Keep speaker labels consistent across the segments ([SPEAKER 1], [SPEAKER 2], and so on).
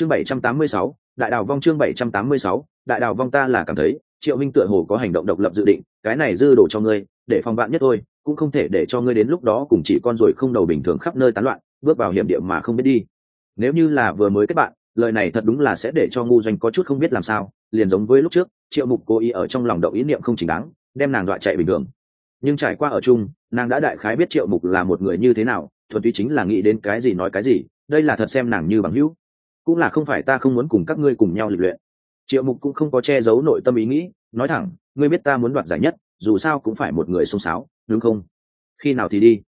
[SPEAKER 1] chương bảy trăm tám mươi sáu, đại đào vong chương bảy trăm tám mươi sáu, đại đào vong ta là cảm thấy, triệu minh tựa hồ có hành động độc lập dự định, cái này dư đổ cho ngươi, để phòng bạn nhất thôi, cũng không thể để cho ngươi đến lúc đó cùng chỉ con rồi không đầu bình thường khắp nơi tán loạn, bước vào hiểm địa mà không biết đi. Nếu như là vừa mới kết bạn, lời này thật đúng là sẽ để cho ngu doanh có chút không biết làm sao, liền giống với lúc trước, triệu mục cố ý ở trong lòng động ý niệm không chính đáng, đem nàng dọa chạy bình thường. Nhưng trải qua ở chung, nàng đã đại khái biết triệu mục là một người như thế nào, thuần túy chính là nghĩ đến cái gì nói cái gì, đây là thật xem nàng như bằng hữu cũng là không phải ta không muốn cùng các ngươi cùng nhau lịch luyện. Triệu mục cũng không có che giấu nội tâm ý nghĩ, nói thẳng, ngươi biết ta muốn đoạt giải nhất, dù sao cũng phải một người xông xáo, đúng không? Khi nào thì đi?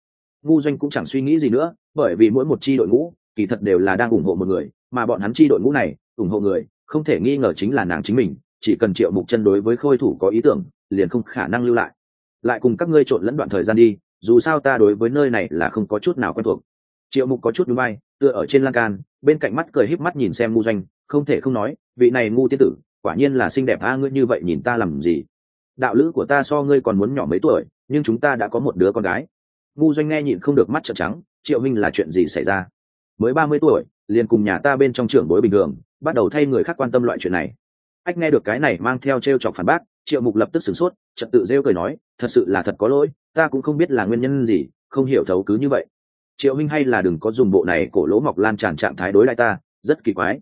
[SPEAKER 1] Ngu doanh cũng chẳng suy nghĩ gì nữa, bởi vì mỗi một chi đội ngũ, kỳ thật đều là đang ủng hộ một người, mà bọn hắn chi đội ngũ này, ủng hộ người, không thể nghi ngờ chính là nàng chính mình, chỉ cần triệu mục chân đối với khôi thủ có ý tưởng, liền không khả năng lưu lại. Lại cùng các ngươi trộn lẫn đoạn thời gian đi, dù sao ta đối với nơi này là không có chút nào quen thuộc triệu mục có chút núi bay tựa ở trên lan can, bên cạnh mắt cười híp mắt nhìn xem ngu doanh, không thể không nói, vị này ngu tiên tử, quả nhiên là xinh đẹp a ngươi như vậy nhìn ta làm gì? Đạo lữ của ta so ngươi còn muốn nhỏ mấy tuổi, nhưng chúng ta đã có một đứa con gái. Ngu doanh nghe nhịn không được mắt trợn trắng, triệu minh là chuyện gì xảy ra? Mới ba mươi tuổi, liền cùng nhà ta bên trong trưởng bối bình thường, bắt đầu thay người khác quan tâm loại chuyện này. Ách, nghe được cái này mang theo t r e o chọc phản bác, triệu mục lập tức sửng sốt, trật tự rêu cười nói, thật sự là thật có lỗi, ta cũng không biết là nguyên nhân gì, không hiểu thấu cứ như vậy triệu minh hay là đừng có dùng bộ này cổ lỗ mọc lan tràn trạng thái đối lại ta rất kỳ quái.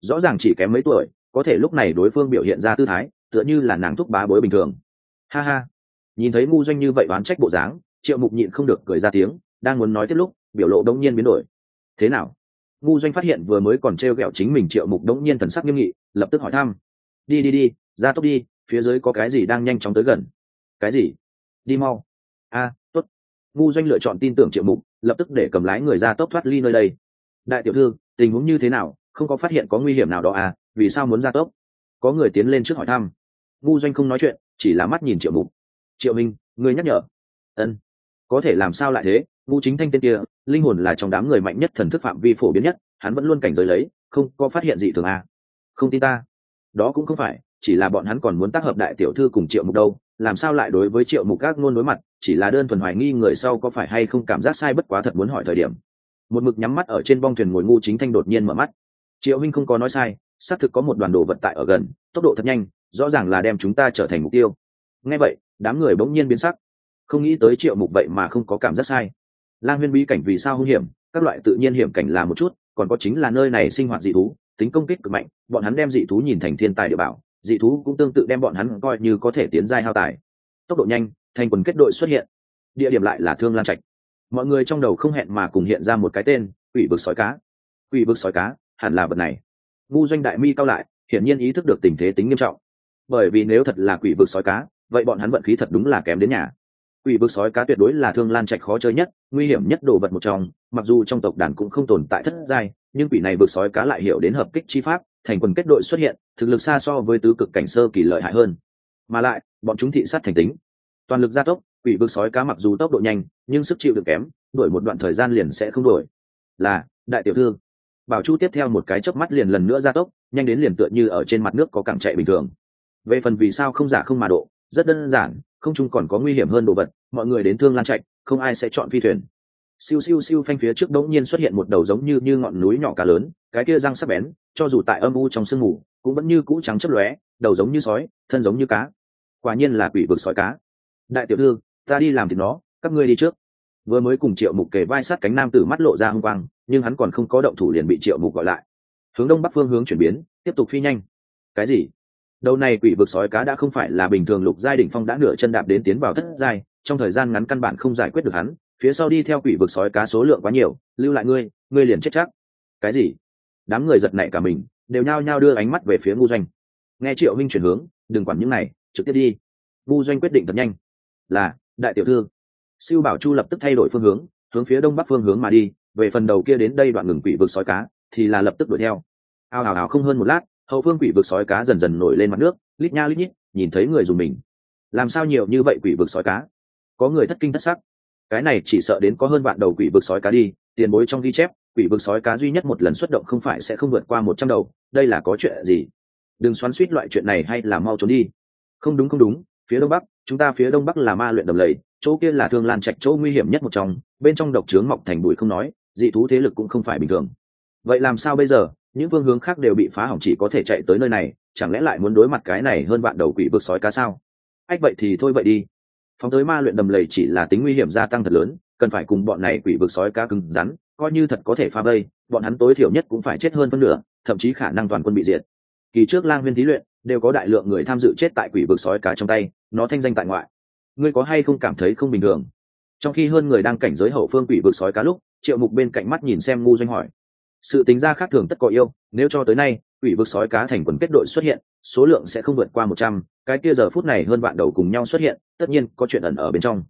[SPEAKER 1] Rõ ràng chỉ kém mấy tuổi có thể lúc này đối phương biểu hiện ra tư thái tựa như là nàng thúc bá bối bình thường. Ha ha. Nhìn thấy ngu doanh như vậy oán trách bộ dáng triệu mục nhịn không được cười ra tiếng đang muốn nói tiếp lúc biểu lộ đống nhiên biến đổi. Thế nào? Ngu doanh phát hiện vừa mới còn t r e o g ẹ o chính mình triệu mục đống nhiên thần sắc nghiêm nghị lập tức hỏi thăm. Đi đi đi ra tốc đi phía dưới có cái gì đang nhanh chóng tới gần? Cái gì? Đi mau. A à, ngu doanh lựa chọn tin tưởng triệu mục, lập tức để cầm lái người ra tốc thoát ly nơi đây. Đại tiểu thư, tình huống như thế nào? Không có phát hiện có nguy hiểm nào đó à? Vì sao muốn ra tốc? Có người tiến lên trước hỏi thăm. Ngu doanh không nói chuyện, chỉ là mắt nhìn triệu mục. Triệu minh, người nhắc nhở. Ân. Có thể làm sao lại thế? Ngu chính thanh tên kia, linh hồn là trong đám người mạnh nhất thần thức phạm vi phổ biến nhất, hắn vẫn luôn cảnh giới lấy, không có phát hiện gì thường à. không tin ta. Đó cũng không phải, chỉ là bọn hắn còn muốn tác hợp đại tiểu thư cùng triệu mục đâu làm sao lại đối với triệu mục các ngôn đối mặt, chỉ là đơn thuần hoài nghi người sau có phải hay không cảm giác sai bất quá thật muốn hỏi thời điểm. Một mực nhắm mắt ở trên bong thuyền ngồi ngu chính thanh đột nhiên mở mắt. Triệu minh không có nói sai, xác thực có một đoàn đồ vận tải ở gần, tốc độ thật nhanh, rõ ràng là đem chúng ta trở thành mục tiêu. Nghe vậy, đám người bỗng nhiên biến sắc. Không nghĩ tới triệu mục vậy mà không có cảm giác sai. Lang huyên bí cảnh vì sao hung hiểm, các loại tự nhiên hiểm cảnh là một chút, còn có chính là nơi này sinh hoạt dị thú, tính công kích cực mạnh, bọn hắn đem dị thú nhìn thành thiên tài địa bảo dị thú cũng tương tự đem bọn hắn coi như có thể tiến giai hao tài. Tốc độ nhanh, thành quần kết đội xuất hiện. Địa điểm lại là thương lan trạch. Mọi người trong đầu không hẹn mà cùng hiện ra một cái tên, quỷ vực sói cá. Quỷ vực sói cá, hẳn là vật này. Ngu doanh đại mi cao lại, hiển nhiên ý thức được tình thế tính nghiêm trọng. Bởi vì nếu thật là quỷ vực sói cá, vậy bọn hắn vận khí thật đúng là kém đến nhà. Quỷ vực sói cá tuyệt đối là thương lan trạch khó chơi nhất, nguy hiểm nhất đồ vật một trong, mặc dù trong tộc đàn cũng không tồn tại thất giai, nhưng quỷ này vực sói cá lại hiểu đến hợp kích chi pháp thành quần kết đội xuất hiện, thực lực xa so với tứ cực cảnh sơ kỳ lợi hại hơn. Mà lại, bọn chúng thị sát thành tính. Toàn lực gia tốc, quỷ vực sói cá mặc dù tốc độ nhanh, nhưng sức chịu được kém, đuổi một đoạn thời gian liền sẽ không đuổi. Là, đại tiểu thư. Bảo chu tiếp theo một cái chớp mắt liền lần nữa gia tốc, nhanh đến liền tựa như ở trên mặt nước có cảng chạy bình thường. Về phần vì sao không giả không mà độ, rất đơn giản, không chung còn có nguy hiểm hơn đồ vật, mọi người đến thương lan chạy không ai sẽ chọn phi thuyền. Siêu siêu siêu phanh phía trước đống nhiên xuất hiện một đầu giống như như ngọn núi nhỏ cá lớn, cái kia răng sắc bén cho dù tại âm u trong sương mù, cũng vẫn như cũ trắng chấp lóe, đầu giống như sói, thân giống như cá. Quả nhiên là quỷ vực sói cá. Đại tiểu thư, ta đi làm thì nó, các ngươi đi trước. Vừa mới cùng triệu mục kề vai sát cánh nam tử mắt lộ ra hung quang, nhưng hắn còn không có động thủ liền bị triệu mục gọi lại. Hướng đông bắc phương hướng chuyển biến, tiếp tục phi nhanh. Cái gì? Đầu này quỷ vực sói cá đã không phải là bình thường lục giai đỉnh phong đã nửa chân đạp đến tiến vào thất giai, trong thời gian ngắn căn bản không giải quyết được hắn. Phía sau đi theo quỷ vực sói cá số lượng quá nhiều, lưu lại ngươi ngươi liền chết chắc. Cái gì? Đám người giật nảy cả mình, đều nhao nhao đưa ánh mắt về phía ngu doanh. Nghe triệu minh chuyển hướng, đừng quản những này, trực tiếp đi. Ngu doanh quyết định thật nhanh. Là, đại tiểu thư. Siêu bảo chu lập tức thay đổi phương hướng hướng phía đông bắc phương hướng mà đi, về phần đầu kia đến đây đoạn ngừng quỷ vực sói cá, thì là lập tức đuổi theo. Ao ào ào không hơn một lát, hậu phương quỷ vực sói cá dần dần nổi lên mặt nước, lít nha lít nhít, nhìn thấy người dùng mình. Làm sao nhiều như vậy quỷ vực sói cá? Có người thất kinh thất sắc. Cái này chỉ sợ đến có hơn bạn đầu quỷ vực sói cá đi, tiền bối trong ghi chép quỷ vực sói cá duy nhất một lần xuất động không phải sẽ không vượt qua một trăm đầu, đây là có chuyện gì? Đừng xoắn suýt loại chuyện này hay là mau trốn đi. Không đúng không đúng, phía đông bắc, chúng ta phía đông bắc là ma luyện đầm lầy, chỗ kia là thương lan trạch chỗ nguy hiểm nhất một trong, bên trong độc trướng mọc thành bụi không nói, dị thú thế lực cũng không phải bình thường. Vậy làm sao bây giờ? Những phương hướng khác đều bị phá hỏng chỉ có thể chạy tới nơi này, chẳng lẽ lại muốn đối mặt cái này hơn bạn đầu quỷ vực sói cá sao? Ách, vậy thì thôi vậy đi. Phóng tới ma luyện đầm lầy chỉ là tính nguy hiểm gia tăng thật lớn, cần phải cùng bọn này quỷ vực sói cá cứng rắn coi như thật có thể phá vây, bọn hắn tối thiểu nhất cũng phải chết hơn phân nửa, thậm chí khả năng toàn quân bị diệt. Kỳ trước lang huyên thí luyện, đều có đại lượng người tham dự chết tại quỷ vực sói cá trong tay, nó thanh danh tại ngoại. Ngươi có hay không cảm thấy không bình thường? Trong khi hơn người đang cảnh giới hậu phương quỷ vực sói cá lúc, triệu mục bên cạnh mắt nhìn xem ngu doanh hỏi. Sự tính ra khác thường tất có yêu, nếu cho tới nay, quỷ vực sói cá thành quần kết đội xuất hiện, số lượng sẽ không vượt qua một trăm, cái kia giờ phút này hơn bạn đầu cùng nhau xuất hiện, tất nhiên có chuyện ẩn ở bên trong.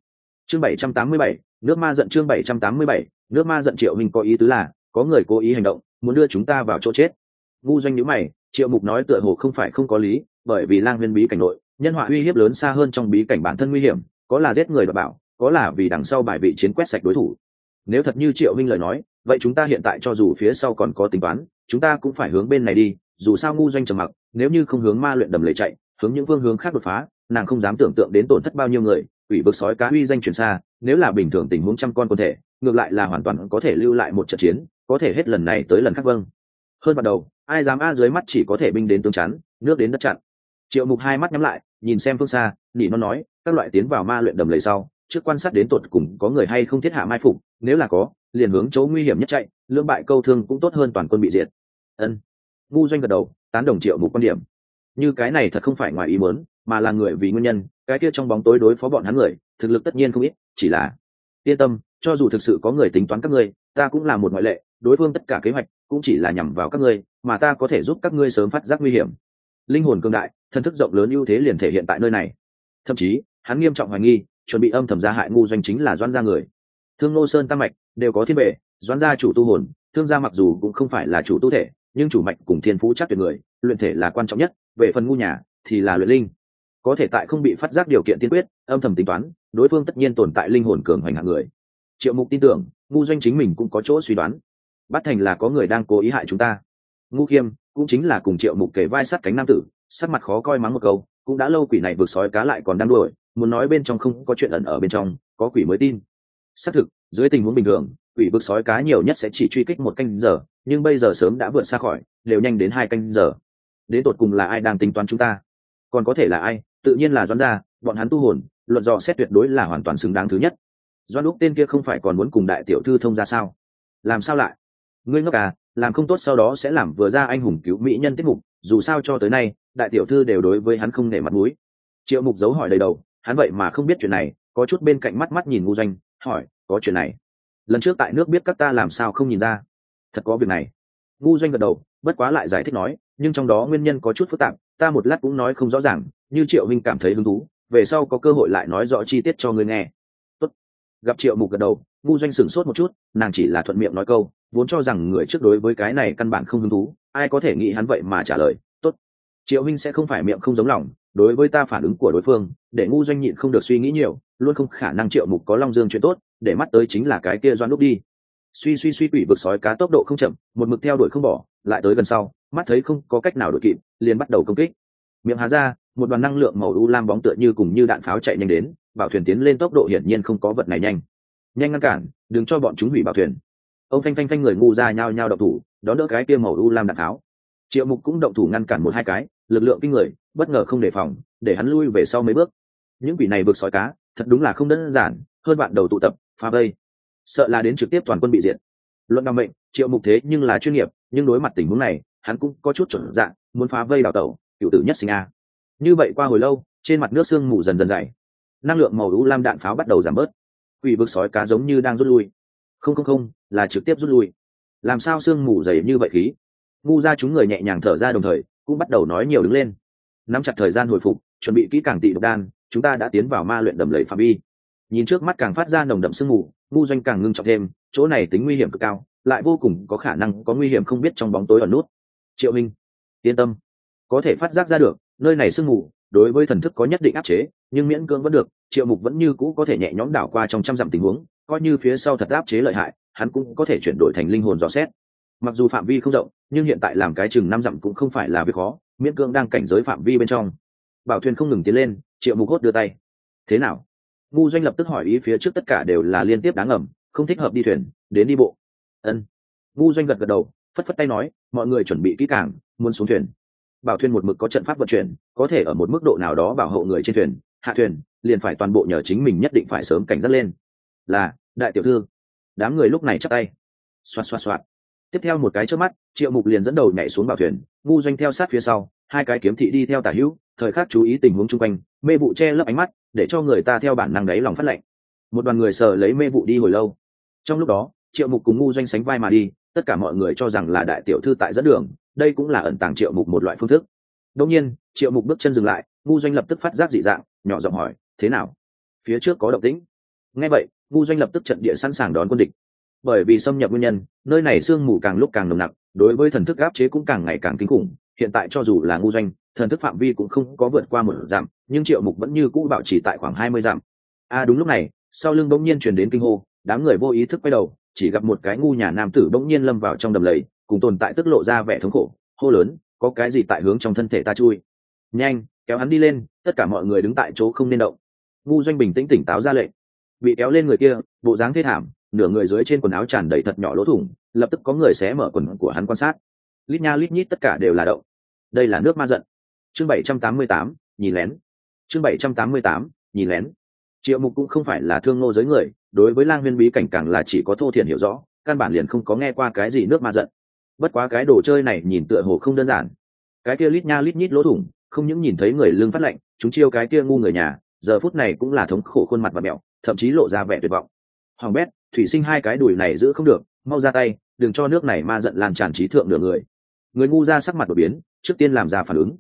[SPEAKER 1] Chương bảy trăm tám mươi bảy, nước ma giận chương bảy trăm tám mươi bảy nước ma giận triệu minh có ý tứ là, có người cố ý hành động, muốn đưa chúng ta vào chỗ chết. Ngu doanh nhữ mày, triệu mục nói tựa hồ không phải không có lý, bởi vì lang huyên bí cảnh nội, nhân họa uy hiếp lớn xa hơn trong bí cảnh bản thân nguy hiểm, có là giết người và bảo, có là vì đằng sau bài vị chiến quét sạch đối thủ. Nếu thật như triệu minh lời nói, vậy chúng ta hiện tại cho dù phía sau còn có tính toán, chúng ta cũng phải hướng bên này đi, dù sao ngu doanh trầm mặc, nếu như không hướng ma luyện đầm lầy chạy, hướng những phương hướng khác đột phá, nàng không dám tưởng tượng đến tổn thất bao nhiêu người ủy vực sói cá uy danh truyền xa, nếu là bình thường tình huống trăm con quân thể ngược lại là hoàn toàn có thể lưu lại một trận chiến, có thể hết lần này tới lần khác vâng. Hơn bắt đầu, ai dám a dưới mắt chỉ có thể binh đến tương chắn, nước đến đất chặn. Triệu mục hai mắt nhắm lại, nhìn xem phương xa, nỉ nó nói, các loại tiến vào ma luyện đầm lầy sau, trước quan sát đến tột cùng có người hay không thiết hạ mai phục, nếu là có, liền hướng chỗ nguy hiểm nhất chạy, lưỡng bại câu thương cũng tốt hơn toàn quân bị diệt. Ân. Ngu doanh gật đầu, tán đồng triệu mục quan điểm. Như cái này thật không phải ngoài ý muốn, mà là người vì nguyên nhân, cái kia trong bóng tối đối phó bọn hắn người, thực lực tất nhiên không ít, chỉ là yên tâm cho dù thực sự có người tính toán các ngươi, ta cũng là một ngoại lệ, đối phương tất cả kế hoạch cũng chỉ là nhằm vào các ngươi, mà ta có thể giúp các ngươi sớm phát giác nguy hiểm. Linh hồn cương đại, thân thức rộng lớn ưu thế liền thể hiện tại nơi này. Thậm chí, hắn nghiêm trọng hoài nghi, chuẩn bị âm thầm gia hại ngu doanh chính là doan gia người. Thương nô sơn tam mạch đều có thiên bệ doan gia chủ tu hồn, thương gia mặc dù cũng không phải là chủ tu thể, nhưng chủ mạch cùng thiên phú chắc tuyệt người, luyện thể là quan trọng nhất, về phần ngu nhà thì là luyện linh. Có thể tại không bị phát giác điều kiện tiên quyết, âm thầm tính toán, đối phương tất nhiên tồn tại linh hồn cường hoành hạng người triệu mục tin tưởng, ngu doanh chính mình cũng có chỗ suy đoán. Bắt thành là có người đang cố ý hại chúng ta. Ngu khiêm cũng chính là cùng triệu mục kể vai sát cánh nam tử, sắc mặt khó coi mắng một câu, cũng đã lâu quỷ này vượt sói cá lại còn đang đuổi, muốn nói bên trong không có chuyện ẩn ở bên trong, có quỷ mới tin. Xác thực, dưới tình huống bình thường, quỷ vực sói cá nhiều nhất sẽ chỉ truy kích một canh giờ, nhưng bây giờ sớm đã vượt xa khỏi, đều nhanh đến hai canh giờ. Đến tột cùng là ai đang tính toán chúng ta? Còn có thể là ai? Tự nhiên là doãn gia, bọn hắn tu hồn, luận dò xét tuyệt đối là hoàn toàn xứng đáng thứ nhất doan lúc tên kia không phải còn muốn cùng đại tiểu thư thông ra sao? Làm sao lại? Ngươi ngốc à làm không tốt sau đó sẽ làm vừa ra anh hùng cứu mỹ nhân tiết mục, dù sao cho tới nay, đại tiểu thư đều đối với hắn không nể mặt mũi. Triệu mục giấu hỏi đầy đầu, hắn vậy mà không biết chuyện này, có chút bên cạnh mắt mắt nhìn ngu doanh, hỏi, có chuyện này? Lần trước tại nước biết các ta làm sao không nhìn ra? Thật có việc này. Ngu doanh gật đầu, bất quá lại giải thích nói, nhưng trong đó nguyên nhân có chút phức tạp, ta một lát cũng nói không rõ ràng, như triệu minh cảm thấy hứng thú, về sau có cơ hội lại nói rõ chi tiết cho ngươi nghe gặp triệu mục gật đầu, ngu doanh sửng sốt một chút, nàng chỉ là thuận miệng nói câu, vốn cho rằng người trước đối với cái này căn bản không hứng thú, ai có thể nghĩ hắn vậy mà trả lời, tốt, triệu huynh sẽ không phải miệng không giống lòng, đối với ta phản ứng của đối phương, để ngu doanh nhịn không được suy nghĩ nhiều, luôn không khả năng triệu mục có long dương chuyện tốt, để mắt tới chính là cái kia doan lúc đi. Suy suy suy quỷ vực sói cá tốc độ không chậm, một mực theo đuổi không bỏ, lại tới gần sau, mắt thấy không có cách nào đuổi kịp, liền bắt đầu công kích. Miệng há ra, một đoàn năng lượng màu u lam bóng tựa như cùng như đạn pháo chạy nhanh đến bảo thuyền tiến lên tốc độ hiển nhiên không có vật này nhanh. Nhanh ngăn cản, đừng cho bọn chúng hủy bảo thuyền. Ông phanh phanh phanh người ngu ra nhao nhao động thủ, đón đỡ cái kia màu u lam đạn tháo. Triệu mục cũng động thủ ngăn cản một hai cái, lực lượng kinh người, bất ngờ không đề phòng, để hắn lui về sau mấy bước. Những quỷ này vượt sói cá, thật đúng là không đơn giản, hơn bạn đầu tụ tập, phá vây. Sợ là đến trực tiếp toàn quân bị diệt. Luận đ mệnh, triệu mục thế nhưng là chuyên nghiệp, nhưng đối mặt tình huống này, hắn cũng có chút chuẩn dạng, muốn phá vây đào tẩu, cựu tử nhất sinh a. Như vậy qua hồi lâu, trên mặt nước sương mù dần dần dày năng lượng màu u lam đạn pháo bắt đầu giảm bớt. Quỷ vực sói cá giống như đang rút lui. Không không không, là trực tiếp rút lui. Làm sao sương mù dày như vậy khí? Ngu ra chúng người nhẹ nhàng thở ra đồng thời, cũng bắt đầu nói nhiều đứng lên. Nắm chặt thời gian hồi phục, chuẩn bị kỹ càng tị độc đan, chúng ta đã tiến vào ma luyện đầm lầy phạm vi. Nhìn trước mắt càng phát ra nồng đậm sương mù, ngu doanh càng ngưng trọng thêm, chỗ này tính nguy hiểm cực cao, lại vô cùng có khả năng có nguy hiểm không biết trong bóng tối ẩn nút. Triệu minh, yên tâm, có thể phát giác ra được, nơi này sương mù đối với thần thức có nhất định áp chế, nhưng miễn cưỡng vẫn được, triệu mục vẫn như cũ có thể nhẹ nhõm đảo qua trong trăm dặm tình huống, coi như phía sau thật áp chế lợi hại, hắn cũng có thể chuyển đổi thành linh hồn dò xét. Mặc dù phạm vi không rộng, nhưng hiện tại làm cái chừng năm dặm cũng không phải là việc khó, miễn cưỡng đang cảnh giới phạm vi bên trong. Bảo thuyền không ngừng tiến lên, triệu mục hốt đưa tay. Thế nào? Ngu doanh lập tức hỏi ý phía trước tất cả đều là liên tiếp đáng ẩm không thích hợp đi thuyền, đến đi bộ. Ân. Ngu doanh gật gật đầu, phất phất tay nói, mọi người chuẩn bị kỹ càng, muốn xuống thuyền bảo thuyền một mực có trận pháp vận chuyển, có thể ở một mức độ nào đó bảo hộ người trên thuyền, hạ thuyền, liền phải toàn bộ nhờ chính mình nhất định phải sớm cảnh giác lên. Là, đại tiểu thư. Đám người lúc này chắc tay. Xoạt xoạt xoạt. Tiếp theo một cái trước mắt, triệu mục liền dẫn đầu nhảy xuống bảo thuyền, ngu doanh theo sát phía sau, hai cái kiếm thị đi theo tả hữu, thời khắc chú ý tình huống chung quanh, mê vụ che lấp ánh mắt, để cho người ta theo bản năng đáy lòng phát lệnh. Một đoàn người sờ lấy mê vụ đi hồi lâu. Trong lúc đó, triệu mục cùng ngu doanh sánh vai mà đi, tất cả mọi người cho rằng là đại tiểu thư tại dẫn đường đây cũng là ẩn tàng triệu mục một loại phương thức. Đông nhiên triệu mục bước chân dừng lại ngu doanh lập tức phát giác dị dạng nhỏ giọng hỏi thế nào? Phía trước có động tĩnh? Nghe vậy ngu doanh lập tức trận địa sẵn sàng đón quân địch. Bởi vì xâm nhập nguyên nhân nơi này sương mù càng lúc càng nồng nặc đối với thần thức áp chế cũng càng ngày càng kinh khủng. Hiện tại cho dù là ngu doanh thần thức phạm vi cũng không có vượt qua một dặm nhưng triệu mục vẫn như cũ bảo trì tại khoảng hai mươi dặm. A à, đúng lúc này sau lưng bỗng nhiên truyền đến kinh hô đám người vô ý thức quay đầu chỉ gặp một cái ngu nhà nam tử bỗng nhiên lâm vào trong đầm lầy cùng tồn tại tức lộ ra vẻ thống khổ, hô lớn, có cái gì tại hướng trong thân thể ta chui? Nhanh, kéo hắn đi lên, tất cả mọi người đứng tại chỗ không nên động. Ngu doanh bình tĩnh tỉnh táo ra lệnh. Bị kéo lên người kia, bộ dáng thê thảm, nửa người dưới trên quần áo tràn đầy thật nhỏ lỗ thủng, lập tức có người xé mở quần của hắn quan sát. Lít nha lít nhít tất cả đều là động. Đây là nước ma giận. Chương bảy trăm tám mươi tám, nhìn lén. Chương bảy trăm tám mươi tám, nhìn lén. Triệu mục cũng không phải là thương ngô giới người, đối với lang huyên bí cảnh càng là chỉ có thô thiển hiểu rõ, căn bản liền không có nghe qua cái gì nước ma giận bất quá cái đồ chơi này nhìn tựa hồ không đơn giản. Cái kia lít nha lít nhít lỗ thủng, không những nhìn thấy người lương phát lệnh, chúng chiêu cái kia ngu người nhà, giờ phút này cũng là thống khổ khuôn mặt và mẹo, thậm chí lộ ra vẻ tuyệt vọng. Hoàng bét, thủy sinh hai cái đùi này giữ không được, mau ra tay, đừng cho nước này ma giận làm tràn trí thượng nửa người. Người ngu ra sắc mặt đột biến, trước tiên làm ra phản ứng.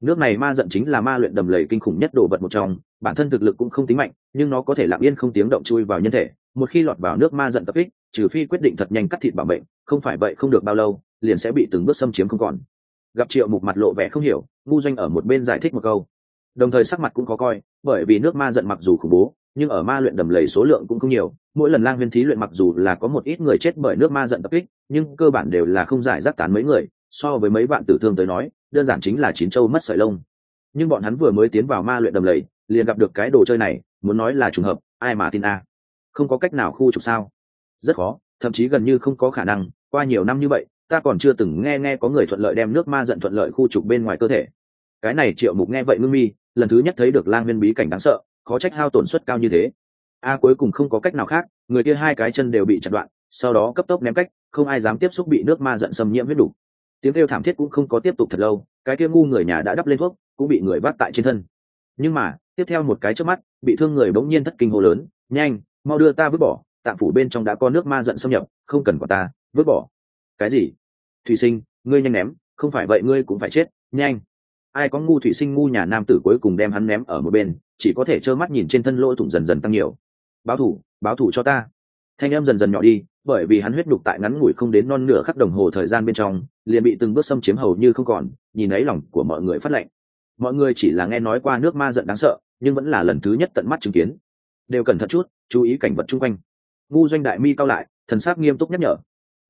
[SPEAKER 1] Nước này ma giận chính là ma luyện đầm lầy kinh khủng nhất đồ vật một trong, bản thân thực lực cũng không tính mạnh, nhưng nó có thể lặng yên không tiếng động chui vào nhân thể một khi lọt vào nước ma giận tập kích, trừ phi quyết định thật nhanh cắt thịt bảo mệnh, không phải vậy không được bao lâu, liền sẽ bị từng bước xâm chiếm không còn. Gặp triệu mục mặt lộ vẻ không hiểu, ngu doanh ở một bên giải thích một câu. Đồng thời sắc mặt cũng có coi, bởi vì nước ma giận mặc dù khủng bố, nhưng ở ma luyện đầm lầy số lượng cũng không nhiều, mỗi lần lang viên thí luyện mặc dù là có một ít người chết bởi nước ma giận tập kích, nhưng cơ bản đều là không giải rác tán mấy người, so với mấy bạn tử thương tới nói, đơn giản chính là chín châu mất sợi lông. Nhưng bọn hắn vừa mới tiến vào ma luyện đầm lầy, liền gặp được cái đồ chơi này, muốn nói là trùng hợp, ai mà tin a? Không có cách nào khu trục sao? Rất khó, thậm chí gần như không có khả năng, qua nhiều năm như vậy, ta còn chưa từng nghe nghe có người thuận lợi đem nước ma giận thuận lợi khu trục bên ngoài cơ thể. Cái này triệu mục nghe vậy ngưng mi, lần thứ nhất thấy được lang nguyên bí cảnh đáng sợ, khó trách hao tổn suất cao như thế. A cuối cùng không có cách nào khác, người kia hai cái chân đều bị chặt đoạn, sau đó cấp tốc ném cách, không ai dám tiếp xúc bị nước ma giận xâm nhiễm huyết đủ. Tiếng kêu thảm thiết cũng không có tiếp tục thật lâu, cái kia ngu người nhà đã đắp lên thuốc, cũng bị người bắt tại trên thân. Nhưng mà, tiếp theo một cái trước mắt, bị thương người bỗng nhiên thất kinh hồ lớn, nhanh mau đưa ta vứt bỏ tạm phủ bên trong đã có nước ma giận xâm nhập, không cần quả ta, vứt bỏ. Cái gì? Thủy sinh, ngươi nhanh ném, không phải vậy ngươi cũng phải chết, nhanh. Ai có ngu thủy sinh ngu nhà nam tử cuối cùng đem hắn ném ở một bên, chỉ có thể trơ mắt nhìn trên thân lỗ thủng dần dần tăng nhiều. Báo thủ báo thủ cho ta. Thanh em dần dần nhỏ đi, bởi vì hắn huyết đục tại ngắn ngủi không đến non nửa khắc đồng hồ thời gian bên trong, liền bị từng bước xâm chiếm hầu như không còn, nhìn ấy lòng của mọi người phát lệnh. Mọi người chỉ là nghe nói qua nước ma giận đáng sợ, nhưng vẫn là lần thứ nhất tận mắt chứng kiến đều cẩn thận chút, chú ý cảnh vật chung quanh. Ngu doanh đại mi cao lại, thần sắc nghiêm túc nhắc nhở.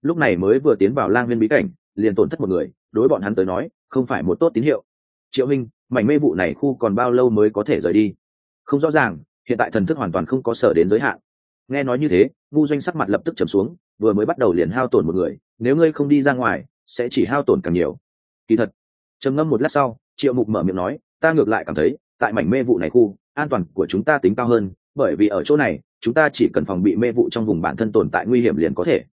[SPEAKER 1] Lúc này mới vừa tiến vào lang viên bí cảnh, liền tổn thất một người, đối bọn hắn tới nói, không phải một tốt tín hiệu. Triệu minh, mảnh mê vụ này khu còn bao lâu mới có thể rời đi? Không rõ ràng, hiện tại thần thức hoàn toàn không có sở đến giới hạn. Nghe nói như thế, ngu doanh sắc mặt lập tức trầm xuống, vừa mới bắt đầu liền hao tổn một người, nếu ngươi không đi ra ngoài, sẽ chỉ hao tổn càng nhiều. Kỳ thật, trầm ngâm một lát sau, triệu mục mở miệng nói, ta ngược lại cảm thấy, tại mảnh mê vụ này khu, an toàn của chúng ta tính cao hơn bởi vì ở chỗ này, chúng ta chỉ cần phòng bị mê vụ trong vùng bản thân tồn tại nguy hiểm liền có thể.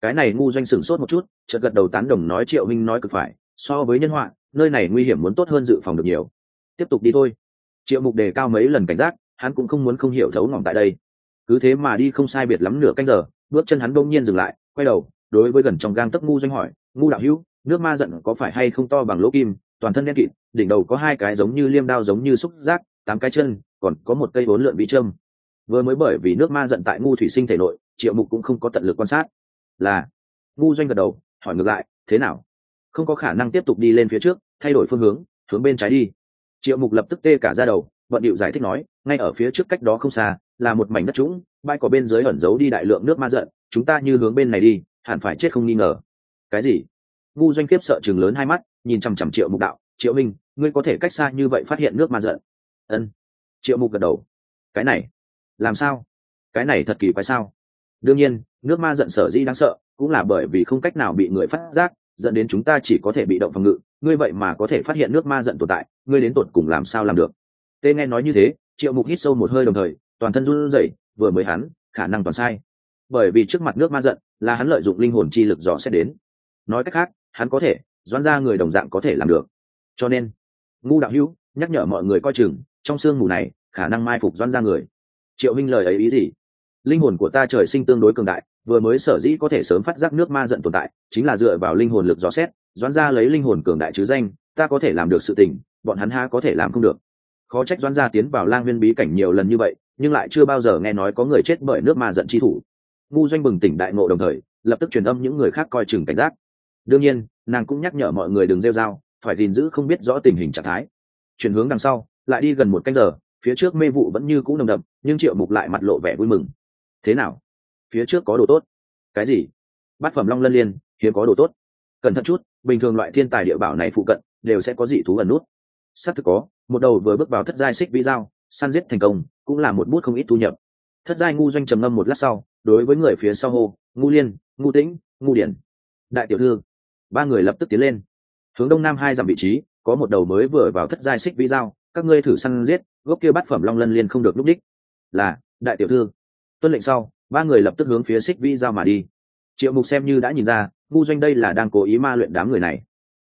[SPEAKER 1] Cái này ngu doanh sửng sốt một chút, chợt gật đầu tán đồng nói triệu minh nói cực phải, so với nhân họa, nơi này nguy hiểm muốn tốt hơn dự phòng được nhiều. Tiếp tục đi thôi. Triệu mục đề cao mấy lần cảnh giác, hắn cũng không muốn không hiểu thấu ngỏm tại đây. Cứ thế mà đi không sai biệt lắm nửa canh giờ, bước chân hắn đông nhiên dừng lại, quay đầu, đối với gần trong gang tấc ngu doanh hỏi, ngu đạo hữu, nước ma giận có phải hay không to bằng lỗ kim, toàn thân đen kịt, đỉnh đầu có hai cái giống như liêm đao giống như xúc giác, tám cái chân, còn có một cây bốn lượn bị trâm vừa mới bởi vì nước ma giận tại ngu thủy sinh thể nội, triệu mục cũng không có tận lực quan sát. Là, ngu doanh gật đầu, hỏi ngược lại, thế nào? Không có khả năng tiếp tục đi lên phía trước, thay đổi phương hướng hướng bên trái đi. Triệu mục lập tức tê cả ra đầu vận điệu giải thích nói, ngay ở phía trước cách đó không xa, là một mảnh đất trũng, bãi cỏ bên dưới ẩn giấu đi đại lượng nước ma giận, chúng ta như hướng bên này đi, hẳn phải chết không nghi ngờ. Cái gì? Ngu doanh kiếp sợ chừng lớn hai mắt, nhìn chằm chằm triệu mục đạo, triệu minh, ngươi có thể cách xa như vậy phát hiện nước ma giận? Ân. Triệu mục gật đầu, cái này làm sao? Cái này thật kỳ quái sao? Đương nhiên, nước ma giận sở dĩ đáng sợ, cũng là bởi vì không cách nào bị người phát giác, dẫn đến chúng ta chỉ có thể bị động phòng ngự. Ngươi vậy mà có thể phát hiện nước ma giận tồn tại, ngươi đến tột cùng làm sao làm được? Tê nghe nói như thế, triệu mục hít sâu một hơi đồng thời, toàn thân run rẩy, vừa mới hắn, khả năng toàn sai. Bởi vì trước mặt nước ma giận, là hắn lợi dụng linh hồn chi lực dò xét đến. Nói cách khác, hắn có thể, doãn ra người đồng dạng có thể làm được. Cho nên, ngu đạo hữu, nhắc nhở mọi người coi chừng, trong sương mù này, khả năng mai phục doãn ra người triệu minh lời ấy ý gì? Linh hồn của ta trời sinh tương đối cường đại, vừa mới sở dĩ có thể sớm phát giác nước ma giận tồn tại, chính là dựa vào linh hồn lực gió xét, doãn ra lấy linh hồn cường đại chứ danh, ta có thể làm được sự tình, bọn hắn ha có thể làm không được. Khó trách doãn ra tiến vào lang viên bí cảnh nhiều lần như vậy, nhưng lại chưa bao giờ nghe nói có người chết bởi nước ma giận chi thủ. Ngu doanh bừng tỉnh đại ngộ đồng thời, lập tức truyền âm những người khác coi chừng cảnh giác. Đương nhiên, nàng cũng nhắc nhở mọi người đừng rêu r a o phải gìn giữ không biết rõ tình hình trạng thái. Chuyển hướng đằng sau, lại đi gần một canh giờ phía trước mê vụ vẫn như cũ nồng đậm, nhưng triệu mục lại mặt lộ vẻ vui mừng. Thế nào? Phía trước có đồ tốt. Cái gì? Bát phẩm long lân liên, hiếm có đồ tốt. Cẩn thận chút, bình thường loại thiên tài địa bảo này phụ cận, đều sẽ có dị thú ẩn nút. S ắ c thực có, một đầu vừa bước vào thất giai xích vĩ dao săn giết thành công, cũng là một bút không ít thu nhập. Thất giai ngu doanh trầm ngâm một lát sau, đối với người phía sau hô, ngu liên, ngu tĩnh, ngu điển. Đại tiểu thư, ba người lập tức tiến lên. Hướng đông nam hai dặm vị trí, có một đầu mới vừa vào thất giai xích vĩ dao các ngươi thử săn giết, gốc kia bát phẩm long lân liên không được lúc đích. Là, đại tiểu thư. Tuân lệnh sau, ba người lập tức hướng phía xích vi dao mà đi. Triệu mục xem như đã nhìn ra, ngu doanh đây là đang cố ý ma luyện đám người này.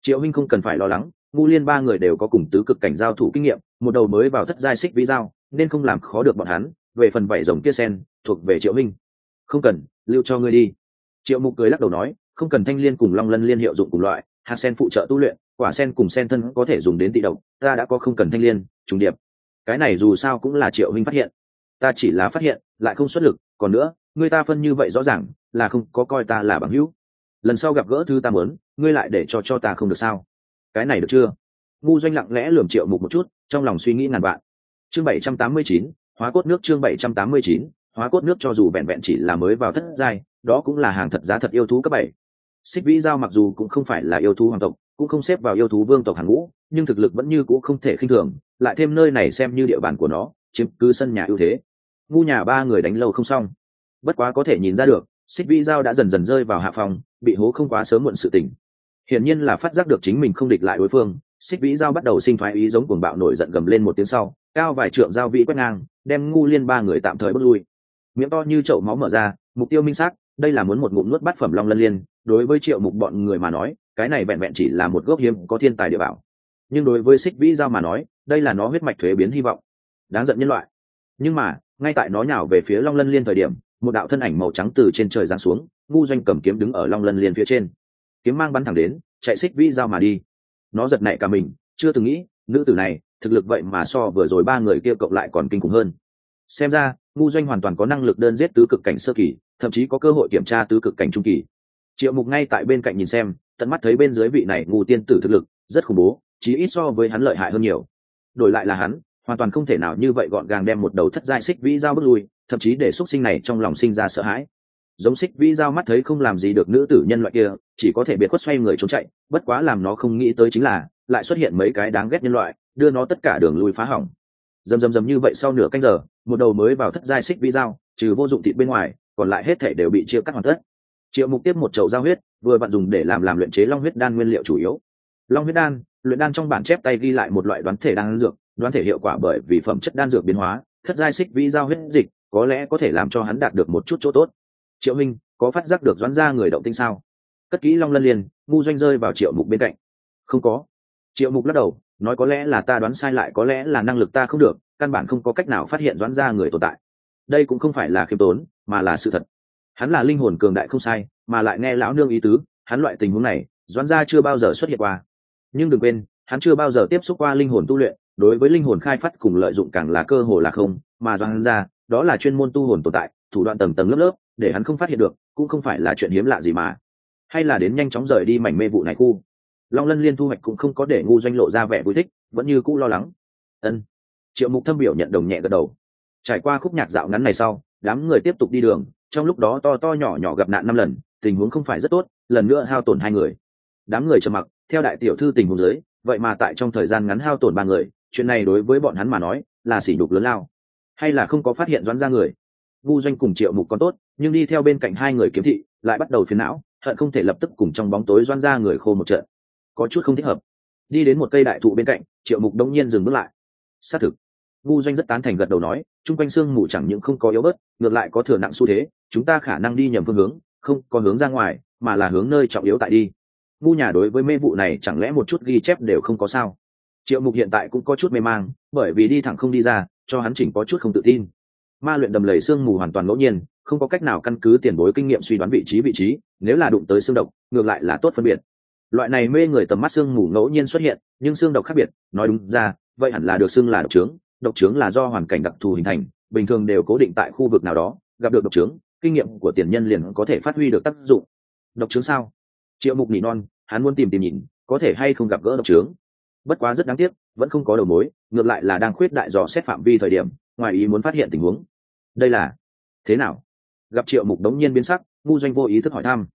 [SPEAKER 1] Triệu minh không cần phải lo lắng, ngu liên ba người đều có cùng tứ cực cảnh giao thủ kinh nghiệm, một đầu mới vào thất giai xích vi dao nên không làm khó được bọn hắn. Về phần vảy rồng kia sen, thuộc về triệu minh. Không cần, lưu cho ngươi đi. Triệu mục cười lắc đầu nói, không cần thanh liên cùng long lân liên hiệu dụng cùng loại, hạt sen phụ trợ tu luyện quả sen cùng sen thân có thể dùng đến tị độc, ta đã có không cần thanh liên, trùng điệp. Cái này dù sao cũng là triệu minh phát hiện. Ta chỉ là phát hiện, lại không xuất lực, còn nữa ngươi ta phân như vậy rõ ràng, là không có coi ta là bằng hữu. Lần sau gặp gỡ thư ta muốn, ngươi lại để cho cho ta không được sao? Cái này được chưa? Ngu doanh lặng lẽ lườm triệu mục một chút, trong lòng suy nghĩ ngàn vạn. Chương bảy trăm tám mươi chín, hóa cốt nước chương bảy trăm tám mươi chín, hóa cốt nước cho dù vẹn vẹn chỉ là mới vào thất giai, đó cũng là hàng thật giá thật yêu thú cấp bảy. Xích vĩ giao mặc dù cũng không phải là yêu thú hoàng tộc cũng không xếp vào yêu thú vương tộc hàng ngũ, nhưng thực lực vẫn như cũng không thể khinh thường, lại thêm nơi này xem như địa bàn của nó, chiếm cứ sân nhà ưu thế. Ngu nhà ba người đánh lâu không xong. Bất quá có thể nhìn ra được, xích Vi giao đã dần dần rơi vào hạ phòng, bị hố không quá sớm muộn sự tỉnh. hiển nhiên là phát giác được chính mình không địch lại đối phương, xích vĩ giao bắt đầu sinh thoái ý giống cuồng bạo nổi giận gầm lên một tiếng sau, cao vài trượng giao vị quét ngang, đem ngu liên ba người tạm thời bước lui. Miệng to như chậu máu mở ra, mục tiêu minh xác, đây là muốn một ngụm nuốt bát phẩm long lân liên, đối với triệu mục bọn người mà nói cái này vẹn vẹn chỉ là một gốc hiếm có thiên tài địa bảo. Nhưng đối với xích vĩ giao mà nói, đây là nó huyết mạch thuế biến hy vọng. Đáng giận nhân loại. Nhưng mà, ngay tại nó nhào về phía long lân liên thời điểm, một đạo thân ảnh màu trắng từ trên trời giáng xuống, ngu doanh cầm kiếm đứng ở long lân liên phía trên. Kiếm mang bắn thẳng đến, chạy xích vĩ giao mà đi. Nó giật nảy cả mình, chưa từng nghĩ, nữ tử này, thực lực vậy mà so vừa rồi ba người kia cộng lại còn kinh khủng hơn. Xem ra, ngu doanh hoàn toàn có năng lực đơn giết tứ cực cảnh sơ kỳ, thậm chí có cơ hội kiểm tra tứ cực cảnh trung kỳ triệu mục ngay tại bên cạnh nhìn xem tận mắt thấy bên dưới vị này ngu tiên tử thực lực rất khủng bố chí ít so với hắn lợi hại hơn nhiều. Đổi lại là hắn hoàn toàn không thể nào như vậy gọn gàng đem một đầu thất giai xích vĩ dao bước lui thậm chí để xúc sinh này trong lòng sinh ra sợ hãi. Giống xích vĩ dao mắt thấy không làm gì được nữ tử nhân loại kia chỉ có thể biệt khuất xoay người trốn chạy bất quá làm nó không nghĩ tới chính là lại xuất hiện mấy cái đáng ghét nhân loại đưa nó tất cả đường lui phá hỏng. Dầm dầm dầm như vậy sau nửa canh giờ một đầu mới vào thất giai xích vĩ dao, trừ vô dụng thịt bên ngoài còn lại hết thể đều bị chia cắt hoàn tất triệu mục tiếp một chậu giao huyết, vừa bạn dùng để làm làm luyện chế long huyết đan nguyên liệu chủ yếu. Long huyết đan, luyện đan trong bản chép tay ghi lại một loại đoán thể đan dược, đoán thể hiệu quả bởi vì phẩm chất đan dược biến hóa, thất giai xích vĩ giao huyết dịch, có lẽ có thể làm cho hắn đạt được một chút chỗ tốt. Triệu minh, có phát giác được doãn ra người động tinh sao? Cất kỹ long lân liền, ngu doanh rơi vào triệu mục bên cạnh. Không có. Triệu mục lắc đầu, nói có lẽ là ta đoán sai lại, có lẽ là năng lực ta không được, căn bản không có cách nào phát hiện doãn ra người tồn tại. Đây cũng không phải là khiêm tốn, mà là sự thật hắn là linh hồn cường đại không sai, mà lại nghe lão nương ý tứ, hắn loại tình huống này, doãn gia chưa bao giờ xuất hiện qua. Nhưng đừng quên, hắn chưa bao giờ tiếp xúc qua linh hồn tu luyện, đối với linh hồn khai phát cùng lợi dụng càng là cơ hồ là không, mà doãn gia, đó là chuyên môn tu hồn tồn tại, thủ đoạn tầng tầng lớp lớp, để hắn không phát hiện được, cũng không phải là chuyện hiếm lạ gì mà. Hay là đến nhanh chóng rời đi mảnh mê vụ này khu. Long lân liên thu hoạch cũng không có để ngu doanh lộ ra vẻ vui thích, vẫn như cũ lo lắng. Ân. Triệu mục thâm biểu nhận đồng nhẹ gật đầu. Trải qua khúc nhạc dạo ngắn này sau, đám người tiếp tục đi đường trong lúc đó to to nhỏ nhỏ gặp nạn năm lần, tình huống không phải rất tốt, lần nữa hao tổn hai người. Đám người trầm mặc, theo đại tiểu thư tình huống dưới, vậy mà tại trong thời gian ngắn hao tổn ba người, chuyện này đối với bọn hắn mà nói, là sỉ đục lớn lao. Hay là không có phát hiện doãn ra người. Vu doanh cùng triệu mục còn tốt, nhưng đi theo bên cạnh hai người kiếm thị, lại bắt đầu phiền não, hận không thể lập tức cùng trong bóng tối doan ra người khô một trận. Có chút không thích hợp. Đi đến một cây đại thụ bên cạnh, triệu mục đông nhiên dừng bước lại. Xác thực ngu doanh rất tán thành gật đầu nói, chung quanh xương mù chẳng những không có yếu bớt, ngược lại có thừa nặng xu thế, chúng ta khả năng đi nhầm phương hướng, không có hướng ra ngoài, mà là hướng nơi trọng yếu tại đi. Ngu nhà đối với mê vụ này chẳng lẽ một chút ghi chép đều không có sao? Triệu mục hiện tại cũng có chút mê mang, bởi vì đi thẳng không đi ra, cho hắn chỉnh có chút không tự tin. Ma luyện đầm lầy xương mù hoàn toàn ngẫu nhiên, không có cách nào căn cứ tiền bối kinh nghiệm suy đoán vị trí vị trí, nếu là đụng tới xương độc, ngược lại là tốt phân biệt. Loại này mê người tầm mắt xương mù ngẫu nhiên xuất hiện, nhưng xương độc khác biệt, nói đúng ra, vậy hẳn là được xương là độc trướng độc trướng là do hoàn cảnh đặc thù hình thành, bình thường đều cố định tại khu vực nào đó, gặp được độc trướng, kinh nghiệm của tiền nhân liền có thể phát huy được tác dụng. Độc trướng sao? Triệu mục nỉ non, hắn muốn tìm tìm nhìn, có thể hay không gặp gỡ độc trướng. Bất quá rất đáng tiếc, vẫn không có đầu mối, ngược lại là đang khuyết đại dò xét phạm vi thời điểm, ngoài ý muốn phát hiện tình huống. Đây là thế nào? Gặp triệu mục đống nhiên biến sắc, ngu doanh vô ý thức hỏi thăm.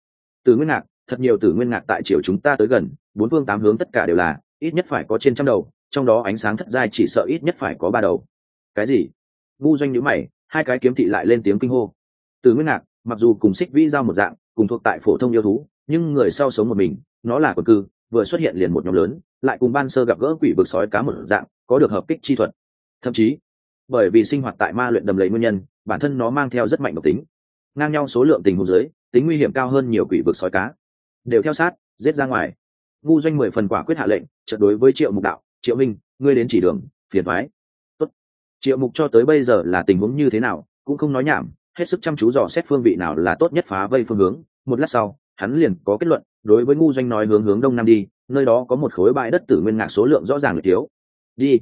[SPEAKER 1] Từ nguyên ngạc, thật nhiều từ nguyên ngạc tại triều chúng ta tới gần, bốn phương tám hướng tất cả đều là, ít nhất phải có trên trăm đầu trong đó ánh sáng thất giai chỉ sợ ít nhất phải có ba đầu. Cái gì? Ngu doanh nhữ mày, hai cái kiếm thị lại lên tiếng kinh hô. Từ nguyên ngạc, mặc dù cùng xích vĩ giao một dạng, cùng thuộc tại phổ thông yêu thú, nhưng người sau sống một mình, nó là quần cư, vừa xuất hiện liền một nhóm lớn, lại cùng ban sơ gặp gỡ quỷ vực sói cá một dạng, có được hợp kích chi thuật. Thậm chí, bởi vì sinh hoạt tại ma luyện đầm lầy nguyên nhân, bản thân nó mang theo rất mạnh độc tính. Ngang nhau số lượng tình huống dưới, tính nguy hiểm cao hơn nhiều quỷ vực sói cá. Đều theo sát, giết ra ngoài. Ngu doanh mười phần quả quyết hạ lệnh trận đối với triệu mục đạo triệu minh, ngươi đến chỉ đường, phiền thoái Tốt. triệu mục cho tới bây giờ là tình huống như thế nào, cũng không nói nhảm, hết sức chăm chú dò xét phương vị nào là tốt nhất phá vây phương hướng. Một lát sau, hắn liền có kết luận, đối với ngu doanh nói hướng hướng đông nam đi, nơi đó có một khối bãi đất tử nguyên ngạc số lượng rõ ràng được thiếu. Đi.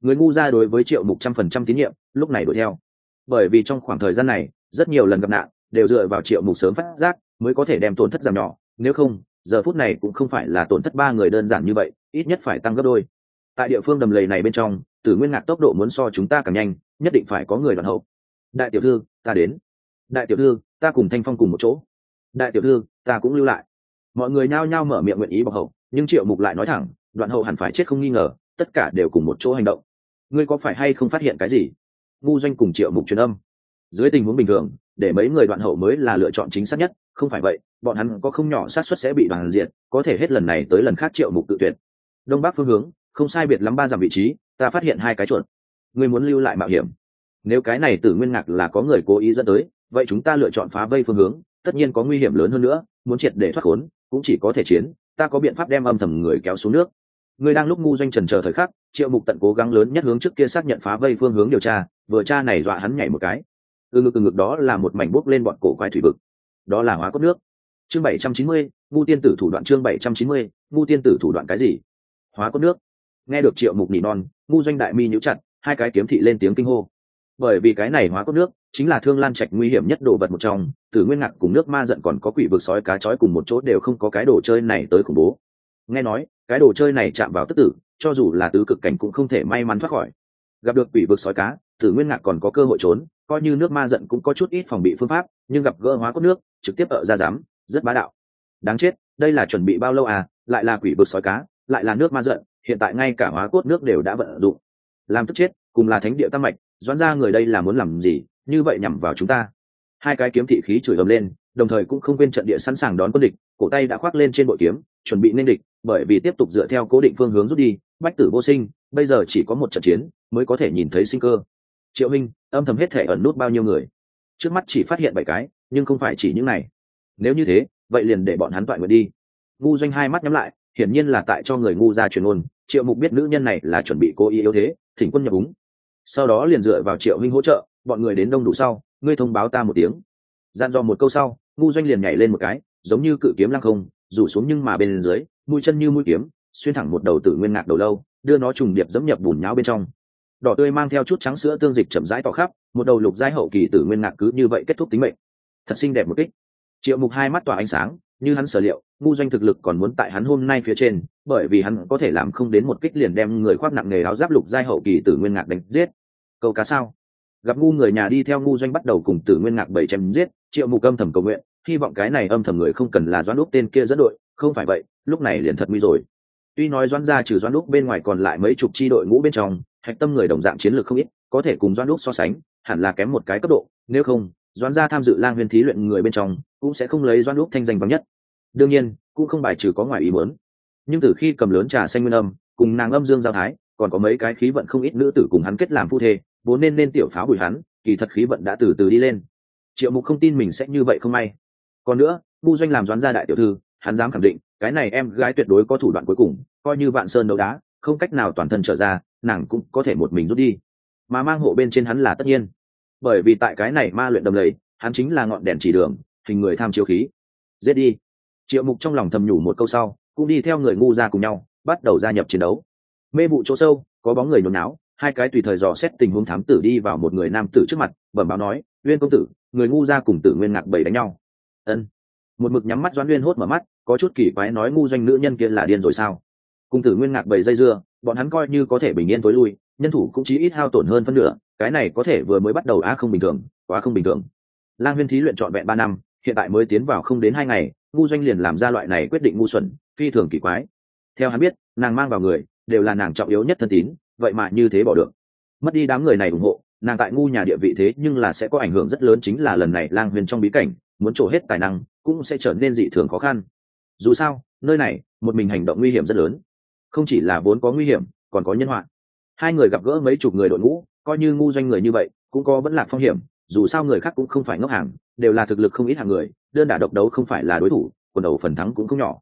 [SPEAKER 1] Người ngu ra đối với triệu mục trăm phần trăm tín nhiệm, lúc này đuổi theo. Bởi vì trong khoảng thời gian này, rất nhiều lần gặp nạn, đều dựa vào triệu mục sớm phát giác, mới có thể đem tổn thất giảm nhỏ. Nếu không, giờ phút này cũng không phải là tổn thất ba người đơn giản như vậy, ít nhất phải tăng gấp đôi tại địa phương đầm lầy này bên trong, tử nguyên ngạc tốc độ muốn so chúng ta càng nhanh, nhất định phải có người đoàn hậu. Đại tiểu thư, ta đến. Đại tiểu thư, ta cùng thanh phong cùng một chỗ. Đại tiểu thư, ta cũng lưu lại. Mọi người nhao nhao mở miệng nguyện ý bọc hậu, nhưng triệu mục lại nói thẳng đoạn hậu hẳn phải chết không nghi ngờ, tất cả đều cùng một chỗ hành động. Ngươi có phải hay không phát hiện cái gì? Ngu doanh cùng triệu mục truyền âm. Dưới tình huống bình thường, để mấy người đoạn hậu mới là lựa chọn chính xác nhất, không phải vậy, bọn hắn có không nhỏ sát suất sẽ bị đoàn diệt, có thể hết lần này tới lần khác triệu mục tự tuyệt. Đông bắc phương hướng không sai biệt lắm ba dặm vị trí, ta phát hiện hai cái chuột. Ngươi muốn lưu lại mạo hiểm. Nếu cái này tử nguyên ngạc là có người cố ý dẫn tới, vậy chúng ta lựa chọn phá vây phương hướng, tất nhiên có nguy hiểm lớn hơn nữa, muốn triệt để thoát khốn, cũng chỉ có thể chiến, ta có biện pháp đem âm thầm người kéo xuống nước. Người đang lúc ngu doanh trần chờ thời khắc, triệu mục tận cố gắng lớn nhất hướng trước kia xác nhận phá vây phương hướng điều tra, vừa cha này dọa hắn nhảy một cái. Từ ngực từ ngực đó là một mảnh bốc lên bọn cổ quai thủy vực. Đó là hóa cốt nước. Chương bảy trăm chín mươi ngu tiên tử thủ đoạn chương bảy trăm chín mươi ngu tiên tử thủ đoạn cái gì? Hóa cốt nước nghe được triệu mục nỉ non, ngu doanh đại mi nhũ chặt, hai cái kiếm thị lên tiếng kinh hô. Bởi vì cái này hóa cốt nước, chính là thương lan trạch nguy hiểm nhất đồ vật một trong, tử nguyên ngạc cùng nước ma giận còn có quỷ vực sói cá chói cùng một chỗ đều không có cái đồ chơi này tới khủng bố. Nghe nói, cái đồ chơi này chạm vào tức tử, cho dù là tứ cực cảnh cũng không thể may mắn thoát khỏi. Gặp được quỷ vực sói cá, tử nguyên ngạc còn có cơ hội trốn, coi như nước ma giận cũng có chút ít phòng bị phương pháp, nhưng gặp gỡ hóa cốt nước, trực tiếp ở ra dám rất bá đạo. Đáng chết, đây là chuẩn bị bao lâu à lại là quỷ vực sói cá, lại là nước ma giận hiện tại ngay cả hóa cốt nước đều đã vận dụng. Làm tức chết, cùng là thánh địa tam mạch, doãn ra người đây là muốn làm gì, như vậy nhằm vào chúng ta. Hai cái kiếm thị khí chửi ầm lên, đồng thời cũng không quên trận địa sẵn sàng đón quân địch, cổ tay đã khoác lên trên bội kiếm, chuẩn bị nên địch, bởi vì tiếp tục dựa theo cố định phương hướng rút đi, bách tử vô sinh, bây giờ chỉ có một trận chiến, mới có thể nhìn thấy sinh cơ. Triệu minh, âm thầm hết thể ẩn nút bao nhiêu người? Trước mắt chỉ phát hiện bảy cái, nhưng không phải chỉ những này. Nếu như thế, vậy liền để bọn hắn toại nguyện đi. Ngu doanh hai mắt nhắm lại hiển nhiên là tại cho người ngu ra truyền ngôn, triệu mục biết nữ nhân này là chuẩn bị cố ý yếu thế thỉnh quân nhập úng. Sau đó liền dựa vào triệu minh hỗ trợ bọn người đến đông đủ sau ngươi thông báo ta một tiếng. Gian dò một câu sau ngu doanh liền nhảy lên một cái giống như cự kiếm lăng không rủ xuống nhưng mà bên dưới mũi chân như mũi kiếm xuyên thẳng một đầu tử nguyên ngạc đầu lâu đưa nó trùng điệp dẫm nhập bùn nháo bên trong. Đỏ tươi mang theo chút trắng sữa tương dịch chậm rãi tỏ khắp một đầu lục giai hậu kỳ tử nguyên ngạc cứ như vậy kết thúc tính mệnh. Thật xinh đẹp một kích. Triệu mục hai mắt tỏa ánh sáng như hắn sở liệu ngu doanh thực lực còn muốn tại hắn hôm nay phía trên, bởi vì hắn có thể làm không đến một kích liền đem người khoác nặng nghề áo giáp lục giai hậu kỳ tử nguyên ngạc đánh giết. Câu cá sao? Gặp ngu người nhà đi theo ngu doanh bắt đầu cùng tử nguyên ngạc bảy chém giết, triệu mục âm thầm cầu nguyện, hy vọng cái này âm thầm người không cần là doãn đúc tên kia dẫn đội, không phải vậy, lúc này liền thật nguy rồi. Tuy nói doãn ra trừ doãn đúc bên ngoài còn lại mấy chục chi đội ngũ bên trong, hạch tâm người đồng dạng chiến lược không ít, có thể cùng doãn đúc so sánh, hẳn là kém một cái cấp độ, nếu không, doãn gia tham dự lang huyên thí luyện người bên trong, cũng sẽ không lấy doãn lúc thanh danh vắng nhất đương nhiên, cũng không bài trừ có ngoài ý muốn. Nhưng từ khi cầm lớn trà xanh nguyên âm, cùng nàng âm dương giao thái, còn có mấy cái khí vận không ít nữ tử cùng hắn kết làm phu thê, vốn nên nên tiểu pháo bùi hắn, kỳ thật khí vận đã từ từ đi lên. Triệu mục không tin mình sẽ như vậy không may. Còn nữa ngu doanh làm doán gia đại tiểu thư, hắn dám khẳng định, cái này em gái tuyệt đối có thủ đoạn cuối cùng, coi như vạn sơn đấu đá, không cách nào toàn thân trở ra, nàng cũng có thể một mình rút đi. Mà mang hộ bên trên hắn là tất nhiên. Bởi vì tại cái này ma luyện đầm lầy, hắn chính là ngọn đèn chỉ đường, hình người tham chiếu khí. Giết đi triệu mục trong lòng thầm nhủ một câu sau, cũng đi theo người ngu ra cùng nhau, bắt đầu gia nhập chiến đấu. Mê vụ chỗ sâu, có bóng người nhốn náo hai cái tùy thời dò xét tình huống thám tử đi vào một người nam tử trước mặt, bẩm báo nói, uyên công tử, người ngu ra cùng tử nguyên ngạc bảy đánh nhau. Ân. Một mực nhắm mắt doãn uyên hốt mở mắt, có chút kỳ quái nói, ngu doanh nữ nhân kia là điên rồi sao? Cùng tử nguyên ngạc bảy dây dưa, bọn hắn coi như có thể bình yên tối lui, nhân thủ cũng chí ít hao tổn hơn phân nửa, cái này có thể vừa mới bắt đầu á không bình thường, quá không bình thường. Lang huyên thí luyện trọn vẹn ba năm, hiện tại mới tiến vào không đến hai ngày ngu doanh liền làm ra loại này quyết định ngu xuẩn, phi thường kỳ quái. Theo hắn biết, nàng mang vào người đều là nàng trọng yếu nhất thân tín, vậy mà như thế bỏ được. Mất đi đám người này ủng hộ, nàng tại ngu nhà địa vị thế nhưng là sẽ có ảnh hưởng rất lớn chính là lần này lang huyền trong bí cảnh, muốn trổ hết tài năng cũng sẽ trở nên dị thường khó khăn. Dù sao, nơi này, một mình hành động nguy hiểm rất lớn. Không chỉ là vốn có nguy hiểm, còn có nhân họa. Hai người gặp gỡ mấy chục người đội ngũ, coi như ngu doanh người như vậy, cũng có vẫn là phong hiểm dù sao người khác cũng không phải ngốc hàng, đều là thực lực không ít hàng người, đơn đả độc đấu không phải là đối thủ, quần đầu phần thắng cũng không nhỏ.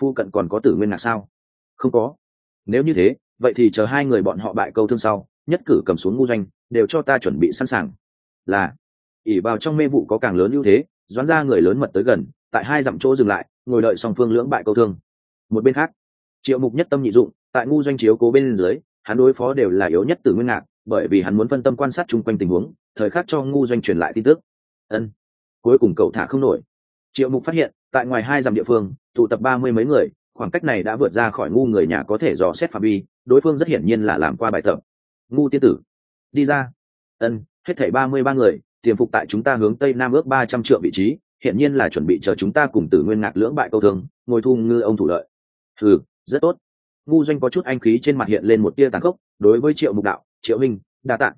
[SPEAKER 1] Phu cận còn có tử nguyên ngạc sao? Không có. Nếu như thế, vậy thì chờ hai người bọn họ bại câu thương sau, nhất cử cầm xuống ngu doanh, đều cho ta chuẩn bị sẵn sàng. Là ỉ vào trong mê vụ có càng lớn ưu thế doán ra người lớn mật tới gần, tại hai dặm chỗ dừng lại, ngồi đợi song phương lưỡng bại câu thương. Một bên khác, triệu mục nhất tâm nhị dụng, tại ngu doanh chiếu cố bên dưới, hắn đối phó đều là yếu nhất từ nguyên ngạc, bởi vì hắn muốn phân tâm quan sát chung quanh tình huống thời khắc cho ngu doanh truyền lại tin tức. Ân. Cuối cùng cậu thả không nổi. Triệu mục phát hiện, tại ngoài hai dặm địa phương, tụ tập ba mươi mấy người, khoảng cách này đã vượt ra khỏi ngu người nhà có thể dò xét phạm vi, đối phương rất hiển nhiên là làm qua bài tập. Ngu tiên tử. Đi ra. Ân, hết thảy ba mươi ba người, tiềm phục tại chúng ta hướng tây nam ước ba trăm triệu vị trí, hiển nhiên là chuẩn bị chờ chúng ta cùng tử nguyên ngạc lưỡng bại câu thương, ngồi thu ngư ông thủ lợi. Ừ rất tốt. Ngu doanh có chút anh khí trên mặt hiện lên một tia tàn khốc, đối với triệu mục đạo, triệu minh đa tạng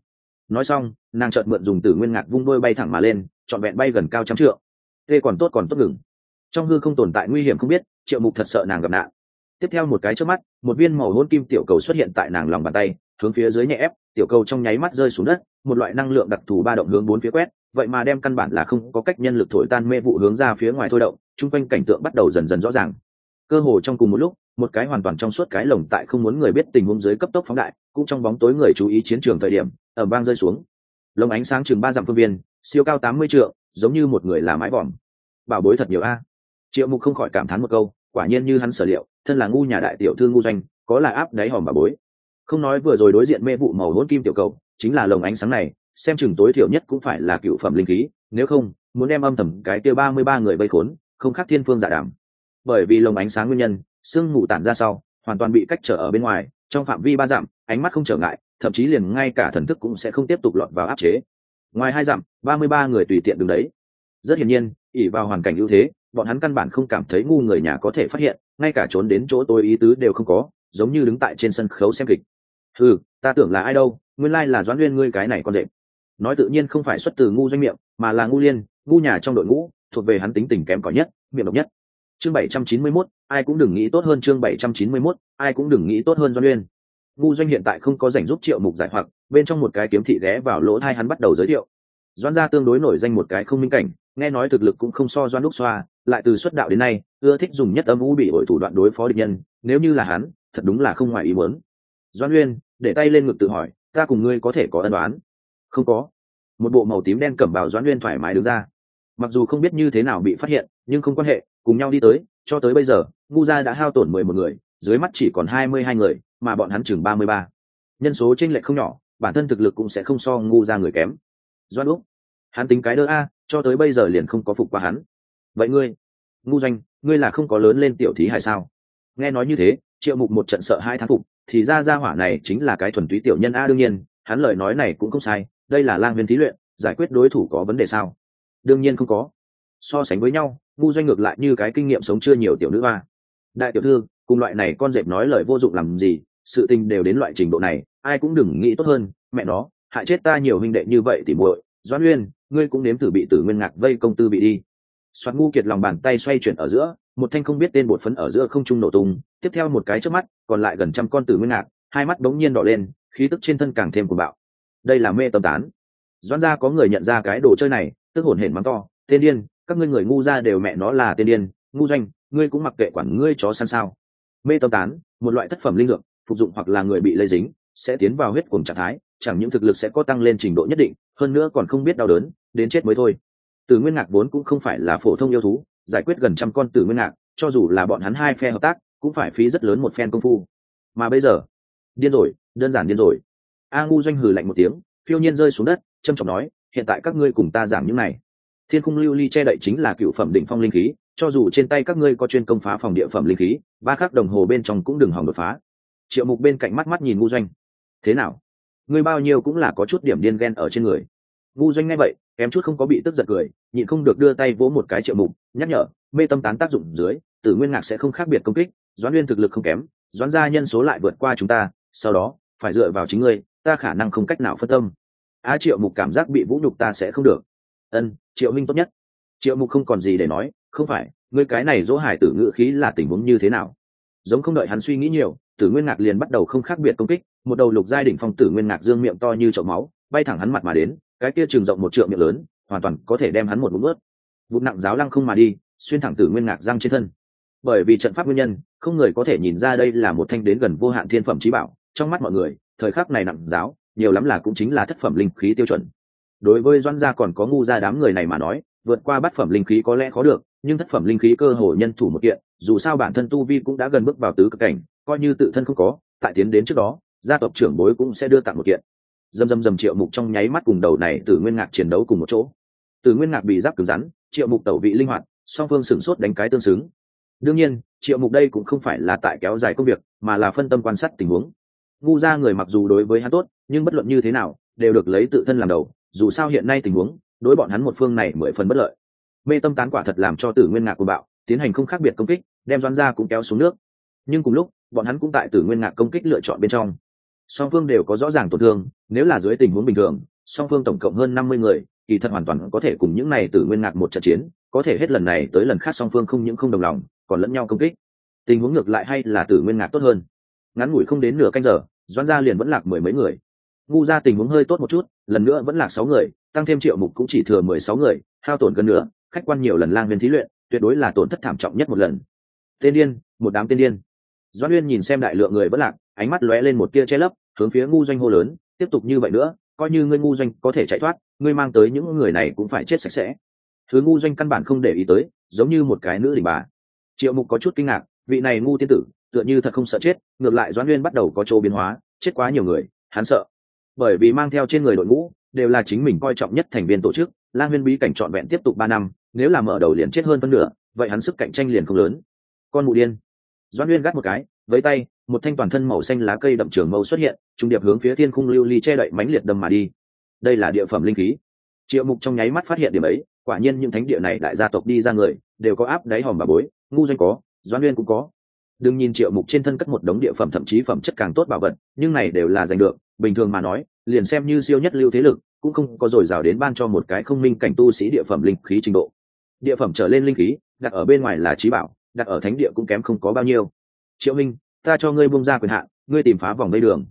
[SPEAKER 1] nói xong nàng chợt mượn dùng tử nguyên ngạc vung đôi bay thẳng mà lên, trọn vẹn bay gần cao trăm trượng. Tê còn tốt còn tốt ngừng. Trong hư không tồn tại nguy hiểm không biết, triệu mục thật sợ nàng gặp nạn. Tiếp theo một cái trước mắt, một viên màu hôn kim tiểu cầu xuất hiện tại nàng lòng bàn tay, hướng phía dưới nhẹ ép, tiểu cầu trong nháy mắt rơi xuống đất, một loại năng lượng đặc thù ba động hướng bốn phía quét, vậy mà đem căn bản là không có cách nhân lực thổi tan mê vụ hướng ra phía ngoài thôi động, chung quanh cảnh tượng bắt đầu dần dần rõ ràng. Cơ hồ trong cùng một lúc, một cái hoàn toàn trong suốt cái lồng tại không muốn người biết tình huống dưới cấp tốc phóng đại, cũng trong bóng tối người chú ý chiến trường thời điểm ở bang rơi xuống lồng ánh sáng chừng ba dặm phương viên, siêu cao tám mươi triệu giống như một người là mái vòm. Bảo bối thật nhiều a. Triệu mục không khỏi cảm thán một câu, quả nhiên như hắn sở liệu, thân là ngu nhà đại tiểu thư ngu doanh, có là áp đáy hòm bà bối. Không nói vừa rồi đối diện mê vụ màu hôn kim tiểu cầu, chính là lồng ánh sáng này, xem chừng tối thiểu nhất cũng phải là cựu phẩm linh khí, nếu không, muốn đem âm thầm cái tiêu ba mươi ba người vây khốn, không khác thiên phương giả đảm bởi vì lồng ánh sáng nguyên nhân, sương mù tản ra sau, hoàn toàn bị cách trở ở bên ngoài, trong phạm vi ba dặm, ánh mắt không trở ngại thậm chí liền ngay cả thần thức cũng sẽ không tiếp tục lọt vào áp chế. Ngoài hai dặm ba mươi ba người tùy tiện đứng đấy. Rất hiển nhiên ỉ vào hoàn cảnh ưu thế bọn hắn căn bản không cảm thấy ngu người nhà có thể phát hiện ngay cả trốn đến chỗ tôi ý tứ đều không có giống như đứng tại trên sân khấu xem kịch. Ừ ta tưởng là ai đâu nguyên lai là doãn nguyên ngươi cái này con đệm nói tự nhiên không phải xuất từ ngu doanh miệng mà là ngu liên ngu nhà trong đội ngũ thuộc về hắn tính tình kém cỏi nhất miệng độc nhất. Chương bảy trăm chín mươi 791, ai cũng đừng nghĩ tốt hơn chương bảy trăm chín mươi 791, ai cũng đừng nghĩ tốt hơn doãn nguyên ngu doanh hiện tại không có dành giúp triệu mục giải hoặc, bên trong một cái kiếm thị ghé vào lỗ thai hắn bắt đầu giới thiệu. Doãn gia tương đối nổi danh một cái không minh cảnh, nghe nói thực lực cũng không so doan đúc xoa, lại từ xuất đạo đến nay, ưa thích dùng nhất âm u bị hội thủ đoạn đối phó địch nhân, nếu như là hắn, thật đúng là không ngoài ý muốn. Doan uyên, để tay lên ngực tự hỏi, ta cùng ngươi có thể có ân đoán không có. Một bộ màu tím đen cẩm bào doan uyên thoải mái đứng ra. Mặc dù không biết như thế nào bị phát hiện, nhưng không quan hệ, cùng nhau đi tới, cho tới bây giờ, ngu gia đã hao tổn mười một người dưới mắt chỉ còn hai mươi hai người, mà bọn hắn chừng ba mươi ba. Nhân số tranh lệch không nhỏ, bản thân thực lực cũng sẽ không so ngu ra người kém. Doan úc, hắn tính cái đỡ a, cho tới bây giờ liền không có phục qua hắn. Vậy ngươi, ngu doanh, ngươi là không có lớn lên tiểu thí hay sao? Nghe nói như thế, triệu mục một trận sợ hai thán phục, thì ra ra hỏa này chính là cái thuần túy tiểu nhân a đương nhiên, hắn lời nói này cũng không sai, đây là lang viên thí luyện, giải quyết đối thủ có vấn đề sao? Đương nhiên không có. So sánh với nhau, ngu doanh ngược lại như cái kinh nghiệm sống chưa nhiều tiểu nữ hoa đại tiểu thư cùng loại này con dẹp nói lời vô dụng làm gì, sự tình đều đến loại trình độ này, ai cũng đừng nghĩ tốt hơn, mẹ nó, hại chết ta nhiều huynh đệ như vậy thì muội. Doãn uyên, ngươi cũng nếm thử bị tử nguyên ngạc vây công tư bị đi. Soạt ngu kiệt lòng bàn tay xoay chuyển ở giữa, một thanh không biết tên bột phấn ở giữa không trung nổ tung, tiếp theo một cái trước mắt, còn lại gần trăm con tử nguyên ngạc, hai mắt đống nhiên đỏ lên, khí tức trên thân càng thêm cuồng bạo. Đây là mê tâm tán. Doãn ra có người nhận ra cái đồ chơi này, tức hồn hển mắng to tên điên, các ngươi người ngu ra đều mẹ nó là tên điên, ngu doanh, ngươi cũng mặc kệ quản ngươi chó săn sao mê tâm tán, một loại thất phẩm linh dược, phục dụng hoặc là người bị lây dính, sẽ tiến vào huyết cùng trạng thái, chẳng những thực lực sẽ có tăng lên trình độ nhất định, hơn nữa còn không biết đau đớn, đến chết mới thôi. Từ nguyên ngạc vốn cũng không phải là phổ thông yêu thú, giải quyết gần trăm con tử nguyên ngạc, cho dù là bọn hắn hai phe hợp tác, cũng phải phí rất lớn một phen công phu. Mà bây giờ, điên rồi, đơn giản điên rồi. A ngu doanh hừ lạnh một tiếng, phiêu nhiên rơi xuống đất trâm trọng nói, hiện tại các ngươi cùng ta giảng những này. Thiên khung lưu ly che đậy chính là cựu phẩm đỉnh phong linh khí, cho dù trên tay các ngươi có chuyên công phá phòng địa phẩm linh khí ba khắc đồng hồ bên trong cũng đừng hỏng đột phá. Triệu mục bên cạnh mắt mắt nhìn ngu doanh. Thế nào? Ngươi bao nhiêu cũng là có chút điểm điên ghen ở trên người. Ngu doanh ngay vậy, kém chút không có bị tức giận cười, nhịn không được đưa tay vỗ một cái triệu mục, nhắc nhở, mê tâm tán tác dụng dưới, tử nguyên ngạc sẽ không khác biệt công kích, doãn nguyên thực lực không kém, doãn gia nhân số lại vượt qua chúng ta, sau đó, phải dựa vào chính ngươi, ta khả năng không cách nào phân tâm. Á triệu mục cảm giác bị vũ nhục ta sẽ không được. Ân, triệu minh tốt nhất. Triệu mục không còn gì để nói, không phải ngươi cái này dỗ hải tử ngự khí là tình huống như thế nào? Giống không đợi hắn suy nghĩ nhiều, tử nguyên ngạc liền bắt đầu không khác biệt công kích, một đầu lục giai đỉnh phong tử nguyên ngạc dương miệng to như chậu máu, bay thẳng hắn mặt mà đến, cái kia trường rộng một trượng miệng lớn, hoàn toàn có thể đem hắn một bụng ướt. Vụ nặng giáo lăng không mà đi, xuyên thẳng tử nguyên ngạc răng trên thân. Bởi vì trận pháp nguyên nhân, không người có thể nhìn ra đây là một thanh đến gần vô hạn thiên phẩm trí bảo, trong mắt mọi người, thời khắc này nặng giáo, nhiều lắm là cũng chính là thất phẩm linh khí tiêu chuẩn. Đối với doan gia còn có ngu gia đám người này mà nói vượt qua bát phẩm linh khí có lẽ khó được, nhưng thất phẩm linh khí cơ hồ nhân thủ một kiện, dù sao bản thân tu vi cũng đã gần bước vào tứ cực cảnh, coi như tự thân không có, tại tiến đến trước đó, gia tộc trưởng bối cũng sẽ đưa tặng một kiện. Dầm dầm dầm triệu mục trong nháy mắt cùng đầu này từ nguyên ngạc chiến đấu cùng một chỗ. Từ nguyên ngạc bị giáp cứng rắn, triệu mục tẩu vị linh hoạt, song phương sửng sốt đánh cái tương xứng. Đương nhiên, triệu mục đây cũng không phải là tại kéo dài công việc, mà là phân tâm quan sát tình huống. Ngu ra người mặc dù đối với hắn tốt, nhưng bất luận như thế nào, đều được lấy tự thân làm đầu, dù sao hiện nay tình huống đối bọn hắn một phương này mười phần bất lợi. Mê tâm tán quả thật làm cho tử nguyên ngạc của bạo, tiến hành không khác biệt công kích, đem doan ra cũng kéo xuống nước. Nhưng cùng lúc, bọn hắn cũng tại tử nguyên ngạc công kích lựa chọn bên trong. Song phương đều có rõ ràng tổn thương, nếu là dưới tình huống bình thường, song phương tổng cộng hơn năm mươi người, kỳ thật hoàn toàn có thể cùng những này tử nguyên ngạc một trận chiến, có thể hết lần này tới lần khác song phương không những không đồng lòng, còn lẫn nhau công kích. Tình huống ngược lại hay là tử nguyên ngạc tốt hơn. Ngắn ngủi không đến nửa canh giờ doan gia liền vẫn lạc mười mấy người. Ngu ra tình huống hơi tốt một chút, lần nữa vẫn lạc sáu người tăng thêm triệu mục cũng chỉ thừa mười sáu người, hao tổn gần nửa. khách quan nhiều lần lang viên thí luyện, tuyệt đối là tổn thất thảm trọng nhất một lần. Tên điên, một đám tên điên. Doan uyên nhìn xem đại lượng người vẫn lạc, ánh mắt lóe lên một tia che lấp, hướng phía ngu doanh hô lớn, tiếp tục như vậy nữa, coi như ngươi ngu doanh có thể chạy thoát, ngươi mang tới những người này cũng phải chết sạch sẽ. Thứ ngu doanh căn bản không để ý tới, giống như một cái nữ đỉnh bà. Triệu mục có chút kinh ngạc, vị này ngu tiên tử, tựa như thật không sợ chết, ngược lại doãn nguyên bắt đầu có chỗ biến hóa, chết quá nhiều người, hắn sợ. Bởi vì mang theo trên người đội ngũ đều là chính mình coi trọng nhất thành viên tổ chức. Lang nguyên bí cảnh trọn vẹn tiếp tục ba năm, nếu là mở đầu liền chết hơn phân nửa, vậy hắn sức cạnh tranh liền không lớn. Con mụ điên. Doãn nguyên gắt một cái, với tay, một thanh toàn thân màu xanh lá cây đậm trường mâu xuất hiện, trung điệp hướng phía thiên khung lưu ly che đậy mánh liệt đâm mà đi. Đây là địa phẩm linh khí. Triệu mục trong nháy mắt phát hiện điểm ấy, quả nhiên những thánh địa này đại gia tộc đi ra người, đều có áp đáy hòm bà bối, ngu doanh có, doãn nguyên cũng có. Đừng nhìn triệu mục trên thân cất một đống địa phẩm, thậm chí phẩm chất càng tốt bảo vật, nhưng này đều là giành được, bình thường mà nói liền xem như siêu nhất lưu thế lực, cũng không có dồi dào đến ban cho một cái không minh cảnh tu sĩ địa phẩm linh khí trình độ. Địa phẩm trở lên linh khí, đặt ở bên ngoài là trí bảo, đặt ở thánh địa cũng kém không có bao nhiêu. Triệu minh, ta cho ngươi buông ra quyền hạn, ngươi tìm phá vòng vây đường.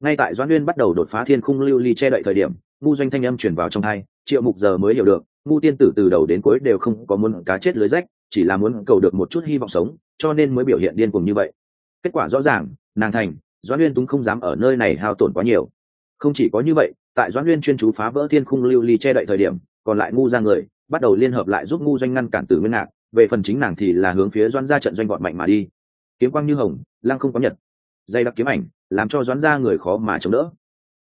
[SPEAKER 1] Ngay tại doãn nguyên bắt đầu đột phá thiên khung lưu ly che đậy thời điểm, ngu doanh thanh âm chuyển vào trong hai, triệu mục giờ mới hiểu được, ngu tiên tử từ đầu đến cuối đều không có muốn cá chết lưới rách, chỉ là muốn cầu được một chút hy vọng sống, cho nên mới biểu hiện điên cuồng như vậy. Kết quả rõ ràng, nàng thành, doãn uyên túng không dám ở nơi này hao tổn quá nhiều không chỉ có như vậy, tại doãn uyên chuyên chú phá vỡ thiên khung lưu ly che đậy thời điểm, còn lại ngu ra người, bắt đầu liên hợp lại giúp ngu doanh ngăn cản tử nguyên ngạc. Về phần chính nàng thì là hướng phía doãn ra trận doanh gọn mạnh mà đi. Kiếm quang như hồng, lăng không có nhật. Dây đặc kiếm ảnh, làm cho doãn ra người khó mà chống đỡ.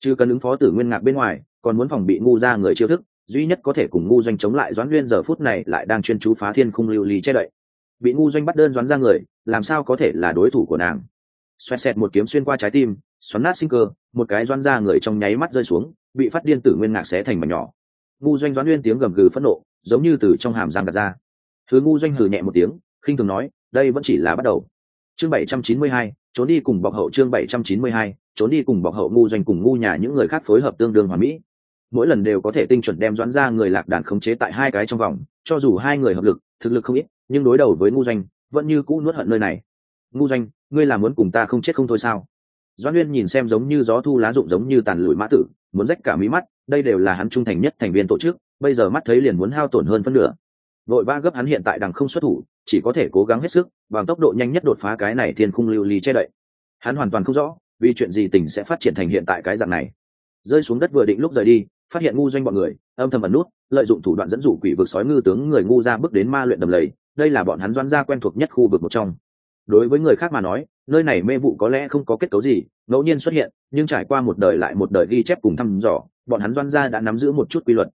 [SPEAKER 1] Chứ cần ứng phó tử nguyên ngạc bên ngoài, còn muốn phòng bị ngu ra người chiêu thức, duy nhất có thể cùng ngu doanh chống lại doãn nguyên giờ phút này lại đang chuyên chú phá thiên khung lưu ly che đậy. Bị ngu doanh bắt đơn doãn ra người, làm sao có thể là đối thủ của nàng? Xoẹt xẹt một kiếm xuyên qua trái tim, xoắn nát sinh cơ, một cái doan ra người trong nháy mắt rơi xuống, bị phát điên tử nguyên ngạc xé thành mảnh nhỏ. Ngu doanh doãn nguyên tiếng gầm gừ phẫn nộ, giống như từ trong hàm giang gạt ra. Thứ ngu doanh hừ nhẹ một tiếng, khinh thường nói, đây vẫn chỉ là bắt đầu. Chương bảy trăm chín mươi hai, trốn đi cùng bọc hậu chương bảy trăm chín mươi hai, trốn đi cùng bọc hậu ngu doanh cùng ngu nhà những người khác phối hợp tương đương hòa mỹ. Mỗi lần đều có thể tinh chuẩn đem doãn ra người lạc đàn khống chế tại hai cái trong vòng, cho dù hai người hợp lực, thực lực không ít, nhưng đối đầu với ngu doanh, vẫn như cũ nuốt hận nơi này ngu doanh, ngươi là muốn cùng ta không chết không thôi sao? Doãn uyên nhìn xem giống như gió thu lá rụng giống như tàn lụi mã tử, muốn rách cả mí mắt, đây đều là hắn trung thành nhất thành viên tổ chức, bây giờ mắt thấy liền muốn hao tổn hơn phân nửa. Vội ba gấp hắn hiện tại đằng không xuất thủ, chỉ có thể cố gắng hết sức, bằng tốc độ nhanh nhất đột phá cái này thiên khung lưu ly che đậy. Hắn hoàn toàn không rõ, vì chuyện gì tình sẽ phát triển thành hiện tại cái dạng này. Rơi xuống đất vừa định lúc rời đi, phát hiện ngu doanh bọn người, âm thầm ẩn nút, lợi dụng thủ đoạn dẫn dụ quỷ vực sói ngư tướng người ngu ra bước đến ma luyện đầm lầy, đây là bọn hắn doan gia quen thuộc nhất khu vực một trong đối với người khác mà nói, nơi này mê vụ có lẽ không có kết cấu gì, ngẫu nhiên xuất hiện, nhưng trải qua một đời lại một đời ghi chép cùng thăm dò, bọn hắn doan gia đã nắm giữ một chút quy luật.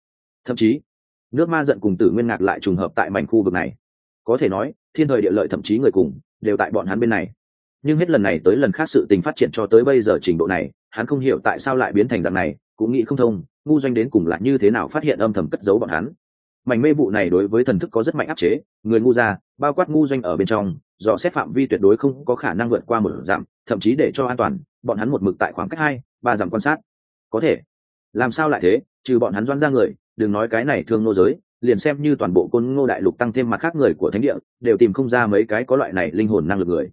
[SPEAKER 1] Thậm chí, nước ma giận cùng tử nguyên ngạc lại trùng hợp tại mảnh khu vực này. Có thể nói, thiên thời địa lợi thậm chí người cùng, đều tại bọn hắn bên này. Nhưng hết lần này tới lần khác sự tình phát triển cho tới bây giờ trình độ này, hắn không hiểu tại sao lại biến thành dạng này, cũng nghĩ không thông, ngu doanh đến cùng là như thế nào phát hiện âm thầm cất giấu bọn hắn mảnh mê vụ này đối với thần thức có rất mạnh áp chế, người ngu ra, bao quát ngu doanh ở bên trong do xét phạm vi tuyệt đối không có khả năng vượt qua một dặm, thậm chí để cho an toàn, bọn hắn một mực tại khoảng cách hai, ba dặm quan sát. Có thể. Làm sao lại thế? Trừ bọn hắn doan ra người, đừng nói cái này thương nô giới, liền xem như toàn bộ côn ngô đại lục tăng thêm mặt khác người của thánh địa, đều tìm không ra mấy cái có loại này linh hồn năng lực người.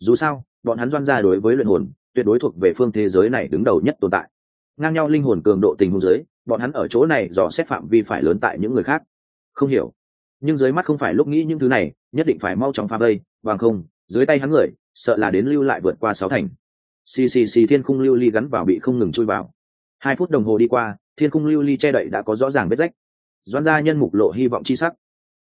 [SPEAKER 1] Dù sao, bọn hắn doan ra đối với luyện hồn, tuyệt đối thuộc về phương thế giới này đứng đầu nhất tồn tại. Ngang nhau linh hồn cường độ tình huống giới, bọn hắn ở chỗ này dò xét phạm vi phải lớn tại những người khác không hiểu. Nhưng dưới mắt không phải lúc nghĩ những thứ này, nhất định phải mau chóng phá vây, bằng không, dưới tay hắn người, sợ là đến lưu lại vượt qua sáu thành. Ccc thiên khung lưu ly gắn vào bị không ngừng chui vào. Hai phút đồng hồ đi qua, thiên khung lưu ly che đậy đã có rõ ràng vết rách. Doan gia nhân mục lộ hy vọng chi sắc.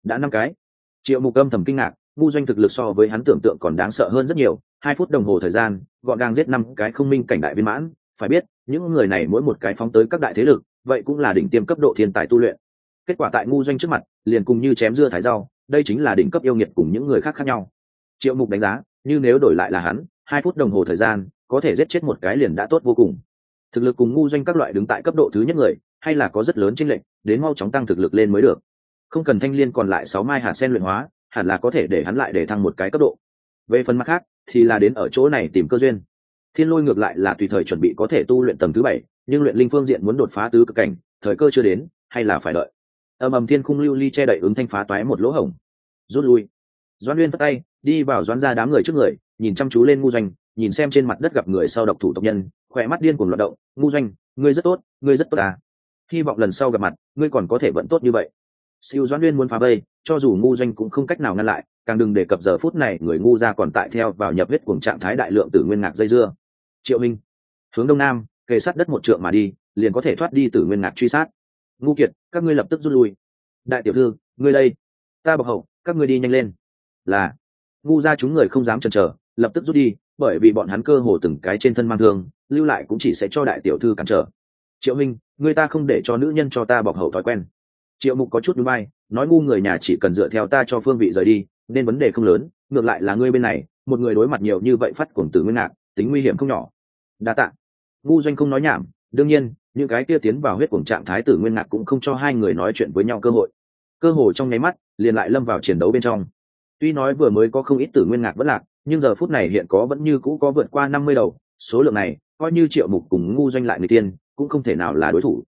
[SPEAKER 1] Đã năm cái. Triệu mục âm thầm kinh ngạc, ngu doanh thực lực so với hắn tưởng tượng còn đáng sợ hơn rất nhiều. Hai phút đồng hồ thời gian, gọn gàng giết năm cái không minh cảnh đại viên mãn. Phải biết, những người này mỗi một cái phóng tới các đại thế lực, vậy cũng là đỉnh tiêm cấp độ thiên tài tu luyện kết quả tại ngu doanh trước mặt, liền cùng như chém dưa thái rau, đây chính là đỉnh cấp yêu nghiệt cùng những người khác khác nhau. Triệu mục đánh giá, như nếu đổi lại là hắn, hai phút đồng hồ thời gian, có thể giết chết một cái liền đã tốt vô cùng. Thực lực cùng ngu doanh các loại đứng tại cấp độ thứ nhất người, hay là có rất lớn chênh lệch, đến mau chóng tăng thực lực lên mới được. Không cần thanh liên còn lại sáu mai hạt sen luyện hóa, hẳn là có thể để hắn lại để thăng một cái cấp độ. Về phần mặt khác, thì là đến ở chỗ này tìm cơ duyên. Thiên lôi ngược lại là tùy thời chuẩn bị có thể tu luyện tầng thứ bảy, nhưng luyện linh phương diện muốn đột phá tứ cực cảnh, thời cơ chưa đến, hay là phải đợi ầm ầm thiên khung lưu ly che đậy ứng thanh phá toái một lỗ hổng. Rút lui. Doan uyên phất tay, đi vào doan ra đám người trước người, nhìn chăm chú lên ngu doanh, nhìn xem trên mặt đất gặp người sau độc thủ tộc nhân, khỏe mắt điên cuồng loạt động, ngu doanh, ngươi rất tốt, ngươi rất tốt à. Hy vọng lần sau gặp mặt, ngươi còn có thể vẫn tốt như vậy. Siêu doan uyên muốn phá vây, cho dù ngu doanh cũng không cách nào ngăn lại, càng đừng đề cập giờ phút này người ngu ra còn tại theo vào nhập huyết cùng trạng thái đại lượng từ nguyên ngạc dây dưa. Triệu minh, hướng đông nam, kề sát đất một trượng mà đi, liền có thể thoát đi từ nguyên ngạc truy sát ngu kiệt, các ngươi lập tức rút lui. Đại tiểu thư, ngươi đây. Ta bọc hậu, các ngươi đi nhanh lên. Là. Ngu ra chúng người không dám chần chờ, lập tức rút đi, bởi vì bọn hắn cơ hồ từng cái trên thân mang thương, lưu lại cũng chỉ sẽ cho đại tiểu thư cản trở. Triệu minh, người ta không để cho nữ nhân cho ta bọc hậu thói quen. Triệu mục có chút núi bay nói ngu người nhà chỉ cần dựa theo ta cho phương vị rời đi, nên vấn đề không lớn, ngược lại là ngươi bên này, một người đối mặt nhiều như vậy phát cuồng từ nguyên ngạc, tính nguy hiểm không nhỏ. Đa tạ. Ngu doanh không nói nhảm đương nhiên, những cái kia tiến vào huyết cuồng trạng thái tử nguyên ngạc cũng không cho hai người nói chuyện với nhau cơ hội. Cơ hội trong nháy mắt, liền lại lâm vào chiến đấu bên trong. Tuy nói vừa mới có không ít tử nguyên ngạc vẫn lạc, nhưng giờ phút này hiện có vẫn như cũ có vượt qua năm mươi đầu, số lượng này, coi như triệu mục cùng ngu doanh lại người tiên, cũng không thể nào là đối thủ.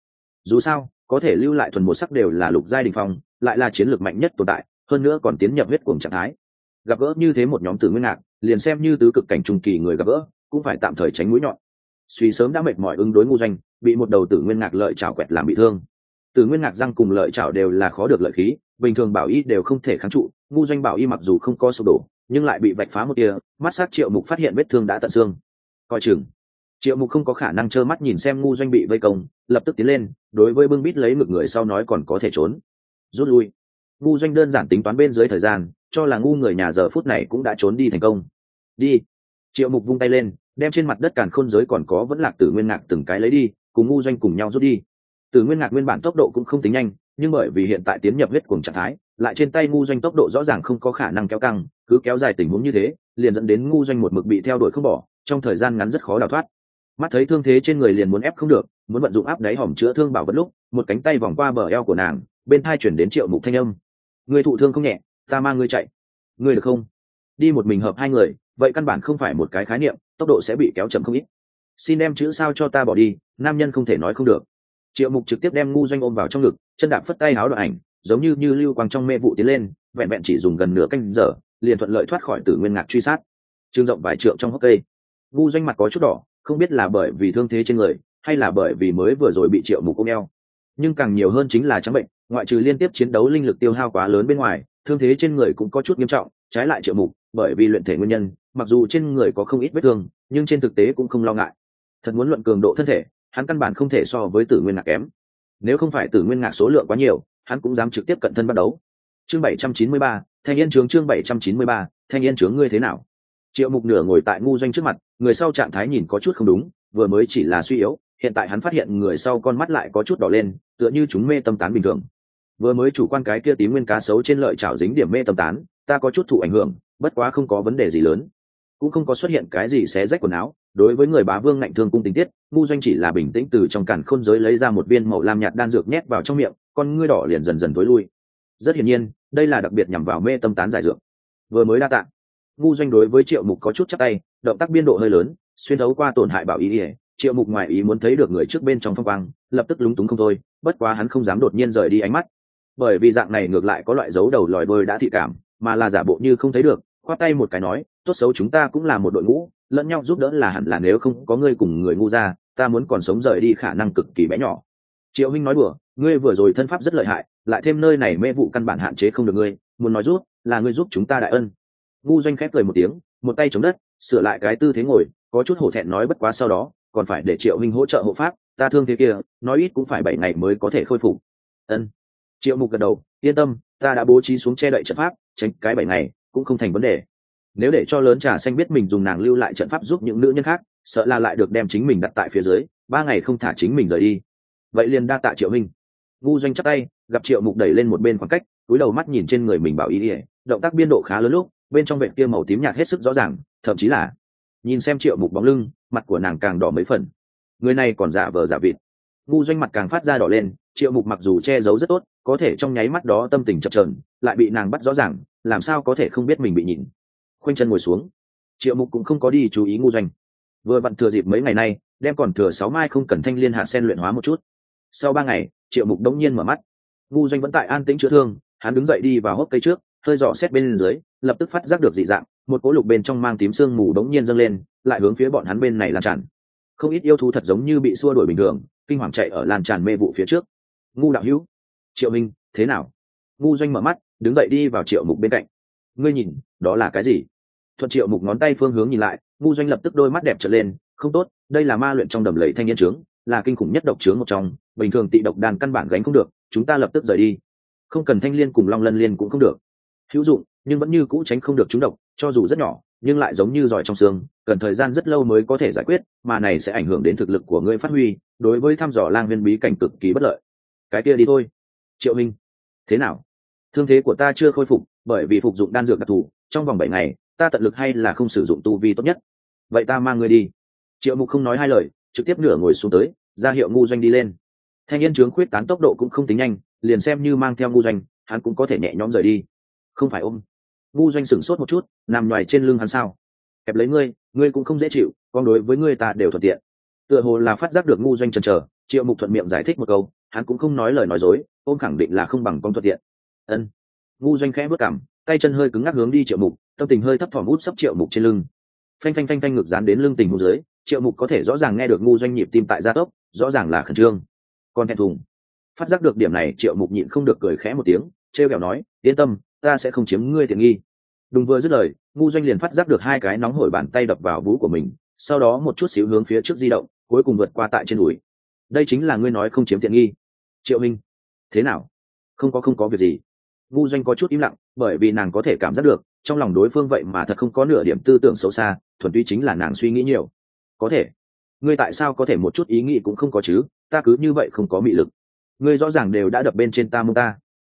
[SPEAKER 1] Dù sao, có thể lưu lại thuần một sắc đều là lục giai đình phong, lại là chiến lược mạnh nhất tồn tại, hơn nữa còn tiến nhập huyết cuồng trạng thái. Gặp gỡ như thế một nhóm tử nguyên ngạc, liền xem như tứ cực cảnh trung kỳ người gặp gỡ, cũng phải tạm thời tránh mũi nhọn suy sớm đã mệt mỏi ứng đối ngu doanh, bị một đầu tử nguyên ngạc lợi chảo quẹt làm bị thương. Tử nguyên ngạc răng cùng lợi chảo đều là khó được lợi khí, bình thường bảo y đều không thể kháng trụ, ngu doanh bảo y mặc dù không có sụp đổ, nhưng lại bị vạch phá một tia, mắt sát triệu mục phát hiện vết thương đã tận xương. Coi chừng, triệu mục không có khả năng trơ mắt nhìn xem ngu doanh bị vây công, lập tức tiến lên, đối với bưng bít lấy ngực người sau nói còn có thể trốn. Rút lui. Ngu doanh đơn giản tính toán bên dưới thời gian, cho là ngu người nhà giờ phút này cũng đã trốn đi thành công. Đi. Triệu mục vung tay lên đem trên mặt đất càn khôn giới còn có vẫn lạc tử nguyên ngạc từng cái lấy đi, cùng ngu doanh cùng nhau rút đi. Tử nguyên ngạc nguyên bản tốc độ cũng không tính nhanh, nhưng bởi vì hiện tại tiến nhập huyết cùng trạng thái, lại trên tay ngu doanh tốc độ rõ ràng không có khả năng kéo căng, cứ kéo dài tình huống như thế, liền dẫn đến ngu doanh một mực bị theo đuổi không bỏ, trong thời gian ngắn rất khó đào thoát. Mắt thấy thương thế trên người liền muốn ép không được, muốn vận dụng áp đáy hỏng chữa thương bảo vật lúc, một cánh tay vòng qua bờ eo của nàng, bên thai chuyển đến triệu mục thanh âm. Người thụ thương không nhẹ, ta mang ngươi chạy. Ngươi được không? Đi một mình hợp hai người vậy căn bản không phải một cái khái niệm, tốc độ sẽ bị kéo chậm không ít. Xin đem chữ sao cho ta bỏ đi, nam nhân không thể nói không được. Triệu mục trực tiếp đem ngu doanh ôm vào trong ngực, chân đạp phất tay áo đoạn ảnh, giống như như lưu quang trong mê vụ tiến lên, vẹn vẹn chỉ dùng gần nửa canh giờ, liền thuận lợi thoát khỏi tử nguyên ngạc truy sát. Trương rộng vài trượng trong hốc cây. Ngu doanh mặt có chút đỏ, không biết là bởi vì thương thế trên người, hay là bởi vì mới vừa rồi bị triệu mục ôm eo. Nhưng càng nhiều hơn chính là trắng bệnh, ngoại trừ liên tiếp chiến đấu linh lực tiêu hao quá lớn bên ngoài, thương thế trên người cũng có chút nghiêm trọng, trái lại triệu mục, bởi vì luyện thể nguyên nhân mặc dù trên người có không ít vết thương, nhưng trên thực tế cũng không lo ngại. Thật muốn luận cường độ thân thể, hắn căn bản không thể so với tử nguyên ngạc kém. Nếu không phải tử nguyên ngạc số lượng quá nhiều, hắn cũng dám trực tiếp cận thân bắt đấu chương bảy trăm chín mươi ba, thanh yên trướng chương bảy trăm chín mươi ba, thanh yên trướng ngươi thế nào? Triệu mục nửa ngồi tại ngu doanh trước mặt, người sau trạng thái nhìn có chút không đúng, vừa mới chỉ là suy yếu, hiện tại hắn phát hiện người sau con mắt lại có chút đỏ lên, tựa như chúng mê tâm tán bình thường. Vừa mới chủ quan cái kia tím nguyên cá sấu trên lợi chảo dính điểm mê tâm tán, ta có chút thụ ảnh hưởng, bất quá không có vấn đề gì lớn cũng không có xuất hiện cái gì xé rách quần áo, đối với người bá vương ngạnh thương cung tình tiết, ngu doanh chỉ là bình tĩnh từ trong cản khôn giới lấy ra một viên màu lam nhạt đan dược nhét vào trong miệng, con ngươi đỏ liền dần dần tối lui. Rất hiển nhiên, đây là đặc biệt nhằm vào mê tâm tán giải dược. Vừa mới đa tạng ngu doanh đối với triệu mục có chút chắc tay, động tác biên độ hơi lớn, xuyên thấu qua tổn hại bảo ý ỉa triệu mục ngoài ý muốn thấy được người trước bên trong phong quang, lập tức lúng túng không thôi, bất quá hắn không dám đột nhiên rời đi ánh mắt. Bởi vì dạng này ngược lại có loại dấu đầu lòi đôi đã thị cảm, mà là giả bộ như không thấy được khoát tay một cái nói tốt xấu chúng ta cũng là một đội ngũ lẫn nhau giúp đỡ là hẳn là nếu không có ngươi cùng người ngu ra ta muốn còn sống rời đi khả năng cực kỳ bé nhỏ. Triệu huynh nói đùa ngươi vừa rồi thân pháp rất lợi hại lại thêm nơi này mê vụ căn bản hạn chế không được ngươi muốn nói giúp, là ngươi giúp chúng ta đại ân. Ngu doanh khép cười một tiếng một tay chống đất sửa lại cái tư thế ngồi có chút hổ thẹn nói bất quá sau đó còn phải để triệu huynh hỗ trợ hộ pháp ta thương thế kia nói ít cũng phải bảy ngày mới có thể khôi phục. Ân. Triệu mục gật đầu yên tâm ta đã bố trí xuống che đậy trận pháp tránh cái bảy ngày cũng không thành vấn đề. Nếu để cho lớn trà xanh biết mình dùng nàng lưu lại trận pháp giúp những nữ nhân khác, sợ là lại được đem chính mình đặt tại phía dưới, ba ngày không thả chính mình rời đi. Vậy liền đa tạ triệu minh. Ngu doanh chắc tay, gặp triệu mục đẩy lên một bên khoảng cách, túi đầu mắt nhìn trên người mình bảo ý ỉa động tác biên độ khá lớn lúc, bên trong vệ kia màu tím nhạt hết sức rõ ràng, thậm chí là nhìn xem triệu mục bóng lưng, mặt của nàng càng đỏ mấy phần. Người này còn giả vờ giả vịt. Ngu doanh mặt càng phát ra đỏ lên, triệu mục mặc dù che giấu rất tốt, có thể trong nháy mắt đó tâm tình chập trờn lại bị nàng bắt rõ ràng làm sao có thể không biết mình bị nhìn? Khoanh chân ngồi xuống. Triệu mục cũng không có đi chú ý ngu doanh. Vừa vặn thừa dịp mấy ngày nay, đem còn thừa sáu mai không cần thanh liên hạ sen luyện hóa một chút. Sau ba ngày, triệu mục đống nhiên mở mắt. Ngu doanh vẫn tại an tĩnh chữa thương, hắn đứng dậy đi vào hốc cây trước, hơi dò xét bên dưới, lập tức phát giác được dị dạng, một cỗ lục bên trong mang tím sương mù đống nhiên dâng lên, lại hướng phía bọn hắn bên này lan tràn. Không ít yêu thú thật giống như bị xua đuổi bình thường, kinh hoàng chạy ở lan tràn mê vụ phía trước. Ngu đạo hữu, triệu minh, thế nào? Ngu doanh mở mắt đứng dậy đi vào triệu mục bên cạnh. Ngươi nhìn, đó là cái gì? Thuận triệu mục ngón tay phương hướng nhìn lại, ngu doanh lập tức đôi mắt đẹp trở lên, không tốt, đây là ma luyện trong đầm lầy thanh niên trướng, là kinh khủng nhất độc trướng một trong, bình thường tị độc đàn căn bản gánh không được, chúng ta lập tức rời đi. Không cần thanh liên cùng long lân liên cũng không được. Hữu dụng, nhưng vẫn như cũ tránh không được chúng độc, cho dù rất nhỏ, nhưng lại giống như giỏi trong xương, cần thời gian rất lâu mới có thể giải quyết, mà này sẽ ảnh hưởng đến thực lực của ngươi phát huy, đối với thăm dò lang viên bí cảnh cực kỳ bất lợi. Cái kia đi thôi. Triệu minh, thế nào? Thương thế của ta chưa khôi phục, bởi vì phục dụng đan dược đặc thù, trong vòng bảy ngày, ta tận lực hay là không sử dụng tu vi tốt nhất. Vậy ta mang ngươi đi. Triệu mục không nói hai lời, trực tiếp nửa ngồi xuống tới, ra hiệu ngu doanh đi lên. Thanh niên trướng khuyết tán tốc độ cũng không tính nhanh, liền xem như mang theo ngu doanh, hắn cũng có thể nhẹ nhõm rời đi. Không phải ôm. Ngu doanh sửng sốt một chút, nằm ngoài trên lưng hắn sao? Kẹp lấy ngươi ngươi cũng không dễ chịu, con đối với ngươi ta đều thuận tiện. Tựa hồ là phát giác được ngu doanh chần chờ, triệu mục thuận miệng giải thích một câu, hắn cũng không nói lời nói dối, ôm khẳng định là không bằng con thuận tiện ân. Ngu doanh khẽ bước cảm tay chân hơi cứng ngắc hướng đi triệu mục, tâm tình hơi thấp thỏm út sấp triệu mục trên lưng. Phanh phanh phanh phanh ngực dán đến lưng tình hồ dưới, triệu mục có thể rõ ràng nghe được ngu doanh nhịp tim tại gia tốc, rõ ràng là khẩn trương. Còn thẹn thùng. Phát giác được điểm này, triệu mục nhịn không được cười khẽ một tiếng, trêu kẹo nói, yên tâm, ta sẽ không chiếm ngươi tiện nghi. Đúng vừa dứt lời, ngu doanh liền phát giác được hai cái nóng hổi bàn tay đập vào vú của mình, sau đó một chút xíu hướng phía trước di động, cuối cùng vượt qua tại trên đùi. Đây chính là ngươi nói không chiếm tiện nghi. Triệu minh. Thế nào? Không có không có việc gì ngu doanh có chút im lặng, bởi vì nàng có thể cảm giác được, trong lòng đối phương vậy mà thật không có nửa điểm tư tưởng xấu xa, thuần túy chính là nàng suy nghĩ nhiều. Có thể. Ngươi tại sao có thể một chút ý nghĩ cũng không có chứ? Ta cứ như vậy không có mị lực. Ngươi rõ ràng đều đã đập bên trên ta mông ta.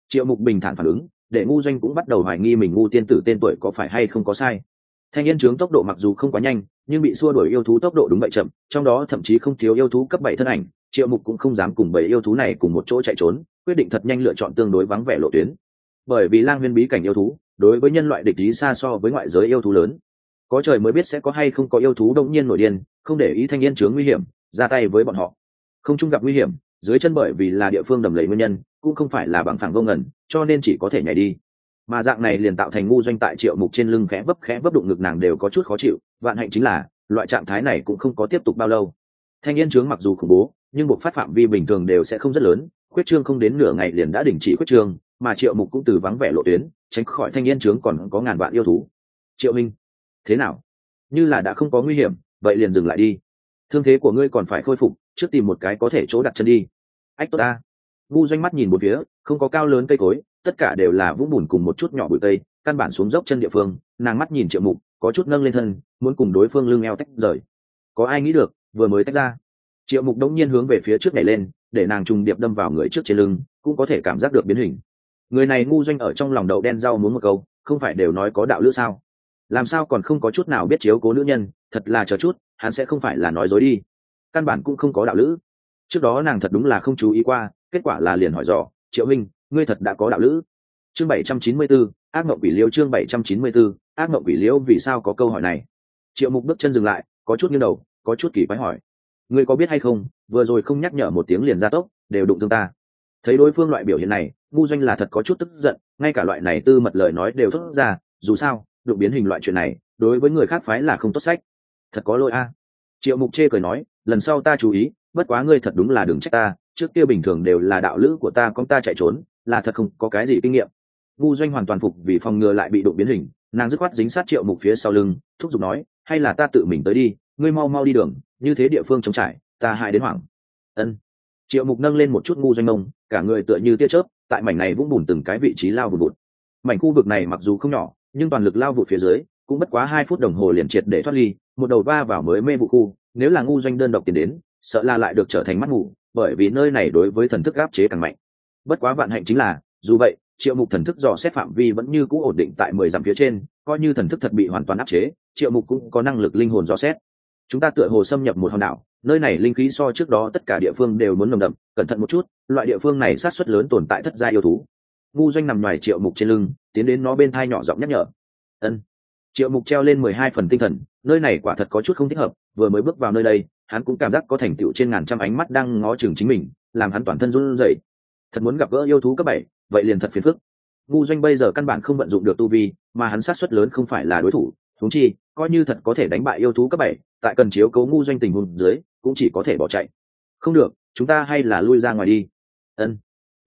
[SPEAKER 1] Triệu mục bình thản phản ứng, để ngu doanh cũng bắt đầu hoài nghi mình ngu tiên tử tên tuổi có phải hay không có sai. Thanh yên trướng tốc độ mặc dù không quá nhanh, nhưng bị xua đuổi yêu thú tốc độ đúng vậy chậm, trong đó thậm chí không thiếu yêu thú cấp bảy thân ảnh, triệu mục cũng không dám cùng bảy yêu thú này cùng một chỗ chạy trốn, quyết định thật nhanh lựa chọn tương đối vắng vẻ lộ tuyến bởi vì lang huyên bí cảnh yêu thú, đối với nhân loại địch lý xa so với ngoại giới yêu thú lớn. Có trời mới biết sẽ có hay không có yêu thú đông nhiên nổi điên, không để ý thanh niên chướng nguy hiểm, ra tay với bọn họ. Không chung gặp nguy hiểm, dưới chân bởi vì là địa phương đầm lầy nguyên nhân, cũng không phải là bằng phẳng vô ngần, cho nên chỉ có thể nhảy đi. Mà dạng này liền tạo thành ngu doanh tại triệu mục trên lưng khẽ vấp khẽ vấp đụng ngực nàng đều có chút khó chịu, vạn hạnh chính là, loại trạng thái này cũng không có tiếp tục bao lâu. Thanh niên chướng mặc dù khủng bố, nhưng buộc phát phạm vi bình thường đều sẽ không rất lớn, khuyết trương không đến nửa ngày liền đã đình chỉ khuyết trương mà triệu mục cũng từ vắng vẻ lộ tuyến, tránh khỏi thanh niên trướng còn có ngàn vạn yêu thú. Triệu minh, thế nào? Như là đã không có nguy hiểm, vậy liền dừng lại đi. Thương thế của ngươi còn phải khôi phục, trước tìm một cái có thể chỗ đặt chân đi. Ách, tốt ta. Ngu doanh mắt nhìn một phía, không có cao lớn cây cối, tất cả đều là vũng bùn cùng một chút nhỏ bụi cây, căn bản xuống dốc chân địa phương, nàng mắt nhìn triệu mục, có chút nâng lên thân, muốn cùng đối phương lưng eo tách rời. Có ai nghĩ được, vừa mới tách ra. Triệu mục đống nhiên hướng về phía trước này lên, để nàng trùng điệp đâm vào người trước trên lưng, cũng có thể cảm giác được biến hình người này ngu doanh ở trong lòng đậu đen rau muốn một câu không phải đều nói có đạo lữ sao? Làm sao còn không có chút nào biết chiếu cố nữ nhân thật là chờ chút hắn sẽ không phải là nói dối đi. Căn bản cũng không có đạo lữ. Trước đó nàng thật đúng là không chú ý qua kết quả là liền hỏi dò triệu minh ngươi thật đã có đạo lữ? Chương bảy trăm chín mươi 794, ác mộng quỷ liêu chương bảy trăm chín mươi 794, ác mộng quỷ liêu vì sao có câu hỏi này? Triệu mục bước chân dừng lại có chút như đầu có chút kỳ quái hỏi ngươi có biết hay không vừa rồi không nhắc nhở một tiếng liền ra tốc đều đụng thương ta. Thấy đối phương loại biểu hiện này ngu doanh là thật có chút tức giận, ngay cả loại này tư mật lời nói đều thốt ra, dù sao, đụng biến hình loại chuyện này, đối với người khác phái là không tốt sách. Thật có lỗi a. Triệu mục chê cười nói, lần sau ta chú ý, bất quá ngươi thật đúng là đừng trách ta, trước kia bình thường đều là đạo lữ của ta con ta chạy trốn, là thật không có cái gì kinh nghiệm. Ngu doanh hoàn toàn phục vì phòng ngừa lại bị đụng biến hình, nàng dứt khoát dính sát triệu mục phía sau lưng, thúc giục nói, hay là ta tự mình tới đi, ngươi mau mau đi đường, như thế địa phương trống trải, ta hại đến hoảng. Ân. Triệu mục nâng lên một chút ngu doanh mông, cả người tựa như tia chớp tại mảnh này vũng bùn từng cái vị trí lao vụt vụt. Mảnh khu vực này mặc dù không nhỏ, nhưng toàn lực lao vụt phía dưới, cũng bất quá hai phút đồng hồ liền triệt để thoát ly, một đầu va vào mới mê vụ khu, nếu là ngu doanh đơn độc tiền đến, sợ là lại được trở thành mắt mù, bởi vì nơi này đối với thần thức áp chế càng mạnh. Bất quá vạn hạnh chính là, dù vậy, triệu mục thần thức dò xét phạm vi vẫn như cũ ổn định tại mười dặm phía trên, coi như thần thức thật bị hoàn toàn áp chế, triệu mục cũng có năng lực linh hồn dò xét. Chúng ta tựa hồ xâm nhập một hòn đảo nơi này linh khí so trước đó tất cả địa phương đều muốn nồng đậm, cẩn thận một chút, loại địa phương này sát xuất lớn tồn tại thất gia yêu thú. Ngu doanh nằm ngoài triệu mục trên lưng, tiến đến nó bên thai nhỏ giọng nhắc nhở. Ân. Triệu mục treo lên mười hai phần tinh thần, nơi này quả thật có chút không thích hợp, vừa mới bước vào nơi đây, hắn cũng cảm giác có thành tựu trên ngàn trăm ánh mắt đang ngó chừng chính mình, làm hắn toàn thân run rẩy. Thật muốn gặp gỡ yêu thú cấp bảy, vậy liền thật phiền phức. Ngu doanh bây giờ căn bản không vận dụng được tu vi, mà hắn sát xuất lớn không phải là đối thủ. Thúng chi, coi như thật có thể đánh bại yêu thú cấp bảy, tại cần chiếu cấu ngu doanh tình huống dưới cũng chỉ có thể bỏ chạy. Không được, chúng ta hay là lui ra ngoài đi. Ân.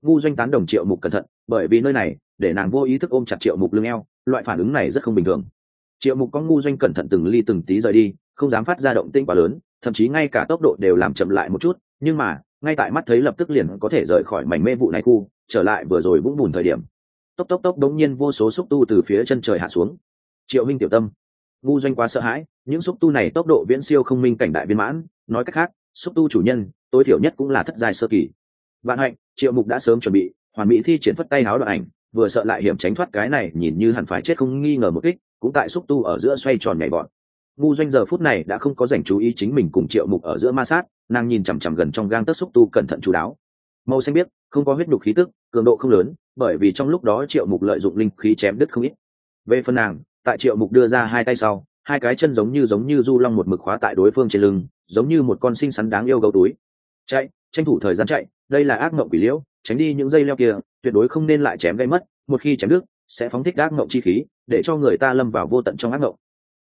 [SPEAKER 1] Ngu doanh tán đồng triệu mục cẩn thận, bởi vì nơi này, để nàng vô ý thức ôm chặt triệu mục lưng eo, loại phản ứng này rất không bình thường. Triệu mục có ngu doanh cẩn thận từng ly từng tí rời đi, không dám phát ra động tĩnh quá lớn, thậm chí ngay cả tốc độ đều làm chậm lại một chút, nhưng mà, ngay tại mắt thấy lập tức liền có thể rời khỏi mảnh mê vụ này khu, trở lại vừa rồi vũng bùn thời điểm. Tốc tốc tốc đống nhiên vô số xúc tu từ phía chân trời hạ xuống. Triệu minh tiểu tâm ngu doanh quá sợ hãi, những xúc tu này tốc độ viễn siêu không minh cảnh đại viên mãn, nói cách khác, xúc tu chủ nhân, tối thiểu nhất cũng là thất giai sơ kỳ. Vạn hạnh, triệu mục đã sớm chuẩn bị, hoàn mỹ thi triển phất tay háo đoạn ảnh, vừa sợ lại hiểm tránh thoát cái này, nhìn như hẳn phải chết không nghi ngờ một kích, cũng tại xúc tu ở giữa xoay tròn nhảy bọn ngu doanh giờ phút này đã không có dành chú ý chính mình cùng triệu mục ở giữa ma sát, nàng nhìn chằm chằm gần trong gang tất xúc tu cẩn thận chú đáo. Màu xanh biết không có huyết nhục khí tức, cường độ không lớn, bởi vì trong lúc đó triệu mục lợi dụng linh khí chém đứt không ít. Về phần nàng tại triệu mục đưa ra hai tay sau hai cái chân giống như giống như du long một mực khóa tại đối phương trên lưng giống như một con sinh sắn đáng yêu gấu túi. Chạy tranh thủ thời gian chạy đây là ác mộng quỷ liễu tránh đi những dây leo kia tuyệt đối không nên lại chém gây mất một khi chém nước, sẽ phóng thích ác mộng chi khí để cho người ta lâm vào vô tận trong ác mộng.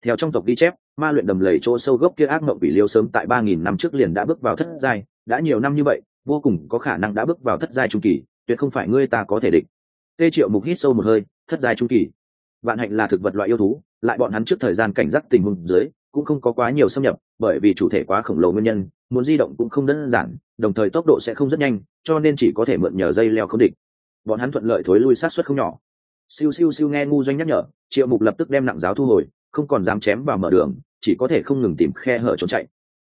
[SPEAKER 1] Theo trong tộc ghi chép ma luyện đầm lầy chỗ sâu gốc kia ác mộng quỷ liêu sớm tại ba nghìn năm trước liền đã bước vào thất giai đã nhiều năm như vậy vô cùng có khả năng đã bước vào thất giai trung kỳ tuyệt không phải ngươi ta có thể địch. Tê triệu mục hít sâu một hơi thất giai trung kỳ vạn hạnh là thực vật loại yêu thú, lại bọn hắn trước thời gian cảnh giác tình huống dưới, cũng không có quá nhiều xâm nhập, bởi vì chủ thể quá khổng lồ nguyên nhân, muốn di động cũng không đơn giản, đồng thời tốc độ sẽ không rất nhanh, cho nên chỉ có thể mượn nhờ dây leo không địch. Bọn hắn thuận lợi thối lui sát xuất không nhỏ. Siêu siêu siêu nghe ngu doanh nhắc nhở, triệu mục lập tức đem nặng giáo thu hồi, không còn dám chém vào mở đường, chỉ có thể không ngừng tìm khe hở trốn chạy.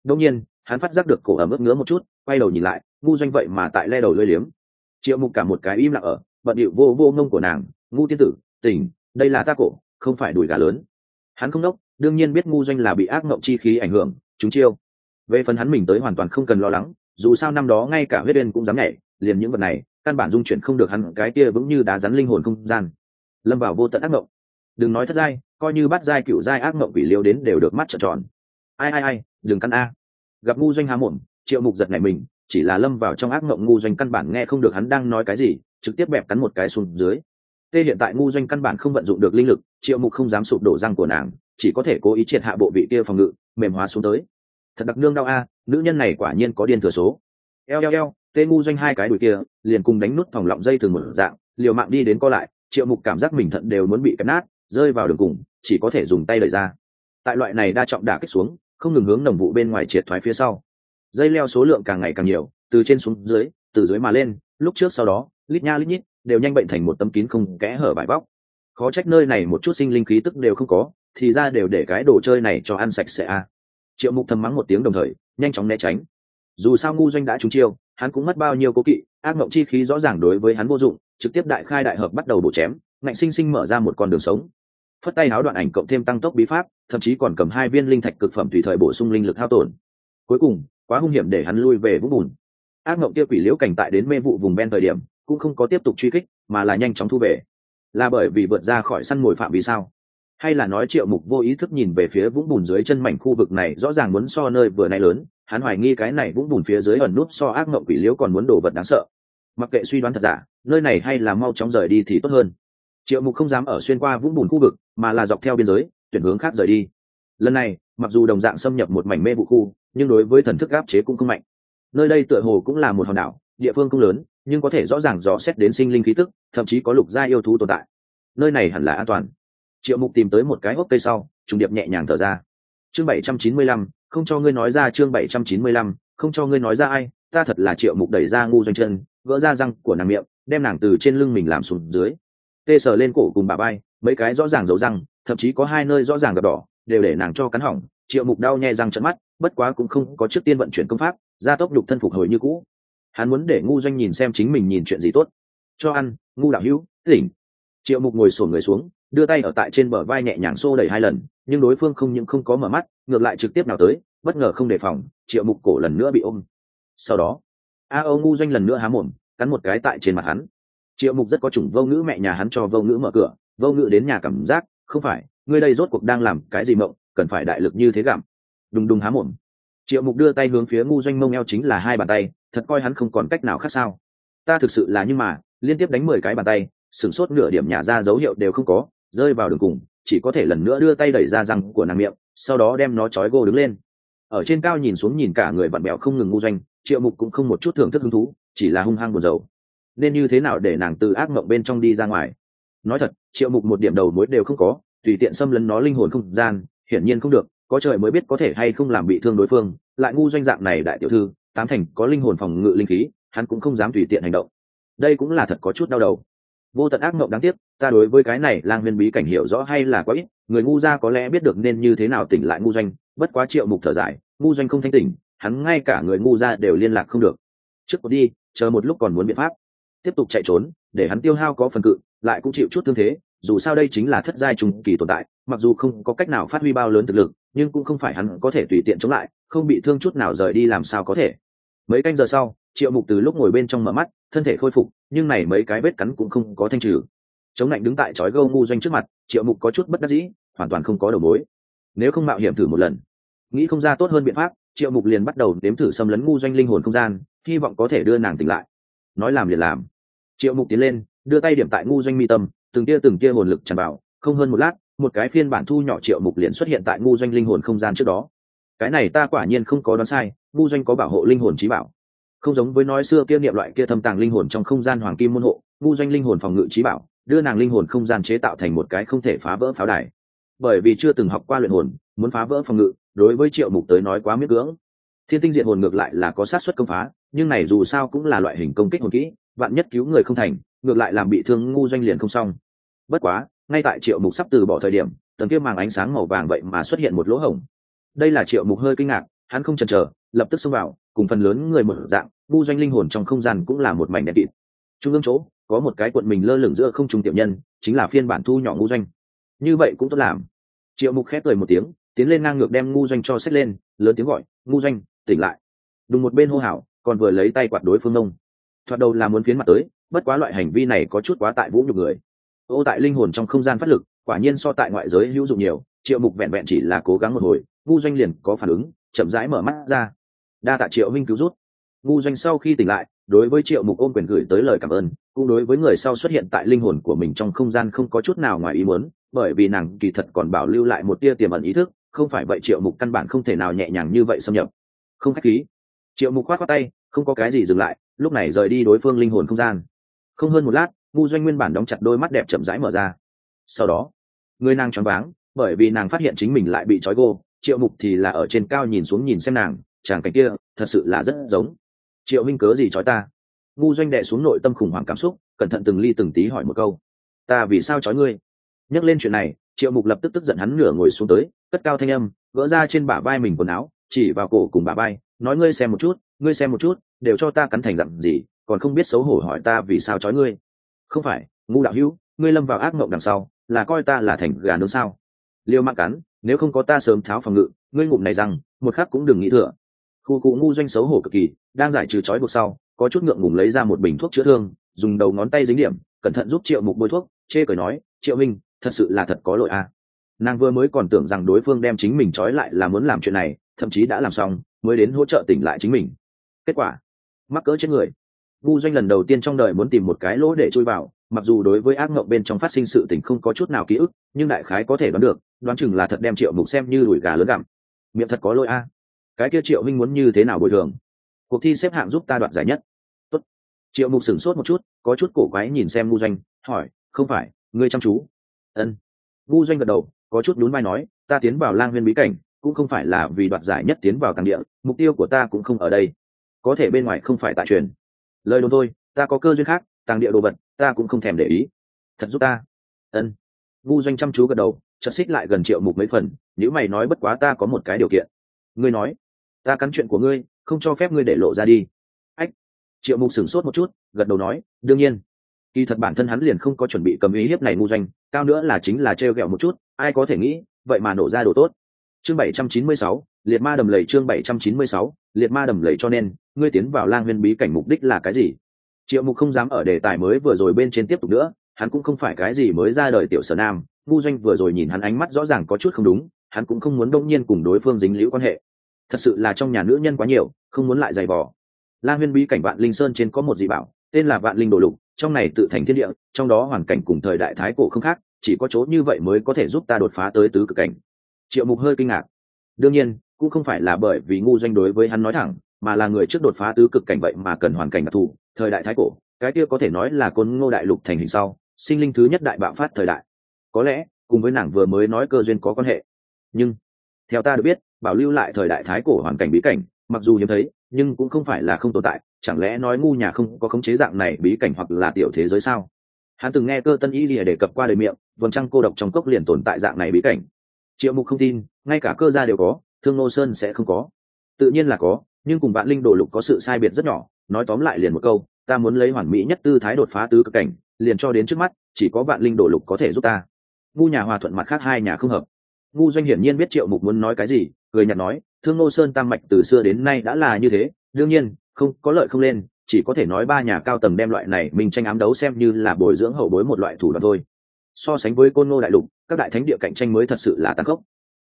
[SPEAKER 1] Đông nhiên, hắn phát giác được cổ ở ướt ngứa một chút, quay đầu nhìn lại, ngu doanh vậy mà tại le đầu lơi liếm. Triệu mục cả một cái im lặng ở, bận điệu vô vô ngông của nàng, ngu tiên tử, tỉnh đây là ta cổ, không phải đùi gà lớn. Hắn không đốc, đương nhiên biết ngu doanh là bị ác mộng chi khí ảnh hưởng, chúng chiêu. Về phần hắn mình tới hoàn toàn không cần lo lắng, dù sao năm đó ngay cả huyết đen cũng dám nhảy, liền những vật này, căn bản dung chuyển không được hắn, cái kia vững như đá rắn linh hồn không gian. Lâm vào vô tận ác mộng. Đừng nói thất giai, coi như bắt giai cựu giai ác mộng quỷ liêu đến đều được mắt trợn tròn. Ai ai ai, đừng căn a. Gặp ngu doanh há muộn triệu mục giật này mình, chỉ là lâm vào trong ác mộng ngu doanh căn bản nghe không được hắn đang nói cái gì, trực tiếp bẹp cắn một cái xuống dưới tê hiện tại ngu doanh căn bản không vận dụng được linh lực, triệu mục không dám sụp đổ răng của nàng, chỉ có thể cố ý triệt hạ bộ vị kia phòng ngự, mềm hóa xuống tới. Thật đặc nương đau a, nữ nhân này quả nhiên có điên thừa số. Eo eo eo tê ngu doanh hai cái đùi kia, liền cùng đánh nút thòng lọng dây thường một dạng, liều mạng đi đến co lại, triệu mục cảm giác mình thận đều muốn bị cắt nát, rơi vào đường cùng, chỉ có thể dùng tay đẩy ra. Tại loại này đa trọng đả kích xuống, không ngừng hướng nồng vụ bên ngoài triệt thoái phía sau. Dây leo số lượng càng ngày càng nhiều, từ trên xuống dưới, từ dưới mà lên, lúc trước sau đó, lít nha lít nhít đều nhanh bệnh thành một tấm kín không kẽ hở vải bóc khó trách nơi này một chút sinh linh khí tức đều không có, thì ra đều để cái đồ chơi này cho ăn sạch sẽ a triệu mục thầm mắng một tiếng đồng thời, nhanh chóng né tránh. Dù sao ngu doanh đã trúng chiêu, hắn cũng mất bao nhiêu cố kỵ, ác mộng chi khí rõ ràng đối với hắn vô dụng, trực tiếp đại khai đại hợp bắt đầu bổ chém, ngạnh sinh sinh mở ra một con đường sống. Phất tay áo đoạn ảnh cộng thêm tăng tốc bí pháp, thậm chí còn cầm hai viên linh thạch cực phẩm tùy thời bổ sung linh lực hao tổn. Cuối cùng, quá hung hiểm để hắn lui về vũng bùn. Ác mộng kia quỷ liễu cảnh tại đến mê vụ vùng ven thời điểm cũng không có tiếp tục truy kích, mà là nhanh chóng thu về. Là bởi vì vượt ra khỏi săn mồi phạm vì sao? Hay là nói triệu mục vô ý thức nhìn về phía vũng bùn dưới chân mảnh khu vực này, rõ ràng muốn so nơi vừa nay lớn, hắn hoài nghi cái này vũng bùn phía dưới ẩn nút so ác mộng quỷ liễu còn muốn đổ vật đáng sợ. Mặc kệ suy đoán thật giả, nơi này hay là mau chóng rời đi thì tốt hơn. Triệu mục không dám ở xuyên qua vũng bùn khu vực, mà là dọc theo biên giới, tuyển hướng khác rời đi. Lần này, mặc dù đồng dạng xâm nhập một mảnh mê vụ khu, nhưng đối với thần thức áp chế cũng không mạnh. Nơi đây tựa hồ cũng là một hòn đảo, địa phương không lớn nhưng có thể rõ ràng dò xét đến sinh linh khí tức, thậm chí có lục gia yêu thú tồn tại. Nơi này hẳn là an toàn. Triệu mục tìm tới một cái hốc cây sau, trùng điệp nhẹ nhàng thở ra. Chương bảy trăm chín mươi lăm, không cho ngươi nói ra chương bảy trăm chín mươi lăm, không cho ngươi nói ra ai, ta thật là triệu mục đẩy ra ngu doanh chân, gỡ ra răng của nàng miệng, đem nàng từ trên lưng mình làm xuống dưới. Tê sờ lên cổ cùng bà bay mấy cái rõ ràng dấu răng, thậm chí có hai nơi rõ ràng gặp đỏ, đều để nàng cho cắn hỏng. Triệu mục đau nhẹ răng trận mắt, bất quá cũng không có trước tiên vận chuyển công pháp, gia tốc nhục thân phục hồi như cũ hắn muốn để ngu doanh nhìn xem chính mình nhìn chuyện gì tốt. Cho ăn, ngu đạo hữu, tỉnh. Triệu mục ngồi sổn người xuống, đưa tay ở tại trên bờ vai nhẹ nhàng xô đẩy hai lần, nhưng đối phương không những không có mở mắt, ngược lại trực tiếp nào tới, bất ngờ không đề phòng, triệu mục cổ lần nữa bị ôm. Sau đó, a âu ngu doanh lần nữa há mồm, cắn một cái tại trên mặt hắn. Triệu mục rất có chủng vô ngữ mẹ nhà hắn cho vô ngữ mở cửa, vô ngữ đến nhà cảm giác, không phải, ngươi đây rốt cuộc đang làm cái gì mộng, cần phải đại lực như thế gặm. Đùng đùng há mồm. Triệu mục đưa tay hướng phía ngu doanh mông eo chính là hai bàn tay thật coi hắn không còn cách nào khác sao. Ta thực sự là nhưng mà, liên tiếp đánh mười cái bàn tay, sửng sốt nửa điểm nhả ra dấu hiệu đều không có, rơi vào đường cùng, chỉ có thể lần nữa đưa tay đẩy ra răng của nàng miệng, sau đó đem nó trói gô đứng lên. Ở trên cao nhìn xuống nhìn cả người bạn bèo không ngừng ngu doanh, triệu mục cũng không một chút thưởng thức hứng thú, chỉ là hung hăng buồn rầu. Nên như thế nào để nàng từ ác mộng bên trong đi ra ngoài? Nói thật, triệu mục một điểm đầu mối đều không có, tùy tiện xâm lấn nó linh hồn không gian, hiển nhiên không được, có trời mới biết có thể hay không làm bị thương đối phương, lại ngu doanh dạng này đại tiểu thư tám thành có linh hồn phòng ngự linh khí, hắn cũng không dám tùy tiện hành động. Đây cũng là thật có chút đau đầu. Vô tận ác mộng đáng tiếc, ta đối với cái này lang Nguyên bí cảnh hiểu rõ hay là quá ít, người ngu ra có lẽ biết được nên như thế nào tỉnh lại ngu doanh, bất quá triệu mục thở dài, ngu doanh không thanh tỉnh, hắn ngay cả người ngu ra đều liên lạc không được. Trước một đi, chờ một lúc còn muốn biện pháp. Tiếp tục chạy trốn, để hắn tiêu hao có phần cự, lại cũng chịu chút thương thế, dù sao đây chính là thất giai trùng kỳ tồn tại, mặc dù không có cách nào phát huy bao lớn thực lực, nhưng cũng không phải hắn có thể tùy tiện chống lại không bị thương chút nào rời đi làm sao có thể. Mấy canh giờ sau, triệu mục từ lúc ngồi bên trong mở mắt, thân thể khôi phục, nhưng này mấy cái vết cắn cũng không có thanh trừ. Chống lạnh đứng tại chói gâu ngu doanh trước mặt, triệu mục có chút bất đắc dĩ, hoàn toàn không có đầu mối. Nếu không mạo hiểm thử một lần. Nghĩ không ra tốt hơn biện pháp, triệu mục liền bắt đầu đếm thử xâm lấn ngu doanh linh hồn không gian, hy vọng có thể đưa nàng tỉnh lại. Nói làm liền làm. Triệu mục tiến lên, đưa tay điểm tại ngu doanh mi tâm, từng tia từng tia hồn lực tràn vào, không hơn một lát, một cái phiên bản thu nhỏ triệu mục liền xuất hiện tại ngu doanh linh hồn không gian trước đó cái này ta quả nhiên không có đoán sai ngu doanh có bảo hộ linh hồn trí bảo. Không giống với nói xưa kia niệm loại kia thâm tàng linh hồn trong không gian hoàng kim môn hộ ngu doanh linh hồn phòng ngự trí bảo, đưa nàng linh hồn không gian chế tạo thành một cái không thể phá vỡ pháo đài. Bởi vì chưa từng học qua luyện hồn, muốn phá vỡ phòng ngự, đối với triệu mục tới nói quá miết cưỡng. Thiên tinh diện hồn ngược lại là có sát xuất công phá, nhưng này dù sao cũng là loại hình công kích hồn kỹ, vạn nhất cứu người không thành, ngược lại làm bị thương ngu doanh liền không xong. Bất quá, ngay tại triệu mục sắp từ bỏ thời điểm, tầng kia màng ánh sáng màu vàng vậy mà xuất hiện một lỗ hổng đây là triệu mục hơi kinh ngạc, hắn không chần chờ, lập tức xông vào, cùng phần lớn người một dạng ngu doanh linh hồn trong không gian cũng là một mảnh đèn kịt. Trung ương chỗ, có một cái cuộn mình lơ lửng giữa không trung tiểu nhân, chính là phiên bản thu nhỏ ngu doanh. Như vậy cũng tốt làm. Triệu mục khép cười một tiếng, tiến lên ngang ngược đem ngu doanh cho xếp lên, lớn tiếng gọi, ngu doanh, tỉnh lại. Đùng một bên hô hào, còn vừa lấy tay quạt đối phương nông. Thoạt đầu là muốn phiến mặt tới, bất quá loại hành vi này có chút quá tại vũ nhục người. Ô tại linh hồn trong không gian phát lực, quả nhiên so tại ngoại giới hữu dụng nhiều, triệu mục vẹn vẹn chỉ là cố gắng một hồi ngu doanh liền có phản ứng, chậm rãi mở mắt ra. Đa tạ triệu minh cứu rút ngu doanh sau khi tỉnh lại, đối với triệu mục ôm quyền gửi tới lời cảm ơn, cũng đối với người sau xuất hiện tại linh hồn của mình trong không gian không có chút nào ngoài ý muốn, bởi vì nàng kỳ thật còn bảo lưu lại một tia tiềm ẩn ý thức, không phải vậy triệu mục căn bản không thể nào nhẹ nhàng như vậy xâm nhập. Không khách khí. Triệu mục khoát khoát tay, không có cái gì dừng lại, lúc này rời đi đối phương linh hồn không gian. Không hơn một lát, ngu doanh nguyên bản đóng chặt đôi mắt đẹp chậm rãi mở ra. Sau đó, người nàng choáng váng, bởi vì nàng phát hiện chính mình lại bị trói gô triệu mục thì là ở trên cao nhìn xuống nhìn xem nàng, chàng cảnh kia, thật sự là rất giống. Triệu minh cớ gì trói ta? Ngu doanh đệ xuống nội tâm khủng hoảng cảm xúc, cẩn thận từng ly từng tí hỏi một câu. Ta vì sao trói ngươi? Nhắc lên chuyện này, triệu mục lập tức tức giận hắn nửa ngồi xuống tới, cất cao thanh âm, gỡ ra trên bả vai mình quần áo, chỉ vào cổ cùng bả vai, nói ngươi xem một chút, ngươi xem một chút, đều cho ta cắn thành dặn gì, còn không biết xấu hổ hỏi ta vì sao trói ngươi. Không phải, ngu đạo hữu, ngươi lâm vào ác mộng đằng sau, là coi ta là thành gà nướng sao? Liêu mạng cắn nếu không có ta sớm tháo phòng ngự, ngươi ngụm này rằng một khắc cũng đừng nghĩ thừa. Khu cụ ngu doanh xấu hổ cực kỳ, đang giải trừ trói buộc sau, có chút ngượng ngùng lấy ra một bình thuốc chữa thương, dùng đầu ngón tay dính điểm, cẩn thận giúp triệu mục bôi thuốc, chê cười nói, triệu minh, thật sự là thật có lỗi à. nàng vừa mới còn tưởng rằng đối phương đem chính mình trói lại là muốn làm chuyện này, thậm chí đã làm xong, mới đến hỗ trợ tỉnh lại chính mình. Kết quả, mắc cỡ chết người ngu doanh lần đầu tiên trong đời muốn tìm một cái lỗ để chui vào, mặc dù đối với ác mộng bên trong phát sinh sự tình không có chút nào ký ức, nhưng đại khái có thể đoán được, đoán chừng là thật đem triệu mục xem như đùi gà lớn gặm. Miệng thật có lỗi a. Cái kia triệu minh muốn như thế nào bồi thường? Cuộc thi xếp hạng giúp ta đoạt giải nhất. Tốt. triệu mục sửng sốt một chút, có chút cổ quái nhìn xem ngu doanh, hỏi, không phải, ngươi chăm chú? Ân ngu doanh gật đầu, có chút nhún vai nói, ta tiến vào lang huyên bí cảnh, cũng không phải là vì đoạt giải nhất tiến vào tàng địa, mục tiêu của ta cũng không ở đây. Có thể bên ngoài không phải tại truyền lời đồn thôi, ta có cơ duyên khác, tàng địa đồ vật, ta cũng không thèm để ý. Thật giúp ta. Ân. Ngu doanh chăm chú gật đầu, chợt xích lại gần triệu mục mấy phần, nếu mày nói bất quá ta có một cái điều kiện. Ngươi nói, ta cắn chuyện của ngươi, không cho phép ngươi để lộ ra đi. Ách. Triệu mục sửng sốt một chút, gật đầu nói, đương nhiên. Kỳ thật bản thân hắn liền không có chuẩn bị cầm ý hiếp này ngu doanh, cao nữa là chính là t r e o g ẹ o một chút, ai có thể nghĩ, vậy mà nổ ra đồ tốt. Chương bảy trăm chín mươi sáu, liệt ma đầm lầy chương bảy trăm chín mươi sáu, liệt ma đầm lầy cho nên ngươi tiến vào lang huyên bí cảnh mục đích là cái gì? Triệu mục không dám ở đề tài mới vừa rồi bên trên tiếp tục nữa, hắn cũng không phải cái gì mới ra đời tiểu sở nam, ngu doanh vừa rồi nhìn hắn ánh mắt rõ ràng có chút không đúng, hắn cũng không muốn đông nhiên cùng đối phương dính liễu quan hệ. Thật sự là trong nhà nữ nhân quá nhiều, không muốn lại giày vò. Lang huyên bí cảnh vạn linh sơn trên có một dị bảo, tên là vạn linh đồ lục, trong này tự thành thiên địa, trong đó hoàn cảnh cùng thời đại thái cổ không khác, chỉ có chỗ như vậy mới có thể giúp ta đột phá tới tứ cực cảnh. Triệu mục hơi kinh ngạc. Đương nhiên, cũng không phải là bởi vì ngu doanh đối với hắn nói thẳng mà là người trước đột phá tứ cực cảnh vậy mà cần hoàn cảnh đặc thù, thời đại thái cổ, cái kia có thể nói là côn ngô đại lục thành hình sau, sinh linh thứ nhất đại bạo phát thời đại. Có lẽ, cùng với nàng vừa mới nói cơ duyên có quan hệ. Nhưng, theo ta được biết, bảo lưu lại thời đại thái cổ hoàn cảnh bí cảnh, mặc dù hiếm thấy, nhưng cũng không phải là không tồn tại, chẳng lẽ nói ngu nhà không có khống chế dạng này bí cảnh hoặc là tiểu thế giới sao? Hắn từng nghe cơ tân ý lìa đề cập qua đời miệng, vầng trăng cô độc trong cốc liền tồn tại dạng này bí cảnh. Triệu mục không tin, ngay cả cơ gia đều có, thương nô sơn sẽ không có. Tự nhiên là có nhưng cùng bạn linh đồ lục có sự sai biệt rất nhỏ, nói tóm lại liền một câu, ta muốn lấy hoàn mỹ nhất tư thái đột phá tứ cực cảnh, liền cho đến trước mắt, chỉ có bạn linh đồ lục có thể giúp ta. Ngu nhà hòa thuận mặt khác hai nhà không hợp. Ngu doanh hiển nhiên biết triệu mục muốn nói cái gì, cười nhạt nói, thương nô sơn tam mạch từ xưa đến nay đã là như thế, đương nhiên, không, có lợi không lên, chỉ có thể nói ba nhà cao tầng đem loại này mình tranh ám đấu xem như là bồi dưỡng hậu bối một loại thủ đoạn thôi. So sánh với côn ngô đại lục, các đại thánh địa cạnh tranh mới thật sự là tăng khốc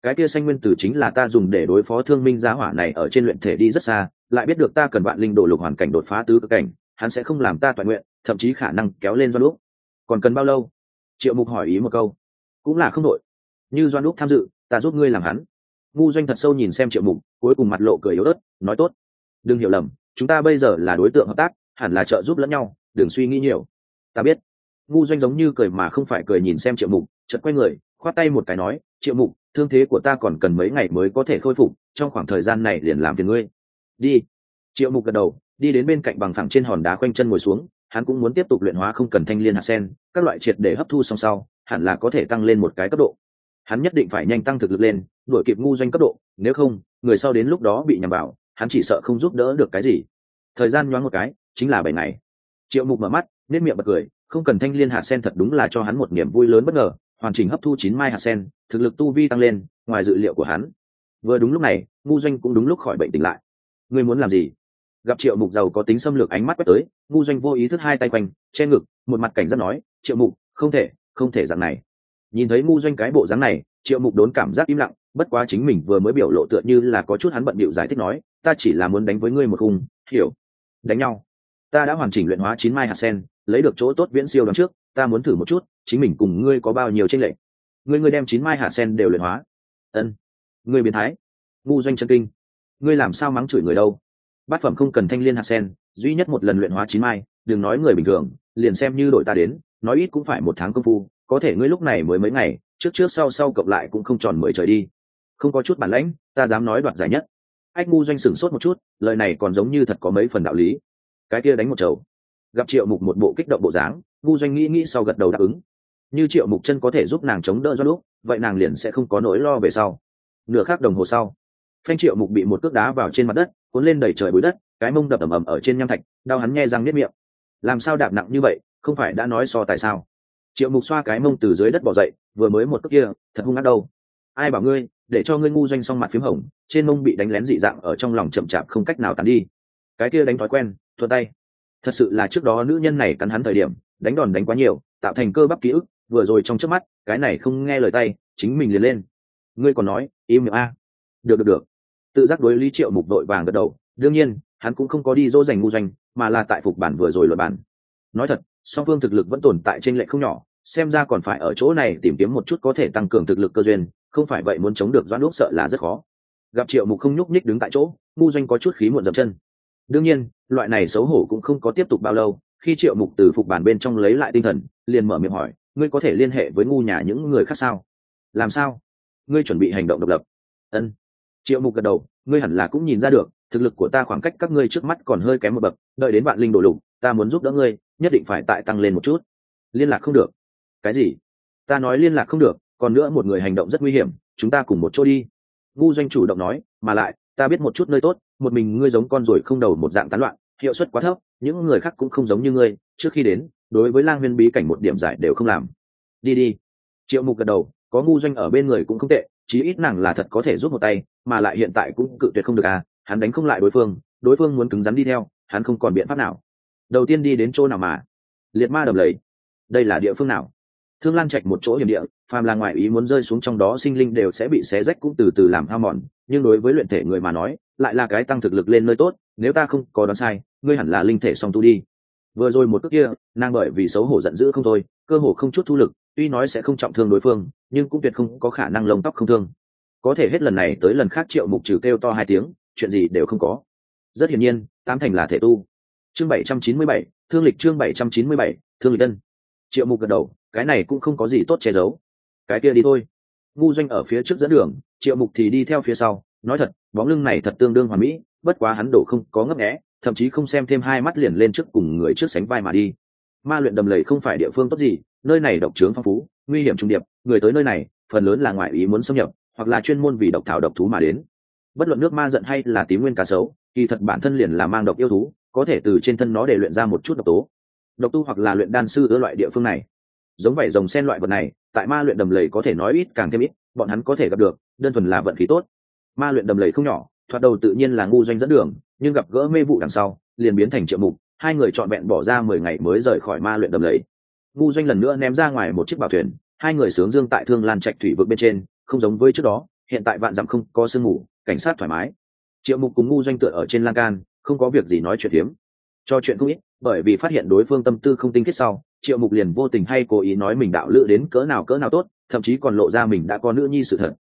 [SPEAKER 1] cái kia xanh nguyên tử chính là ta dùng để đối phó thương minh giá hỏa này ở trên luyện thể đi rất xa, lại biết được ta cần bạn linh đồ lục hoàn cảnh đột phá tứ cực cảnh, hắn sẽ không làm ta toàn nguyện, thậm chí khả năng kéo lên doan lúc còn cần bao lâu? Triệu mục hỏi ý một câu. Cũng là không đội như doan lúc tham dự, ta giúp ngươi làm hắn. Ngu doanh thật sâu nhìn xem triệu mục, cuối cùng mặt lộ cười yếu ớt, nói tốt. Đừng hiểu lầm, chúng ta bây giờ là đối tượng hợp tác, hẳn là trợ giúp lẫn nhau, đừng suy nghĩ nhiều. Ta biết. Ngu doanh giống như cười mà không phải cười nhìn xem triệu mục chật quay người, khoát tay một cái nói triệu mục, thương thế của ta còn cần mấy ngày mới có thể khôi phục, trong khoảng thời gian này liền làm phiền ngươi. Đi. Triệu mục gật đầu, đi đến bên cạnh bằng thẳng trên hòn đá quanh chân ngồi xuống, hắn cũng muốn tiếp tục luyện hóa không cần thanh liên hạt sen, các loại triệt để hấp thu song sau, hẳn là có thể tăng lên một cái cấp độ. Hắn nhất định phải nhanh tăng thực lực lên, đuổi kịp ngu doanh cấp độ, nếu không, người sau đến lúc đó bị nhầm vào, hắn chỉ sợ không giúp đỡ được cái gì. Thời gian nhoáng một cái, chính là bảy ngày. Triệu mục mở mắt nếp miệng bật cười, không cần thanh liên hạt sen thật đúng là cho hắn một niềm vui lớn bất ngờ hoàn chỉnh hấp thu chín mai hạt sen, thực lực tu vi tăng lên, ngoài dự liệu của hắn. Vừa đúng lúc này, ngu doanh cũng đúng lúc khỏi bệnh tỉnh lại. Ngươi muốn làm gì? Gặp triệu mục giàu có tính xâm lược ánh mắt quét tới, ngu doanh vô ý thức hai tay quanh, che ngực, một mặt cảnh giác nói, triệu mục, không thể không thể dạng này. Nhìn thấy ngu doanh cái bộ dáng này, triệu mục đốn cảm giác im lặng, bất quá chính mình vừa mới biểu lộ tựa như là có chút hắn bận bịu giải thích nói, ta chỉ là muốn đánh với ngươi một khung, hiểu, đánh nhau. Ta đã hoàn chỉnh luyện hóa chín mai hạt sen, lấy được chỗ tốt viễn siêu đón trước ta muốn thử một chút, chính mình cùng ngươi có bao nhiêu tranh lệch? Ngươi ngươi đem chín mai hạt sen đều luyện hóa. Ân. Ngươi biến thái. Ngu doanh chân kinh. Ngươi làm sao mắng chửi người đâu? Bát phẩm không cần thanh liên hạt sen, duy nhất một lần luyện hóa chín mai, đừng nói người bình thường, liền xem như đội ta đến, nói ít cũng phải một tháng công phu, có thể ngươi lúc này mới mấy ngày, trước trước sau sau cộng lại cũng không tròn mười trời đi. Không có chút bản lãnh, ta dám nói đoạt giải nhất. Ách ngu doanh sửng sốt một chút, lời này còn giống như thật có mấy phần đạo lý. Cái kia đánh một chầu. Gặp triệu mục một bộ kích động bộ dáng ngu doanh nghĩ nghĩ sau gật đầu đáp ứng. Như triệu mục chân có thể giúp nàng chống đỡ do lúc, vậy nàng liền sẽ không có nỗi lo về sau. Nửa khác đồng hồ sau, phanh triệu mục bị một cước đá vào trên mặt đất, cuốn lên đẩy trời bụi đất, cái mông đập ầm ầm ở trên nham thạch, đau hắn nghe răng nếp miệng. Làm sao đạp nặng như vậy, không phải đã nói so tại sao? Triệu mục xoa cái mông từ dưới đất bỏ dậy, vừa mới một cước kia, thật hung ác đâu. Ai bảo ngươi, để cho ngươi ngu doanh xong mặt p h í m hồng trên mông bị đánh lén dị dạng ở trong lòng chậm chạp không cách nào tàn đi. Cái kia đánh thói quen thuận tay. Thật sự là trước đó nữ nhân này cắn hắn thời điểm đánh đòn đánh quá nhiều, tạo thành cơ bắp ký ức, vừa rồi trong trước mắt, cái này không nghe lời tay, chính mình liền lên. Ngươi còn nói, im miệng a. Được được được. Tự giác đối lý triệu mục đội vàng gật đầu, đương nhiên, hắn cũng không có đi dỗ dành ngu doanh, mà là tại phục bản vừa rồi luật bản. Nói thật, song phương thực lực vẫn tồn tại trên lệ không nhỏ, xem ra còn phải ở chỗ này tìm kiếm một chút có thể tăng cường thực lực cơ duyên, không phải vậy muốn chống được doãn lúc sợ là rất khó. Gặp triệu mục không nhúc nhích đứng tại chỗ, ngu doanh có chút khí muộn dậm chân. Đương nhiên, loại này xấu hổ cũng không có tiếp tục bao lâu khi triệu mục từ phục bàn bên trong lấy lại tinh thần, liền mở miệng hỏi, ngươi có thể liên hệ với ngu nhà những người khác sao? Làm sao? Ngươi chuẩn bị hành động độc lập. Ân. Triệu mục gật đầu, ngươi hẳn là cũng nhìn ra được, thực lực của ta khoảng cách các ngươi trước mắt còn hơi kém một bậc, đợi đến bạn linh đổ lục, ta muốn giúp đỡ ngươi, nhất định phải tại tăng lên một chút. Liên lạc không được. Cái gì? Ta nói liên lạc không được, còn nữa một người hành động rất nguy hiểm, chúng ta cùng một chỗ đi. Ngu doanh chủ động nói, mà lại, ta biết một chút nơi tốt, một mình ngươi giống con rồi không đầu một dạng tán loạn hiệu suất quá thấp, những người khác cũng không giống như ngươi, trước khi đến, đối với lang huyên bí cảnh một điểm giải đều không làm. Đi đi. Triệu mục gật đầu, có ngu doanh ở bên người cũng không tệ, chí ít nàng là thật có thể giúp một tay, mà lại hiện tại cũng cự tuyệt không được à hắn đánh không lại đối phương đối phương muốn cứng rắn đi theo, hắn không còn biện pháp nào. Đầu tiên đi đến chỗ nào mà? Liệt ma đầm lầy. Đây là địa phương nào? Thương lan trạch một chỗ hiểm địa, phàm là ngoại ý muốn rơi xuống trong đó sinh linh đều sẽ bị xé rách cũng từ từ làm hao mòn nhưng đối với luyện thể người mà nói, lại là cái tăng thực lực lên nơi tốt, nếu ta không có đoán sai, ngươi hẳn là linh thể song tu đi. Vừa rồi một cước kia, nàng bởi vì xấu hổ giận dữ không thôi, cơ hồ không chút thu lực, tuy nói sẽ không trọng thương đối phương, nhưng cũng tuyệt không có khả năng lông tóc không thương. Có thể hết lần này tới lần khác triệu mục trừ kêu to hai tiếng, chuyện gì đều không có. Rất hiển nhiên, tám thành là thể tu. Chương bảy trăm chín mươi bảy, thương lịch chương bảy trăm chín mươi bảy, thương lịch tân triệu mục gật đầu, cái này cũng không có gì tốt che giấu. Cái kia đi thôi ngu doanh ở phía trước dẫn đường, triệu mục thì đi theo phía sau, nói thật, bóng lưng này thật tương đương hoàn mỹ, bất quá hắn đổ không có ngấp nghẽ thậm chí không xem thêm hai mắt liền lên trước cùng người trước sánh vai mà đi. Ma luyện đầm lầy không phải địa phương tốt gì, nơi này độc trướng phong phú, nguy hiểm trung điệp, người tới nơi này, phần lớn là ngoại ý muốn xâm nhập, hoặc là chuyên môn vì độc thảo độc thú mà đến. Bất luận nước ma giận hay là tím nguyên cá sấu, kỳ thật bản thân liền là mang độc yêu thú, có thể từ trên thân nó để luyện ra một chút độc tố. Độc tu hoặc là luyện đan sư ở loại địa phương này giống vậy rồng sen loại vật này, tại ma luyện đầm lầy có thể nói ít càng thêm ít, bọn hắn có thể gặp được, đơn thuần là vận khí tốt. Ma luyện đầm lầy không nhỏ, thoạt đầu tự nhiên là ngu doanh dẫn đường, nhưng gặp gỡ mê vụ đằng sau, liền biến thành triệu mục, hai người trọn vẹn bỏ ra mười ngày mới rời khỏi ma luyện đầm lầy. Ngu doanh lần nữa ném ra ngoài một chiếc bảo thuyền, hai người sướng dương tại thương lan trạch thủy vực bên trên, không giống với trước đó, hiện tại vạn dặm không có sương mù, cảnh sát thoải mái. Triệu mục cùng ngu doanh tựa ở trên lan can, không có việc gì nói chuyện hiếm cho chuyện không ít, bởi vì phát hiện đối phương tâm tư không tinh kết sau triệu mục liền vô tình hay cố ý nói mình đạo lữ đến cỡ nào cỡ nào tốt, thậm chí còn lộ ra mình đã có nữ nhi sự thật.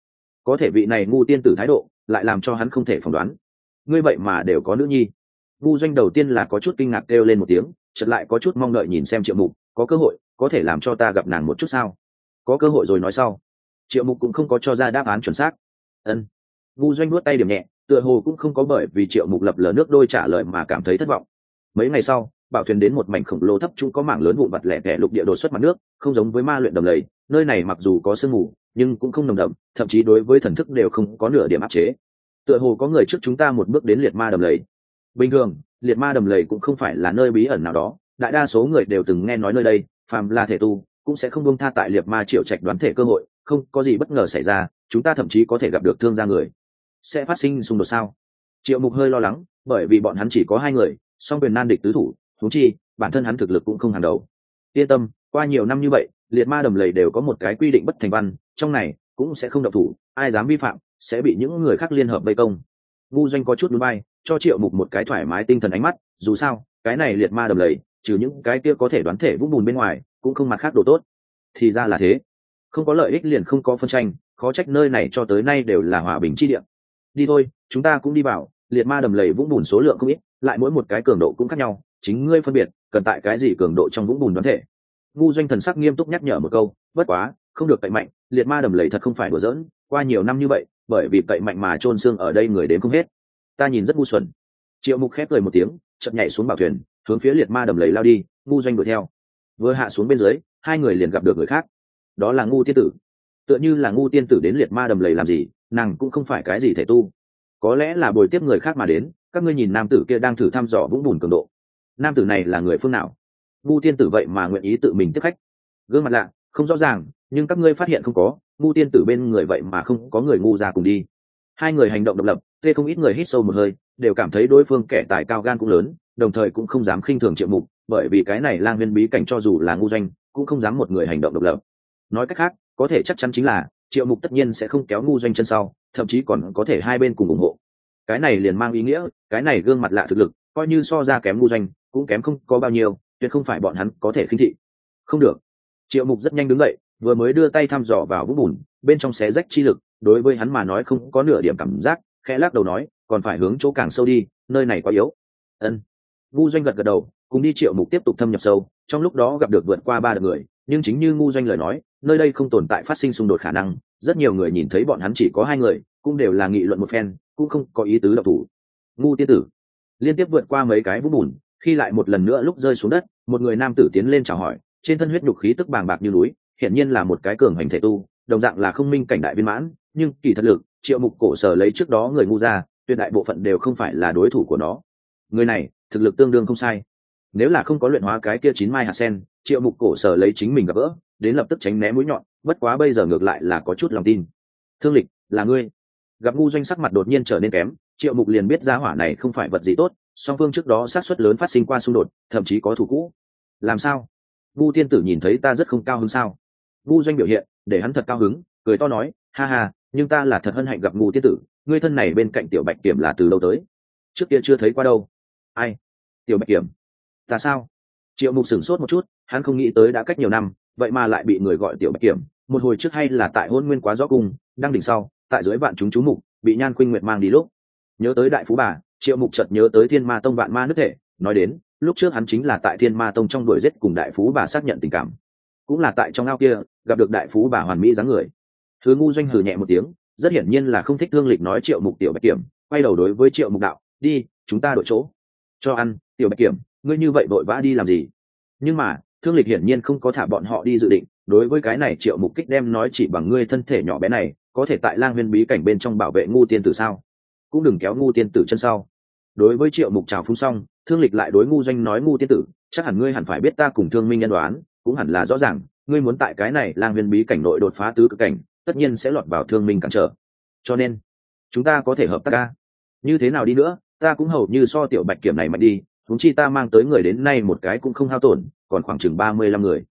[SPEAKER 1] Có thể vị này ngu tiên tử thái độ, lại làm cho hắn không thể phỏng đoán. Ngươi vậy mà đều có nữ nhi. Ngu doanh đầu tiên là có chút kinh ngạc kêu lên một tiếng chật lại có chút mong đợi nhìn xem triệu mục, có cơ hội, có thể làm cho ta gặp nàng một chút sao? Có cơ hội rồi nói sau. Triệu mục cũng không có cho ra đáp án chuẩn xác. Ân. Ngu doanh nuốt tay điểm nhẹ, tựa hồ cũng không có bởi vì triệu mục lập lờ nước đôi trả lời mà cảm thấy thất vọng. Mấy ngày sau bảo thuyền đến một mảnh khổng lồ thấp trung có mảng lớn vụn vặt lẻ tẻ lục địa đột xuất mặt nước, không giống với ma luyện đầm lầy, nơi này mặc dù có sương mù, nhưng cũng không nồng đậm, thậm chí đối với thần thức đều không có nửa điểm áp chế. Tựa hồ có người trước chúng ta một bước đến liệt ma đầm lầy. Bình thường, liệt ma đầm lầy cũng không phải là nơi bí ẩn nào đó, đại đa số người đều từng nghe nói nơi đây, phàm là thể tu, cũng sẽ không buông tha tại liệt ma triệu trạch đoán thể cơ hội, không có gì bất ngờ xảy ra, chúng ta thậm chí có thể gặp được thương gia người. Sẽ phát sinh xung đột sao? Triệu mục hơi lo lắng, bởi vì bọn hắn chỉ có hai người, song quyền nan địch tứ thủ thú chi, bản thân hắn thực lực cũng không hàng đầu. Yên tâm, qua nhiều năm như vậy, liệt ma đầm lầy đều có một cái quy định bất thành văn, trong này cũng sẽ không độc thủ, ai dám vi phạm sẽ bị những người khác liên hợp vây công. Ngu doanh có chút núi bay cho triệu mục một cái thoải mái tinh thần ánh mắt, dù sao, cái này liệt ma đầm lầy, trừ những cái kia có thể đoán thể vũng bùn bên ngoài, cũng không mặt khác đồ tốt. Thì ra là thế. Không có lợi ích liền không có phân tranh, khó trách nơi này cho tới nay đều là hòa bình chi địa. Đi thôi, chúng ta cũng đi vào, liệt ma đầm lầy vũng bùn số lượng không ít, lại mỗi một cái cường độ cũng khác nhau chính ngươi phân biệt, cần tại cái gì cường độ trong vũng bùn đoán thể. Ngu doanh thần sắc nghiêm túc nhắc nhở một câu, bất quá, không được cậy mạnh, liệt ma đầm lầy thật không phải đùa giỡn, qua nhiều năm như vậy, bởi vì cậy mạnh mà trôn xương ở đây người đến không hết. Ta nhìn rất ngu xuẩn. Triệu mục khép cười một tiếng, chậm nhảy xuống bảo thuyền, hướng phía liệt ma đầm lầy lao đi, ngu doanh đuổi theo. Vừa hạ xuống bên dưới, hai người liền gặp được người khác. Đó là ngu tiên tử. Tựa như là ngu tiên tử đến liệt ma đầm lầy làm gì, nàng cũng không phải cái gì thể tu. Có lẽ là bồi tiếp người khác mà đến, các ngươi nhìn nam tử kia đang thử thăm dò vũng bùn cường độ nam tử này là người phương nào? Ngu tiên tử vậy mà nguyện ý tự mình tiếp khách. Gương mặt lạ, không rõ ràng, nhưng các ngươi phát hiện không có ngu tiên tử bên người vậy mà không có người ngu ra cùng đi. Hai người hành động độc lập, tê không ít người hít sâu một hơi, đều cảm thấy đối phương kẻ tài cao gan cũng lớn, đồng thời cũng không dám khinh thường triệu mục, bởi vì cái này lang viên bí cảnh cho dù là ngu doanh, cũng không dám một người hành động độc lập. Nói cách khác, có thể chắc chắn chính là, triệu mục tất nhiên sẽ không kéo ngu doanh chân sau, thậm chí còn có thể hai bên cùng ủng hộ. Cái này liền mang ý nghĩa, cái này gương mặt lạ thực lực, coi như so ra kém ngu doanh cũng kém không có bao nhiêu, tuyệt không phải bọn hắn có thể khinh thị. Không được. Triệu mục rất nhanh đứng dậy, vừa mới đưa tay thăm dò vào vũng bùn, bên trong xé rách chi lực, đối với hắn mà nói không có nửa điểm cảm giác, khẽ lắc đầu nói, còn phải hướng chỗ càng sâu đi, nơi này quá yếu. Ân. Ngu doanh gật gật đầu, cùng đi triệu mục tiếp tục thâm nhập sâu, trong lúc đó gặp được vượt qua ba đợt người, nhưng chính như ngu doanh lời nói, nơi đây không tồn tại phát sinh xung đột khả năng, rất nhiều người nhìn thấy bọn hắn chỉ có hai người, cũng đều là nghị luận một phen, cũng không có ý tứ độc thủ. Ngu tiên tử. Liên tiếp vượt qua mấy cái vũng bùn khi lại một lần nữa lúc rơi xuống đất, một người nam tử tiến lên chào hỏi, trên thân huyết nhục khí tức bàng bạc như núi, hiển nhiên là một cái cường hành thể tu, đồng dạng là không minh cảnh đại viên mãn, nhưng kỳ thật lực, triệu mục cổ sở lấy trước đó người ngu ra, tuyệt đại bộ phận đều không phải là đối thủ của nó. Người này, thực lực tương đương không sai. Nếu là không có luyện hóa cái kia chín mai hạt sen, triệu mục cổ sở lấy chính mình gặp vỡ đến lập tức tránh né mũi nhọn, bất quá bây giờ ngược lại là có chút lòng tin. Thương lịch, là ngươi. Gặp ngu doanh sắc mặt đột nhiên trở nên kém triệu mục liền biết ra hỏa này không phải vật gì tốt, song phương trước đó sát xuất lớn phát sinh qua xung đột, thậm chí có thủ cũ. Làm sao? Vu tiên tử nhìn thấy ta rất không cao hứng sao? Vu doanh biểu hiện, để hắn thật cao hứng, cười to nói, ha ha, nhưng ta là thật hân hạnh gặp ngu tiên tử, ngươi thân này bên cạnh tiểu bạch kiểm là từ lâu tới? Trước kia chưa thấy qua đâu. Ai? Tiểu bạch kiểm? Ta sao? Triệu mục sửng sốt một chút, hắn không nghĩ tới đã cách nhiều năm, vậy mà lại bị người gọi tiểu bạch kiểm. Một hồi trước hay là tại hôn nguyên quá gió cung, đang đỉnh sau, tại dưới vạn chúng chú mục, bị nhan khuynh nguyệt mang đi lúc nhớ tới đại phú bà, triệu mục chợt nhớ tới thiên ma tông vạn ma nước thể, nói đến, lúc trước hắn chính là tại thiên ma tông trong đuổi giết cùng đại phú bà xác nhận tình cảm. Cũng là tại trong ao kia, gặp được đại phú bà hoàn mỹ dáng người. Thứ ngu doanh hừ nhẹ một tiếng, rất hiển nhiên là không thích thương lịch nói triệu mục tiểu bạch kiểm, quay đầu đối với triệu mục đạo, đi, chúng ta đổi chỗ. Cho ăn, tiểu bạch kiểm, ngươi như vậy vội vã đi làm gì? Nhưng mà, thương lịch hiển nhiên không có thả bọn họ đi dự định, đối với cái này triệu mục kích đem nói chỉ bằng ngươi thân thể nhỏ bé này, có thể tại lang huyên bí cảnh bên trong bảo vệ ngu tiên tử sao? Cũng đừng kéo ngu tiên tử chân sau. Đối với triệu mục trào phúng xong, thương lịch lại đối ngu doanh nói, ngu tiên tử, chắc hẳn ngươi hẳn phải biết ta cùng thương minh nhân đoán cũng hẳn là rõ ràng, ngươi muốn tại cái này lang huyên bí cảnh nội đột phá tứ cực cảnh, tất nhiên sẽ lọt vào thương minh cản trở. Cho nên, chúng ta có thể hợp tác ca như thế nào đi nữa, ta cũng hầu như so tiểu bạch kiểm này mạnh đi thúng chi ta mang tới người đến nay một cái cũng không hao tổn, còn khoảng chừng ba mươi lăm người.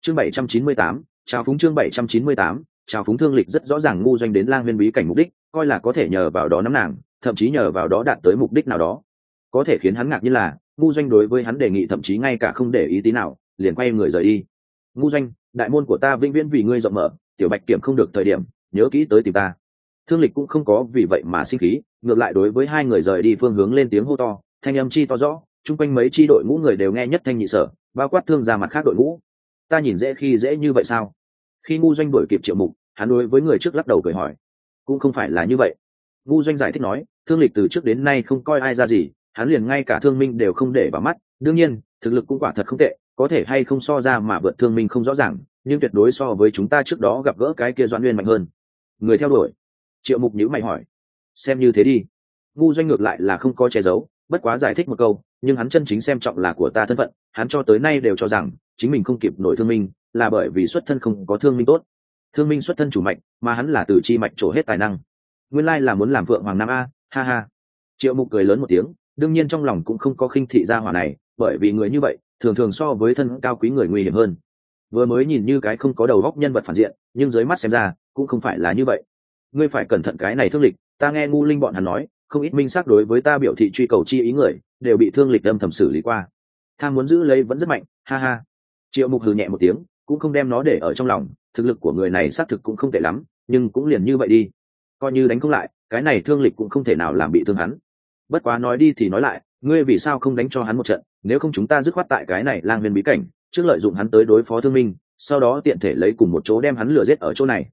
[SPEAKER 1] Chương bảy trăm chín mươi tám chào phúng chương bảy trăm chín mươi tám chào phúng thương lịch rất rõ ràng ngu doanh đến lang viên bí cảnh mục đích coi là có thể nhờ vào đó nắm nàng, thậm chí nhờ vào đó đạt tới mục đích nào đó. Có thể khiến hắn ngạc như là, ngu doanh đối với hắn đề nghị thậm chí ngay cả không để ý tí nào, liền quay người rời đi. Ngu doanh, đại môn của ta vĩnh viễn vì ngươi rộng mở, tiểu bạch kiểm không được thời điểm, nhớ kỹ tới tìm ta. Thương lịch cũng không có vì vậy mà sinh khí, ngược lại đối với hai người rời đi phương hướng lên tiếng hô to, thanh âm chi to rõ, chung quanh mấy chi đội ngũ người đều nghe nhất thanh nhị sở, bao quát thương ra mặt khác đội ngũ. Ta nhìn dễ khi dễ như vậy sao? Khi ngu doanh đổi kịp triệu mục, hắn đối với người trước lắc đầu cười hỏi cũng không phải là như vậy. Ngu doanh giải thích nói, thương lịch từ trước đến nay không coi ai ra gì, hắn liền ngay cả thương minh đều không để vào mắt. Đương nhiên, thực lực cũng quả thật không tệ, có thể hay không so ra mà vượt thương minh không rõ ràng, nhưng tuyệt đối so với chúng ta trước đó gặp gỡ cái kia doãn nguyên mạnh hơn. Người theo đuổi. Triệu mục nhữ mày hỏi, xem như thế đi. Ngu doanh ngược lại là không có che giấu, bất quá giải thích một câu, nhưng hắn chân chính xem trọng là của ta thân phận, hắn cho tới nay đều cho rằng, chính mình không kịp nổi thương minh, là bởi vì xuất thân không có thương minh tốt thương minh xuất thân chủ mạch, mà hắn là từ chi mạch trổ hết tài năng. Nguyên lai là muốn làm vượng hoàng nam a, ha ha. Triệu mục cười lớn một tiếng, đương nhiên trong lòng cũng không có khinh thị gia hỏa này, bởi vì người như vậy, thường thường so với thân cao quý người nguy hiểm hơn. Vừa mới nhìn như cái không có đầu góc nhân vật phản diện, nhưng dưới mắt xem ra, cũng không phải là như vậy. Ngươi phải cẩn thận cái này thương lịch, ta nghe ngu linh bọn hắn nói, không ít minh xác đối với ta biểu thị truy cầu chi ý người, đều bị thương lịch âm thầm xử lý qua. Tham muốn giữ lấy vẫn rất mạnh, ha ha. Triệu mục hừ nhẹ một tiếng, cũng không đem nó để ở trong lòng thực lực của người này xác thực cũng không tệ lắm, nhưng cũng liền như vậy đi. Coi như đánh không lại, cái này thương lịch cũng không thể nào làm bị thương hắn. Bất quá nói đi thì nói lại, ngươi vì sao không đánh cho hắn một trận, nếu không chúng ta dứt khoát tại cái này lang viên bí cảnh, trước lợi dụng hắn tới đối phó thương minh, sau đó tiện thể lấy cùng một chỗ đem hắn lừa giết ở chỗ này.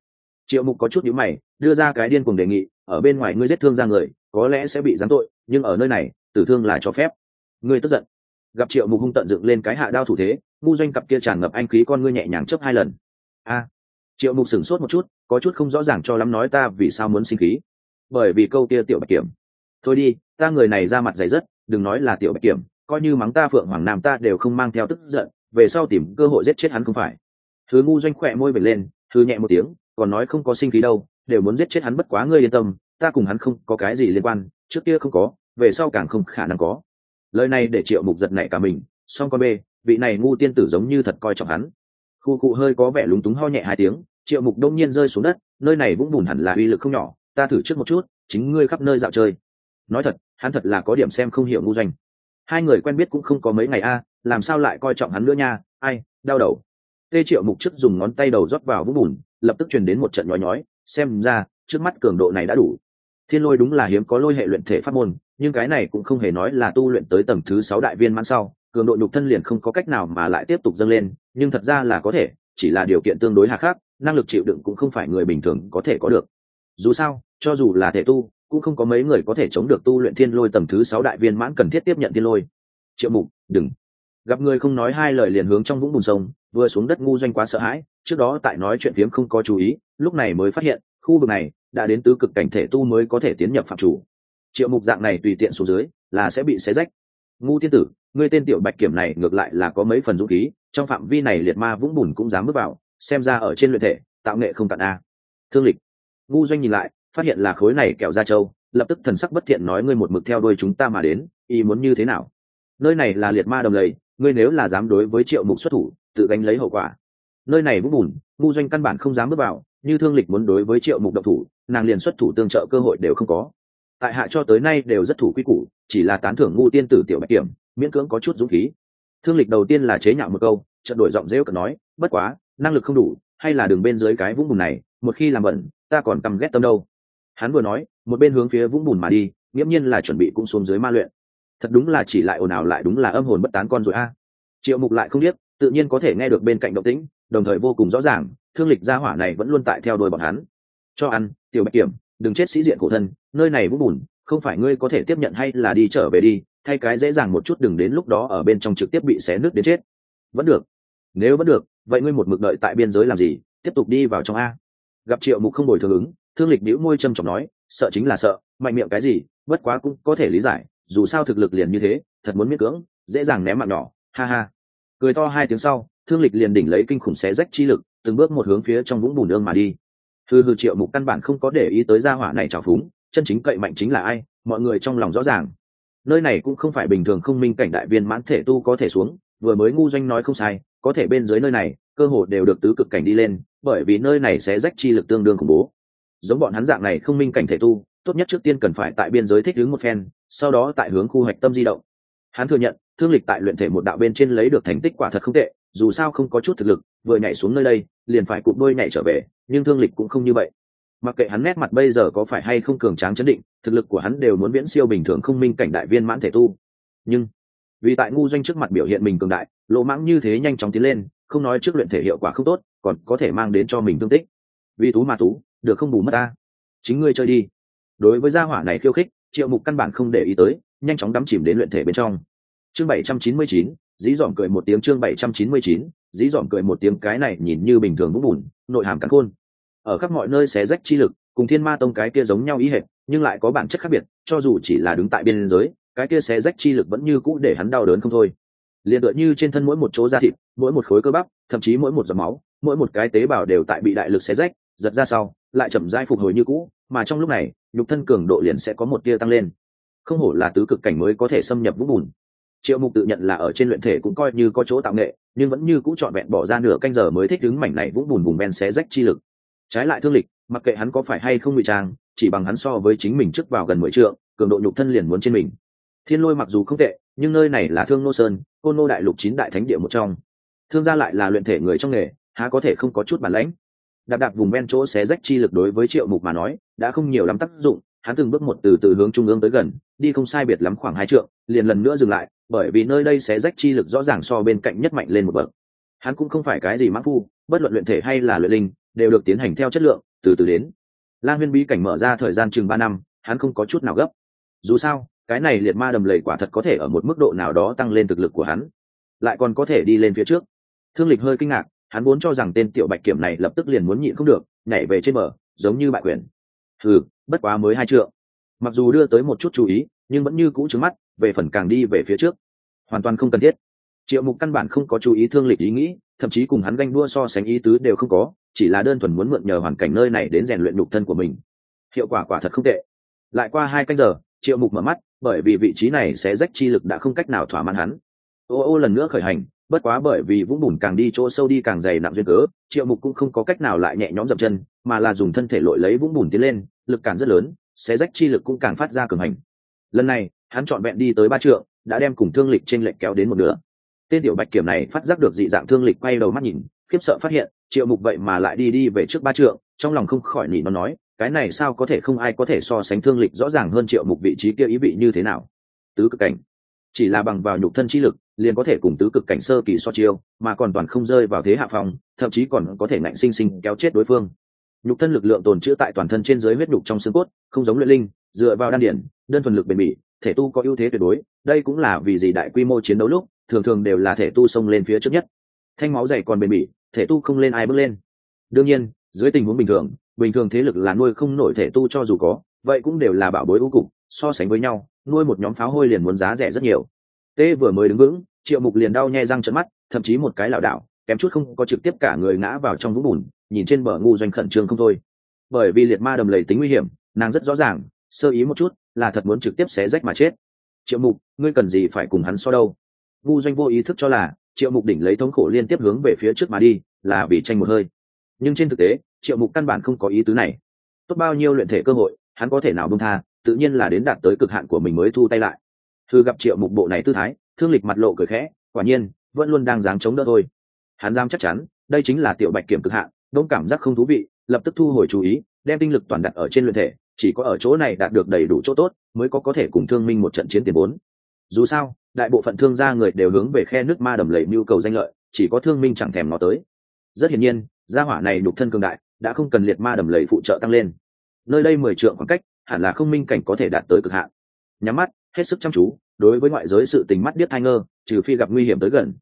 [SPEAKER 1] Triệu mục có chút nhíu mày, đưa ra cái điên cùng đề nghị, ở bên ngoài ngươi giết thương ra người, có lẽ sẽ bị giáng tội, nhưng ở nơi này, tử thương là cho phép. Ngươi tức giận. Gặp triệu mục hung tận dựng lên cái hạ đao thủ thế, ngu doanh cặp kia tràn ngập anh khí con ngươi nhẹ nhàng chấp hai lần a. Triệu mục sửng sốt một chút có chút không rõ ràng cho lắm nói ta vì sao muốn sinh khí. Bởi vì câu kia tiểu bạch kiểm. Thôi đi ta người này ra mặt dày dứt đừng nói là tiểu bạch kiểm coi như mắng ta phượng hoàng nam ta đều không mang theo tức giận về sau tìm cơ hội giết chết hắn không phải. Thứ ngu doanh khỏe môi vệt lên thứ nhẹ một tiếng còn nói không có sinh khí đâu đều muốn giết chết hắn bất quá ngươi yên tâm ta cùng hắn không có cái gì liên quan trước kia không có về sau càng không khả năng có. Lời này để triệu mục giật nảy cả mình song con bê, vị này ngu tiên tử giống như thật coi trọng hắn khu cụ hơi có vẻ lúng túng ho nhẹ hai tiếng, triệu mục đông nhiên rơi xuống đất, nơi này vũng bùn hẳn là uy lực không nhỏ, ta thử trước một chút, chính ngươi khắp nơi dạo chơi. Nói thật, hắn thật là có điểm xem không hiểu ngu doanh. Hai người quen biết cũng không có mấy ngày a, làm sao lại coi trọng hắn nữa nha, ai, đau đầu. Tê triệu mục trước dùng ngón tay đầu rót vào vũng bùn, lập tức truyền đến một trận nhói nhói, xem ra, trước mắt cường độ này đã đủ. Thiên lôi đúng là hiếm có lôi hệ luyện thể pháp môn, nhưng cái này cũng không hề nói là tu luyện tới tầng thứ sáu đại viên mãn sau cường độ nhục thân liền không có cách nào mà lại tiếp tục dâng lên, nhưng thật ra là có thể, chỉ là điều kiện tương đối hà khắc, năng lực chịu đựng cũng không phải người bình thường có thể có được. Dù sao, cho dù là thể tu, cũng không có mấy người có thể chống được tu luyện thiên lôi tầng thứ sáu đại viên mãn cần thiết tiếp nhận thiên lôi. Triệu mục, đừng. Gặp người không nói hai lời liền hướng trong vũng bùn sông, vừa xuống đất ngu doanh quá sợ hãi, trước đó tại nói chuyện phiếm không có chú ý, lúc này mới phát hiện, khu vực này đã đến tứ cực cảnh thể tu mới có thể tiến nhập phạm chủ. Triệu mục dạng này tùy tiện xuống dưới, là sẽ bị xé rách ngu tiên tử, ngươi tên tiểu bạch kiểm này ngược lại là có mấy phần dũng khí, trong phạm vi này liệt ma vũng bùn cũng dám bước vào, xem ra ở trên luyện thể, tạo nghệ không tận a. Thương lịch ngu doanh nhìn lại, phát hiện là khối này kẹo ra châu lập tức thần sắc bất thiện nói ngươi một mực theo đuôi chúng ta mà đến, ý muốn như thế nào? Nơi này là liệt ma đồng lầy, ngươi nếu là dám đối với triệu mục xuất thủ, tự gánh lấy hậu quả. Nơi này vũng bùn ngu doanh căn bản không dám bước vào, như thương lịch muốn đối với triệu mục độc thủ, nàng liền xuất thủ tương trợ cơ hội đều không có. Tại hạ cho tới nay đều rất thủ quy củ chỉ là tán thưởng ngu tiên tử tiểu bạch kiểm, miễn cưỡng có chút dũng khí. Thương lịch đầu tiên là chế nhạo một câu trận đổi giọng rêu cận nói, bất quá, năng lực không đủ, hay là đường bên dưới cái vũng bùn này, một khi làm bẩn, ta còn căm ghét tâm đâu. Hắn vừa nói, một bên hướng phía vũng bùn mà đi, nghiễm nhiên là chuẩn bị cũng xuống dưới ma luyện. Thật đúng là chỉ lại ồn ào lại đúng là âm hồn bất tán con rồi a. Triệu mục lại không biết, tự nhiên có thể nghe được bên cạnh động tĩnh, đồng thời vô cùng rõ ràng, thương lịch gia hỏa này vẫn luôn tại theo đuôi bọn hắn. Cho ăn, tiểu bạch kiểm, đừng chết sĩ diện cổ thân, nơi này vũng bùn không phải ngươi có thể tiếp nhận hay là đi trở về đi, thay cái dễ dàng một chút đừng đến lúc đó ở bên trong trực tiếp bị xé nước đến chết. Vẫn được. Nếu vẫn được, vậy ngươi một mực đợi tại biên giới làm gì? Tiếp tục đi vào trong a. Gặp triệu mục không bồi thường ứng, thương lịch đĩu môi châm trọng nói, sợ chính là sợ, mạnh miệng cái gì, bất quá cũng có thể lý giải, dù sao thực lực liền như thế, thật muốn miễn cưỡng, dễ dàng ném mạng nhỏ, ha ha. Cười to hai tiếng sau, thương lịch liền đỉnh lấy kinh khủng xé rách chi lực, từng bước một hướng phía trong vũng bùn đương mà đi. Thư hư triệu mục căn bản không có để ý tới gia hỏa này trào phúng chân chính cậy mạnh chính là ai, mọi người trong lòng rõ ràng. Nơi này cũng không phải bình thường không minh cảnh đại viên mãn thể tu có thể xuống, vừa mới ngu doanh nói không sai, có thể bên dưới nơi này, cơ hồ đều được tứ cực cảnh đi lên, bởi vì nơi này sẽ rách chi lực tương đương khủng bố. Giống bọn hắn dạng này không minh cảnh thể tu, tốt nhất trước tiên cần phải tại biên giới thích ứng một phen, sau đó tại hướng khu hoạch tâm di động. Hắn thừa nhận, thương lịch tại luyện thể một đạo bên trên lấy được thành tích quả thật không tệ, dù sao không có chút thực lực, vừa nhảy xuống nơi đây, liền phải cụm đôi nhảy trở về, nhưng thương lịch cũng không như vậy mặc kệ hắn nét mặt bây giờ có phải hay không cường tráng chấn định, thực lực của hắn đều muốn viễn siêu bình thường không minh cảnh đại viên mãn thể tu. Nhưng, vì tại ngu doanh trước mặt biểu hiện mình cường đại, lỗ mãng như thế nhanh chóng tiến lên, không nói trước luyện thể hiệu quả không tốt, còn có thể mang đến cho mình thương tích. Vì tú mà tú, được không bù mất ta. Chính ngươi chơi đi. Đối với gia hỏa này khiêu khích, triệu mục căn bản không để ý tới, nhanh chóng đắm chìm đến luyện thể bên trong. Chương bảy trăm chín mươi chín, dí dỏm cười một tiếng chương bảy trăm chín mươi chín, dí dỏm cười một tiếng, cái này nhìn như bình thường vũng bùn, nội hàm cắn khôn ở khắp mọi nơi xé rách chi lực, cùng thiên ma tông cái kia giống nhau ý hệt, nhưng lại có bản chất khác biệt, cho dù chỉ là đứng tại biên giới, cái kia xé rách chi lực vẫn như cũ để hắn đau đớn không thôi. Liền tựa như trên thân mỗi một chỗ da thịt, mỗi một khối cơ bắp, thậm chí mỗi một giọt máu, mỗi một cái tế bào đều tại bị đại lực xé rách, giật ra sau, lại chậm rãi phục hồi như cũ, mà trong lúc này, nhục thân cường độ liền sẽ có một tia tăng lên. Không hổ là tứ cực cảnh mới có thể xâm nhập vũng bùn. Triệu mục tự nhận là ở trên luyện thể cũng coi như có chỗ tạo nghệ, nhưng vẫn như cũ trọn vẹn bỏ ra nửa canh giờ mới thích đứng mảnh này vũng bùn vùng ven xé rách chi lực trái lại thương lịch, mặc kệ hắn có phải hay không ngụy trang, chỉ bằng hắn so với chính mình trước vào gần mười trượng, cường độ nhục thân liền muốn trên mình. Thiên lôi mặc dù không tệ, nhưng nơi này là thương nô sơn côn nô đại lục chín đại thánh địa một trong. Thương gia lại là luyện thể người trong nghề, há có thể không có chút bản lãnh. Đạp đạp vùng ven chỗ xé rách chi lực đối với triệu mục mà nói, đã không nhiều lắm tác dụng, hắn từng bước một từ từ hướng trung ương tới gần, đi không sai biệt lắm khoảng hai trượng, liền lần nữa dừng lại, bởi vì nơi đây xé rách chi lực rõ ràng so bên cạnh nhất mạnh lên một bậc. Hắn cũng không phải cái gì mãn phu, bất luận luyện thể hay là luyện linh đều được tiến hành theo chất lượng, từ từ đến. Lang huyên bí cảnh mở ra thời gian chừng ba năm, hắn không có chút nào gấp. Dù sao, cái này liệt ma đầm lầy quả thật có thể ở một mức độ nào đó tăng lên thực lực của hắn. Lại còn có thể đi lên phía trước. Thương lịch hơi kinh ngạc, hắn vốn cho rằng tên tiểu bạch kiểm này lập tức liền muốn nhịn không được, nhảy về trên bờ, giống như bại quyền. Ừ bất quá mới hai trượng. Mặc dù đưa tới một chút chú ý, nhưng vẫn như cũ trứng mắt, về phần càng đi về phía trước. Hoàn toàn không cần thiết. Triệu mục căn bản không có chú ý thương lịch ý nghĩ thậm chí cùng hắn ganh đua so sánh ý tứ đều không có, chỉ là đơn thuần muốn mượn nhờ hoàn cảnh nơi này đến rèn luyện nhục thân của mình. Hiệu quả quả thật không tệ. Lại qua hai canh giờ, triệu mục mở mắt, bởi vì vị trí này sẽ rách chi lực đã không cách nào thỏa mãn hắn. Ô ô lần nữa khởi hành, bất quá bởi vì vũng bùn càng đi chỗ sâu đi càng dày nặng duyên cớ, triệu mục cũng không có cách nào lại nhẹ nhõm dậm chân, mà là dùng thân thể lội lấy vũng bùn tiến lên, lực càng rất lớn, sẽ rách chi lực cũng càng phát ra cường hành. Lần này, hắn chọn vẹn đi tới ba trượng, đã đem cùng thương lịch trên lệnh kéo đến một nửa tên tiểu bạch kiểm này phát giác được dị dạng thương lịch quay đầu mắt nhìn, khiếp sợ phát hiện, triệu mục vậy mà lại đi đi về trước ba trượng, trong lòng không khỏi nỉ nó nói, cái này sao có thể không ai có thể so sánh thương lịch rõ ràng hơn triệu mục vị trí kia ý vị như thế nào? Tứ cực cảnh. Chỉ là bằng vào nhục thân chi lực, liền có thể cùng tứ cực cảnh sơ kỳ so chiêu, mà còn toàn không rơi vào thế hạ phòng thậm chí còn có thể ngạnh sinh sinh kéo chết đối phương. Nhục thân lực lượng tồn trữ tại toàn thân trên dưới huyết nhục trong xương cốt, không giống luyện linh, dựa vào đan điển, đơn thuần lực bền bỉ, thể tu có ưu thế tuyệt đối, đây cũng là vì gì đại quy mô chiến đấu lúc thường thường đều là thể tu xông lên phía trước nhất. Thanh máu dày còn bền bỉ, thể tu không lên ai bước lên. Đương nhiên, dưới tình huống bình thường bình thường thế lực là nuôi không nổi thể tu cho dù có, vậy cũng đều là bảo bối ưu cục, so sánh với nhau, nuôi một nhóm pháo hôi liền muốn giá rẻ rất nhiều. Tê vừa mới đứng vững, triệu mục liền đau nhe răng trận mắt, thậm chí một cái lảo đảo, kém chút không có trực tiếp cả người ngã vào trong vũng bùn, nhìn trên bờ ngu doanh khẩn trương không thôi. Bởi vì liệt ma đầm lầy tính nguy hiểm, nàng rất rõ ràng, sơ ý một chút, là thật muốn trực tiếp xé rách mà chết. Triệu mục, ngươi cần gì phải cùng hắn so đâu? Ngu doanh vô ý thức cho là triệu mục đỉnh lấy thống khổ liên tiếp hướng về phía trước mà đi, là vì tranh một hơi. Nhưng trên thực tế, triệu mục căn bản không có ý tứ này. Tốt bao nhiêu luyện thể cơ hội, hắn có thể nào bông tha, tự nhiên là đến đạt tới cực hạn của mình mới thu tay lại. Thư gặp triệu mục bộ này tư thái, thương lịch mặt lộ cười khẽ, quả nhiên, vẫn luôn đang dáng chống đỡ thôi. Hắn giam chắc chắn, đây chính là tiểu bạch kiểm cực hạn đông cảm giác không thú vị, lập tức thu hồi chú ý, đem tinh lực toàn đặt ở trên luyện thể, chỉ có ở chỗ này đạt được đầy đủ chỗ tốt, mới có có thể cùng thương minh một trận chiến tiền vốn dù sao, đại bộ phận thương gia người đều hướng về khe nước ma đầm lầy nhu cầu danh lợi, chỉ có thương minh chẳng thèm nó tới. Rất hiển nhiên, gia hỏa này nhục thân cường đại, đã không cần liệt ma đầm lầy phụ trợ tăng lên. Nơi đây mười trượng khoảng cách, hẳn là không minh cảnh có thể đạt tới cực hạn. Nhắm mắt, hết sức chăm chú, đối với ngoại giới sự tình mắt biết thai ngơ, trừ phi gặp nguy hiểm tới gần.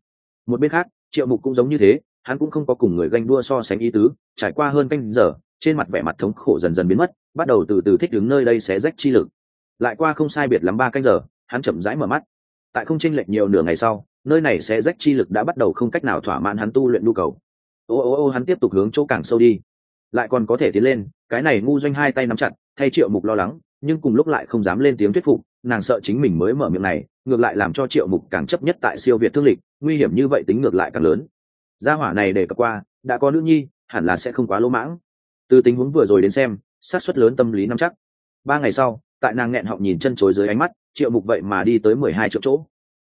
[SPEAKER 1] Một bên khác, triệu mục cũng giống như thế, hắn cũng không có cùng người ganh đua so sánh ý tứ, trải qua hơn canh giờ, trên mặt vẻ mặt thống khổ dần dần biến mất, bắt đầu từ từ thích đứng nơi đây sẽ rách chi lực. Lại qua không sai biệt lắm ba canh giờ hắn chậm rãi mở mắt. Tại không tranh lệch nhiều nửa ngày sau, nơi này sẽ rách chi lực đã bắt đầu không cách nào thỏa mãn hắn tu luyện nhu cầu. Ô ô ô, hắn tiếp tục hướng chỗ càng sâu đi. Lại còn có thể tiến lên, cái này ngu doanh hai tay nắm chặt, thay triệu mục lo lắng, nhưng cùng lúc lại không dám lên tiếng thuyết phục, nàng sợ chính mình mới mở miệng này, ngược lại làm cho triệu mục càng chấp nhất tại siêu việt thương lịch, nguy hiểm như vậy tính ngược lại càng lớn. Gia hỏa này để cập qua, đã có nữ nhi, hẳn là sẽ không quá lỗ mãng. Từ tình huống vừa rồi đến xem sát suất lớn tâm lý nắm chắc. Ba ngày sau, tại nàng nghẹn họng nhìn chân chối dưới ánh mắt triệu mục vậy mà đi tới mười hai triệu chỗ.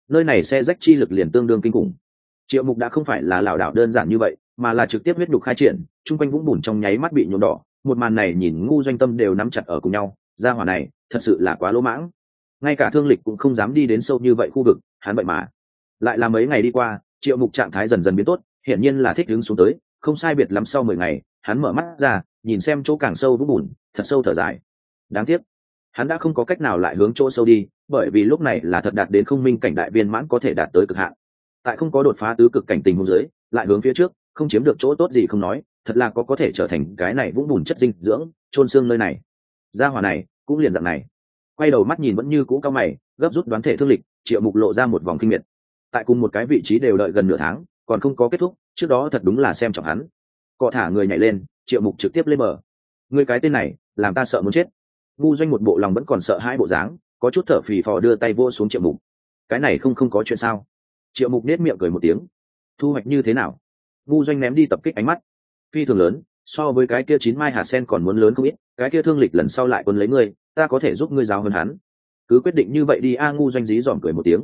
[SPEAKER 1] Nơi này xe rách chi lực liền tương đương kinh khủng. Triệu mục đã không phải là lảo đảo đơn giản như vậy, mà là trực tiếp huyết đục khai triển, chung quanh vũng bùn trong nháy mắt bị nhuộm đỏ, một màn này nhìn ngu doanh tâm đều nắm chặt ở cùng nhau gia hỏa này, thật sự là quá lỗ mãng. Ngay cả thương lịch cũng không dám đi đến sâu như vậy khu vực, hắn vậy mà. Lại là mấy ngày đi qua, triệu mục trạng thái dần dần biến tốt, hiển nhiên là thích đứng xuống tới, không sai biệt lắm sau mười ngày, hắn mở mắt ra, nhìn xem chỗ càng sâu vũng bùn, thật sâu thở dài. Đáng tiếc hắn đã không có cách nào lại hướng chỗ sâu đi, bởi vì lúc này là thật đạt đến không minh cảnh đại viên mãn có thể đạt tới cực hạn. Tại không có đột phá tứ cực cảnh tình hôn giới lại hướng phía trước, không chiếm được chỗ tốt gì không nói, thật là có có thể trở thành cái này vũng bùn chất dinh dưỡng trôn xương nơi này. Gia hỏa này, cũng liền dạng này. Quay đầu mắt nhìn vẫn như cũ cao mày, gấp rút đoán thể thương lịch, triệu mục lộ ra một vòng kinh miệt. Tại cùng một cái vị trí đều đợi gần nửa tháng, còn không có kết thúc, trước đó thật đúng là xem trọng hắn. Cọ thả người nhảy lên, triệu mục trực tiếp lên bờ. Người cái tên này, làm ta sợ muốn chết ngu doanh một bộ lòng vẫn còn sợ hai bộ dáng, có chút thở phì phò đưa tay vô xuống triệu mục. Cái này không không có chuyện sao? Triệu mục nết miệng cười một tiếng. Thu hoạch như thế nào? Ngu doanh ném đi tập kích ánh mắt. Phi thường lớn, so với cái kia chín mai hạt sen còn muốn lớn không ít, cái kia thương lịch lần sau lại quân lấy ngươi, ta có thể giúp ngươi giáo hơn hắn. Cứ quyết định như vậy đi a, ngu doanh dí dòm cười một tiếng.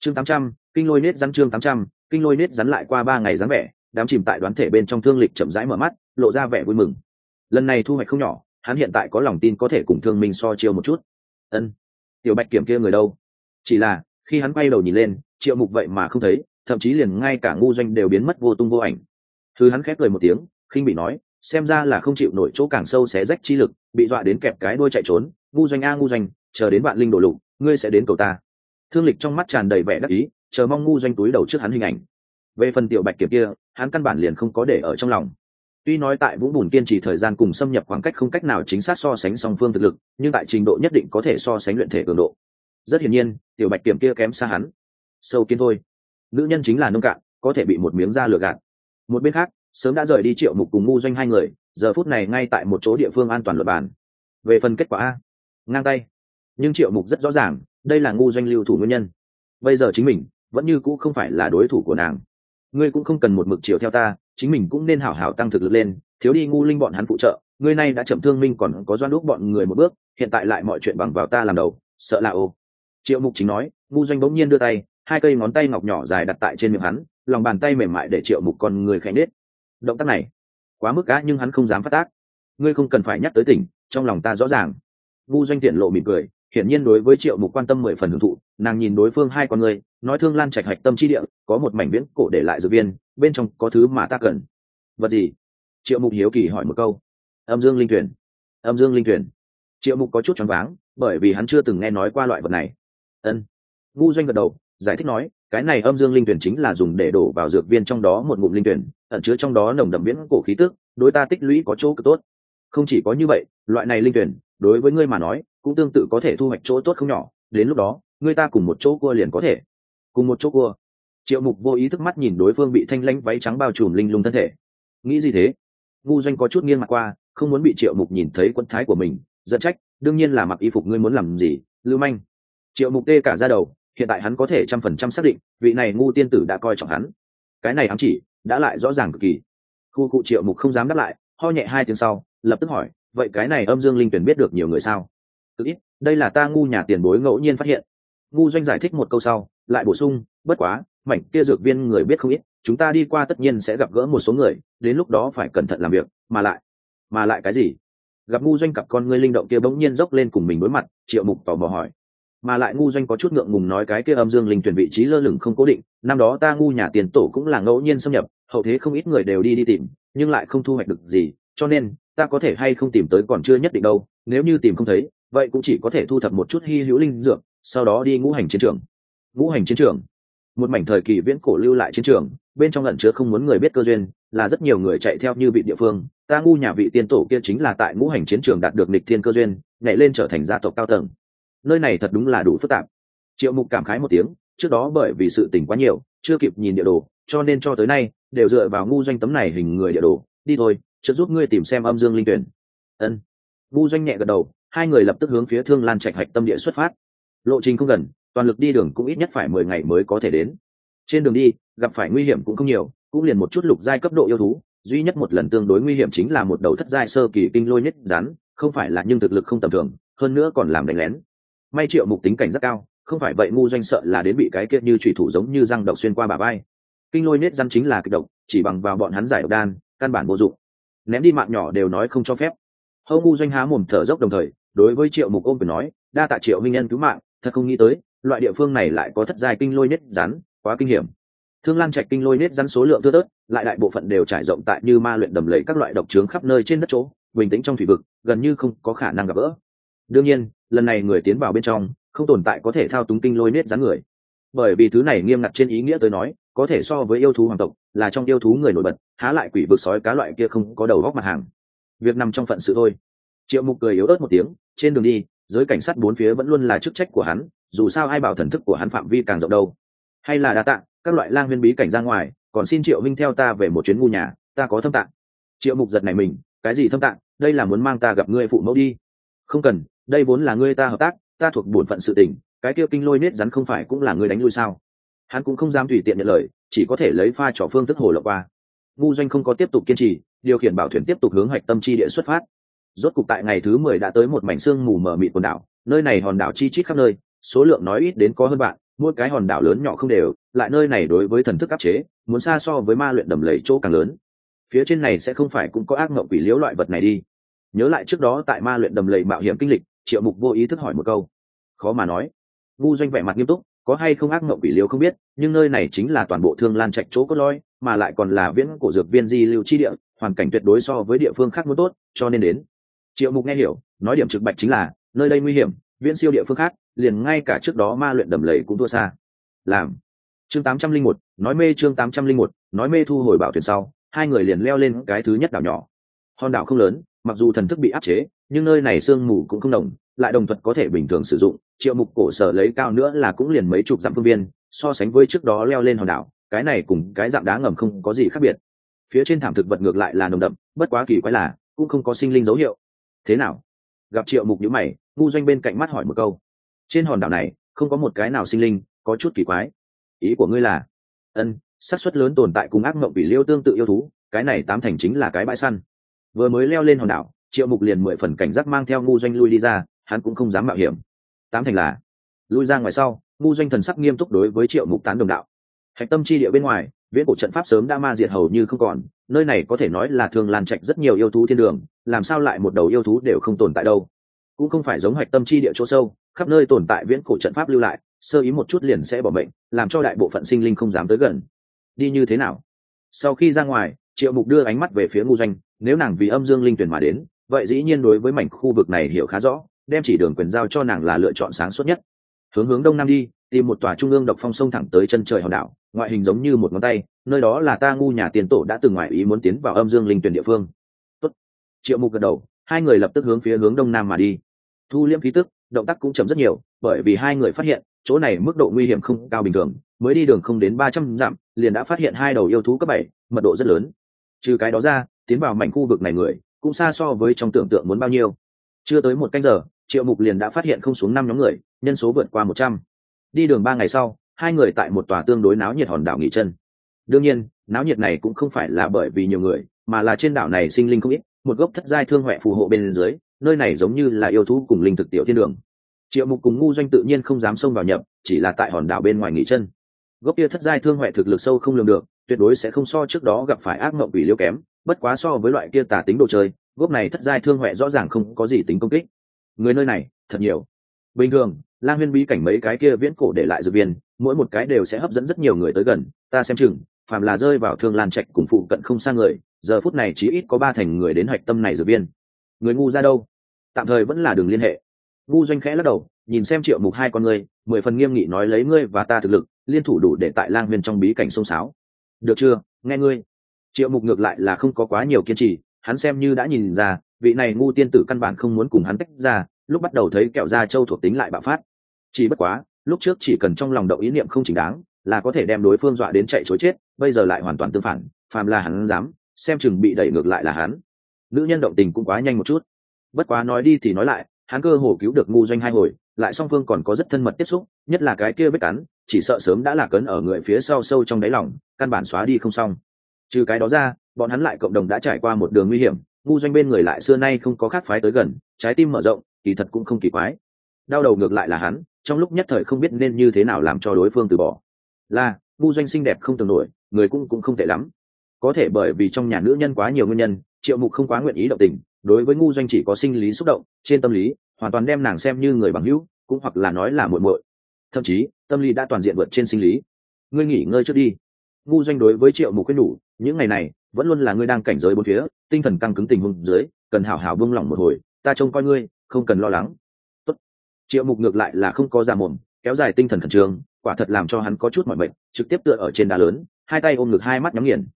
[SPEAKER 1] Chương tám trăm, kinh lôi nết rắn chương tám trăm, kinh lôi nết rắn lại qua ba ngày rắn vẻ, đám chìm tại đoán thể bên trong thương lịch chậm rãi mở mắt, lộ ra vẻ vui mừng. Lần này thu hoạch không nhỏ hắn hiện tại có lòng tin có thể cùng thương minh so chiêu một chút. Ân, tiểu bạch kiểm kia người đâu? Chỉ là, khi hắn quay đầu nhìn lên, triệu mục vậy mà không thấy, thậm chí liền ngay cả ngu doanh đều biến mất vô tung vô ảnh. Thứ hắn khép cười một tiếng, khinh bị nói, xem ra là không chịu nổi chỗ càng sâu xé rách chi lực, bị dọa đến kẹp cái đuôi chạy trốn. Ngu doanh a, ngu doanh, chờ đến bạn linh đổ lục, ngươi sẽ đến cầu ta. Thương lịch trong mắt tràn đầy vẻ đắc ý, chờ mong ngu doanh túi đầu trước hắn hình ảnh. Về phần tiểu bạch kiểm kia, hắn căn bản liền không có để ở trong lòng tuy nói tại vũ bùn kiên trì thời gian cùng xâm nhập khoảng cách không cách nào chính xác so sánh song phương thực lực, nhưng tại trình độ nhất định có thể so sánh luyện thể cường độ. Rất hiển nhiên, tiểu bạch kiểm kia kém xa hắn. Sâu kiến thôi. Nữ nhân chính là nông cạn, có thể bị một miếng da lừa gạt. Một bên khác, sớm đã rời đi triệu mục cùng ngu doanh hai người, giờ phút này ngay tại một chỗ địa phương an toàn luật bản về phần kết quả a, ngang tay. Nhưng triệu mục rất rõ ràng, đây là ngu doanh lưu thủ nguyên nhân. Bây giờ chính mình, vẫn như cũ không phải là đối thủ của nàng. Ngươi cũng không cần một mực chiều theo ta chính mình cũng nên hảo hảo tăng thực lực lên, thiếu đi ngu linh bọn hắn phụ trợ ngươi này đã chậm thương minh còn có doan đúc bọn người một bước, hiện tại lại mọi chuyện bằng vào ta làm đầu, sợ là ô. Triệu mục chính nói, ngu doanh bỗng nhiên đưa tay, hai cây ngón tay ngọc nhỏ dài đặt tại trên miệng hắn, lòng bàn tay mềm mại để triệu mục con người khẽ nết động tác này, quá mức cá nhưng hắn không dám phát tác. Ngươi không cần phải nhắc tới tỉnh, trong lòng ta rõ ràng. Ngu doanh tiện lộ mỉm cười, hiển nhiên đối với triệu mục quan tâm mười phần hưởng thụ nàng nhìn đối phương hai con người, nói thương lan trạch hạch tâm chi địa, có một mảnh viễn cổ để lại dược viên, bên trong có thứ mà ta cần. Vật gì? Triệu mục hiếu kỳ hỏi một câu. Âm dương linh tuyển âm dương linh tuyển triệu mục có chút choáng váng, bởi vì hắn chưa từng nghe nói qua loại vật này. Ân. Ngu doanh gật đầu, giải thích nói, cái này âm dương linh tuyển chính là dùng để đổ vào dược viên trong đó một ngụm linh tuyển ẩn chứa trong đó nồng đậm viễn cổ khí tức, đối ta tích lũy có chỗ cực tốt. Không chỉ có như vậy, loại này linh tuyển đối với ngươi mà nói, cũng tương tự có thể thu hoạch chỗ tốt không nhỏ, đến lúc đó Người ta cùng một chỗ cua liền có thể. Cùng một chỗ cua. Triệu mục vô ý thức mắt nhìn đối phương bị thanh lãnh váy trắng bao trùm linh lung thân thể. Nghĩ gì thế? Ngu doanh có chút nghiêng mặt qua, không muốn bị triệu mục nhìn thấy quân thái của mình, giận trách, đương nhiên là mặc y phục ngươi muốn làm gì, lưu manh. Triệu mục tê cả ra đầu, hiện tại hắn có thể trăm phần trăm xác định, vị này ngu tiên tử đã coi trọng hắn. Cái này ám chỉ, đã lại rõ ràng cực kỳ. Khu cụ triệu mục không dám đáp lại, ho nhẹ hai tiếng sau, lập tức hỏi, vậy cái này âm dương linh tuyển biết được nhiều người sao? Cực ít, đây là ta ngu nhà tiền bối ngẫu nhiên phát hiện ngu doanh giải thích một câu sau, lại bổ sung, bất quá, mảnh kia dược viên người biết không ít, chúng ta đi qua tất nhiên sẽ gặp gỡ một số người, đến lúc đó phải cẩn thận làm việc, mà lại mà lại cái gì? Gặp ngu doanh cặp con ngươi linh động kia bỗng nhiên dốc lên cùng mình đối mặt, triệu mục tò mò hỏi. Mà lại ngu doanh có chút ngượng ngùng nói cái kia âm dương linh tuyển vị trí lơ lửng không cố định, năm đó ta ngu nhà tiền tổ cũng là ngẫu nhiên xâm nhập, hậu thế không ít người đều đi đi tìm, nhưng lại không thu hoạch được gì, cho nên, ta có thể hay không tìm tới còn chưa nhất định đâu, nếu như tìm không thấy, vậy cũng chỉ có thể thu thập một chút hy hữu linh dược sau đó đi ngũ hành chiến trường. Ngũ hành chiến trường. Một mảnh thời kỳ viễn cổ lưu lại chiến trường, bên trong lẩn chứa không muốn người biết cơ duyên, là rất nhiều người chạy theo như vị địa phương. Ta ngu nhà vị tiên tổ kia chính là tại ngũ hành chiến trường đạt được nịch thiên cơ duyên, nhảy lên trở thành gia tộc cao tầng. Nơi này thật đúng là đủ phức tạp. Triệu mục cảm khái một tiếng, trước đó bởi vì sự tỉnh quá nhiều, chưa kịp nhìn địa đồ, cho nên cho tới nay, đều dựa vào ngu doanh tấm này hình người địa đồ. Đi thôi, trợ giúp ngươi tìm xem âm dương linh tuyển. Ân. Ngu doanh nhẹ gật đầu, hai người lập tức hướng phía thương lan trạch hạch tâm địa xuất phát lộ trình không gần, toàn lực đi đường cũng ít nhất phải mười ngày mới có thể đến. Trên đường đi, gặp phải nguy hiểm cũng không nhiều, cũng liền một chút lục giai cấp độ yêu thú, duy nhất một lần tương đối nguy hiểm chính là một đầu thất giai sơ kỳ kinh lôi nhất rắn không phải là nhưng thực lực không tầm thường, hơn nữa còn làm đánh lén. May triệu mục tính cảnh rất cao, không phải vậy ngu doanh sợ là đến bị cái kia như thủy thủ giống như răng độc xuyên qua bà vai. Kinh lôi nết rắn chính là kịch độc, chỉ bằng vào bọn hắn giải độc đan, căn bản vô dụng. Ném đi mạng nhỏ đều nói không cho phép. Hâu ngu doanh há mồm thở dốc đồng thời, đối với triệu mục ôm phải nói, đa tạ triệu minh nhân cứu mạng thật không nghĩ tới, loại địa phương này lại có thất giai kinh lôi nết rắn, quá kinh hiểm. Thương lan trạch kinh lôi nết rắn số lượng thưa tớt lại đại bộ phận đều trải rộng tại như ma luyện đầm lầy các loại độc trướng khắp nơi trên đất chỗ, bình tĩnh trong thủy vực, gần như không có khả năng gặp gỡ. Đương nhiên, lần này người tiến vào bên trong, không tồn tại có thể thao túng kinh lôi nết rắn người. Bởi vì thứ này nghiêm ngặt trên ý nghĩa tới nói, có thể so với yêu thú hoàng tộc, là trong yêu thú người nổi bật, há lại quỷ vực sói cá loại kia không có đầu góc mặt hàng. Việc nằm trong phận sự thôi. Triệu mục cười yếu ớt một tiếng, trên đường đi giới cảnh sát bốn phía vẫn luôn là chức trách của hắn, dù sao ai bảo thần thức của hắn phạm vi càng rộng đâu. Hay là đa tạng, các loại lang huyên bí cảnh ra ngoài, còn xin triệu minh theo ta về một chuyến ngu nhà, ta có thâm tạng. Triệu mục giật này mình, cái gì thâm tạng, đây là muốn mang ta gặp ngươi phụ mẫu đi. Không cần, đây vốn là ngươi ta hợp tác, ta thuộc bổn phận sự tình, cái kia kinh lôi nết rắn không phải cũng là ngươi đánh lui sao? Hắn cũng không dám tùy tiện nhận lời, chỉ có thể lấy pha trò phương thức hồ lộc qua. Ngu doanh không có tiếp tục kiên trì, điều khiển bảo thuyền tiếp tục hướng hoạch tâm chi địa xuất phát rốt cục tại ngày thứ mười đã tới một mảnh xương mù mờ mịt quần đảo nơi này hòn đảo chi chít khắp nơi số lượng nói ít đến có hơn bạn mỗi cái hòn đảo lớn nhỏ không đều lại nơi này đối với thần thức áp chế muốn xa so với ma luyện đầm lầy chỗ càng lớn. Phía trên này sẽ không phải cũng có ác mộng quỷ liễu loại vật này đi. Nhớ lại trước đó tại ma luyện đầm lầy mạo hiểm kinh lịch triệu mục vô ý thức hỏi một câu. Khó mà nói. Vu doanh vẻ mặt nghiêm túc có hay không ác mộng quỷ liễu không biết nhưng nơi này chính là toàn bộ thương lan trạch chỗ có lôi, mà lại còn là viễn cổ dược viên di lưu chi địa hoàn cảnh tuyệt đối so với địa phương khác muốn tốt cho nên đến triệu mục nghe hiểu, nói điểm trực bạch chính là, nơi đây nguy hiểm, viễn siêu địa phương khác, liền ngay cả trước đó ma luyện đầm lầy cũng thua xa. Làm. Chương tám trăm linh một, nói mê chương tám trăm linh một, nói mê thu hồi bảo thuyền sau, hai người liền leo lên cái thứ nhất đảo nhỏ. Hòn đảo không lớn, mặc dù thần thức bị áp chế, nhưng nơi này sương mù cũng không đồng, lại đồng thuật có thể bình thường sử dụng, triệu mục cổ sở lấy cao nữa là cũng liền mấy chục dặm phương viên, so sánh với trước đó leo lên hòn đảo, cái này cùng cái dạng đá ngầm không có gì khác biệt. Phía trên thảm thực vật ngược lại là nồng đậm, bất quá kỳ quái là, cũng không có sinh linh dấu hiệu thế nào? Gặp triệu mục nhữ mày, ngu doanh bên cạnh mắt hỏi một câu. Trên hòn đảo này, không có một cái nào sinh linh, có chút kỳ quái. Ý của ngươi là? Ân, xác suất lớn tồn tại cùng ác mộng bị liêu tương tự yêu thú, cái này tám thành chính là cái bãi săn. Vừa mới leo lên hòn đảo, triệu mục liền mười phần cảnh giác mang theo ngu doanh lui đi ra, hắn cũng không dám mạo hiểm. Tám thành là? Lui ra ngoài sau, ngu doanh thần sắc nghiêm túc đối với triệu mục tán đồng đạo. Hạch tâm chi địa bên ngoài, viễn cổ trận pháp sớm đã ma diệt hầu như không còn, nơi này có thể nói là thường lan trạch rất nhiều yêu thú thiên đường làm sao lại một đầu yêu thú đều không tồn tại đâu? Cũng không phải giống hạch tâm chi địa chỗ sâu khắp nơi tồn tại viễn cổ trận pháp lưu lại sơ ý một chút liền sẽ bỏ mệnh, làm cho đại bộ phận sinh linh không dám tới gần. Đi như thế nào? Sau khi ra ngoài triệu mục đưa ánh mắt về phía ngu doanh nếu nàng vì âm dương linh tuyển mà đến vậy dĩ nhiên đối với mảnh khu vực này hiểu khá rõ đem chỉ đường quyền giao cho nàng là lựa chọn sáng suốt nhất. Hướng hướng đông nam đi tìm một tòa trung ương độc phong sông thẳng tới chân trời hòn đảo ngoại hình giống như một ngón tay nơi đó là ta ngu nhà tiền tổ đã từng ngoại ý muốn tiến vào âm dương linh tuyển địa phương triệu mục gật đầu, hai người lập tức hướng phía hướng đông nam mà đi. Thu liễm khí tức, động tác cũng chậm rất nhiều, bởi vì hai người phát hiện, chỗ này mức độ nguy hiểm không cao bình thường, mới đi đường không đến ba trăm dặm, liền đã phát hiện hai đầu yêu thú cấp bảy, mật độ rất lớn. Trừ cái đó ra, tiến vào mảnh khu vực này người, cũng xa so với trong tưởng tượng muốn bao nhiêu. Chưa tới một canh giờ, triệu mục liền đã phát hiện không xuống năm nhóm người, nhân số vượt qua một trăm. Đi đường ba ngày sau, hai người tại một tòa tương đối náo nhiệt hòn đảo nghỉ chân. Đương nhiên, náo nhiệt này cũng không phải là bởi vì nhiều người, mà là trên đảo này sinh linh không ít một gốc thất giai thương huệ phù hộ bên dưới, nơi này giống như là yêu thú cùng linh thực tiểu thiên đường. Triệu mục cùng ngu doanh tự nhiên không dám xông vào nhập, chỉ là tại hòn đảo bên ngoài nghỉ chân. Gốc kia thất giai thương huệ thực lực sâu không lường được, tuyệt đối sẽ không so trước đó gặp phải ác mộng quỷ liêu kém, bất quá so với loại kia tà tính đồ chơi, gốc này thất giai thương huệ rõ ràng không có gì tính công kích. Người nơi này, thật nhiều. Bình thường, lang huyên bí cảnh mấy cái kia viễn cổ để lại dược viên, mỗi một cái đều sẽ hấp dẫn rất nhiều người tới gần, ta xem chừng, phàm là rơi vào thương lan trạch cùng phụ cận không xa người giờ phút này chỉ ít có ba thành người đến hạch tâm này dược viên. Người ngu ra đâu? Tạm thời vẫn là đường liên hệ. Ngu doanh khẽ lắc đầu, nhìn xem triệu mục hai con ngươi mười phần nghiêm nghị nói lấy ngươi và ta thực lực, liên thủ đủ để tại lang viên trong bí cảnh sông sáo. Được chưa? Nghe ngươi. Triệu mục ngược lại là không có quá nhiều kiên trì, hắn xem như đã nhìn ra, vị này ngu tiên tử căn bản không muốn cùng hắn tách ra, lúc bắt đầu thấy kẹo da châu thuộc tính lại bạo phát. Chỉ bất quá, lúc trước chỉ cần trong lòng động ý niệm không chính đáng, là có thể đem đối phương dọa đến chạy chối chết, bây giờ lại hoàn toàn tương phản, phàm là hắn dám xem chừng bị đẩy ngược lại là hắn. Nữ nhân động tình cũng quá nhanh một chút. Bất quá nói đi thì nói lại, hắn cơ hồ cứu được ngu doanh hai hồi, lại song phương còn có rất thân mật tiếp xúc, nhất là cái kia vết cắn, chỉ sợ sớm đã là cấn ở người phía sau sâu trong đáy lòng, căn bản xóa đi không xong. Trừ cái đó ra, bọn hắn lại cộng đồng đã trải qua một đường nguy hiểm, ngu doanh bên người lại xưa nay không có khác phái tới gần, trái tim mở rộng, kỳ thật cũng không kỳ quái. Đau đầu ngược lại là hắn, trong lúc nhất thời không biết nên như thế nào làm cho đối phương từ bỏ. Là, ngu doanh xinh đẹp không tưởng nổi, người cũng cũng không tệ lắm có thể bởi vì trong nhà nữ nhân quá nhiều nguyên nhân, triệu mục không quá nguyện ý động tình, đối với ngu doanh chỉ có sinh lý xúc động, trên tâm lý, hoàn toàn đem nàng xem như người bằng hữu, cũng hoặc là nói là muội muội. Thậm chí, tâm lý đã toàn diện vượt trên sinh lý. Ngươi nghỉ ngơi trước đi. Ngu doanh đối với triệu mục quyết đủ những ngày này, vẫn luôn là ngươi đang cảnh giới bốn phía, tinh thần căng cứng tình huống dưới, cần hảo hảo buông lỏng một hồi, ta trông coi ngươi, không cần lo lắng. Tốt. triệu mục ngược lại là không có ra mồm, kéo dài tinh thần khẩn trương, quả thật làm cho hắn có chút mọi bệnh trực tiếp tựa ở trên đá lớn, hai tay ôm ngực hai mắt nhắm nghiền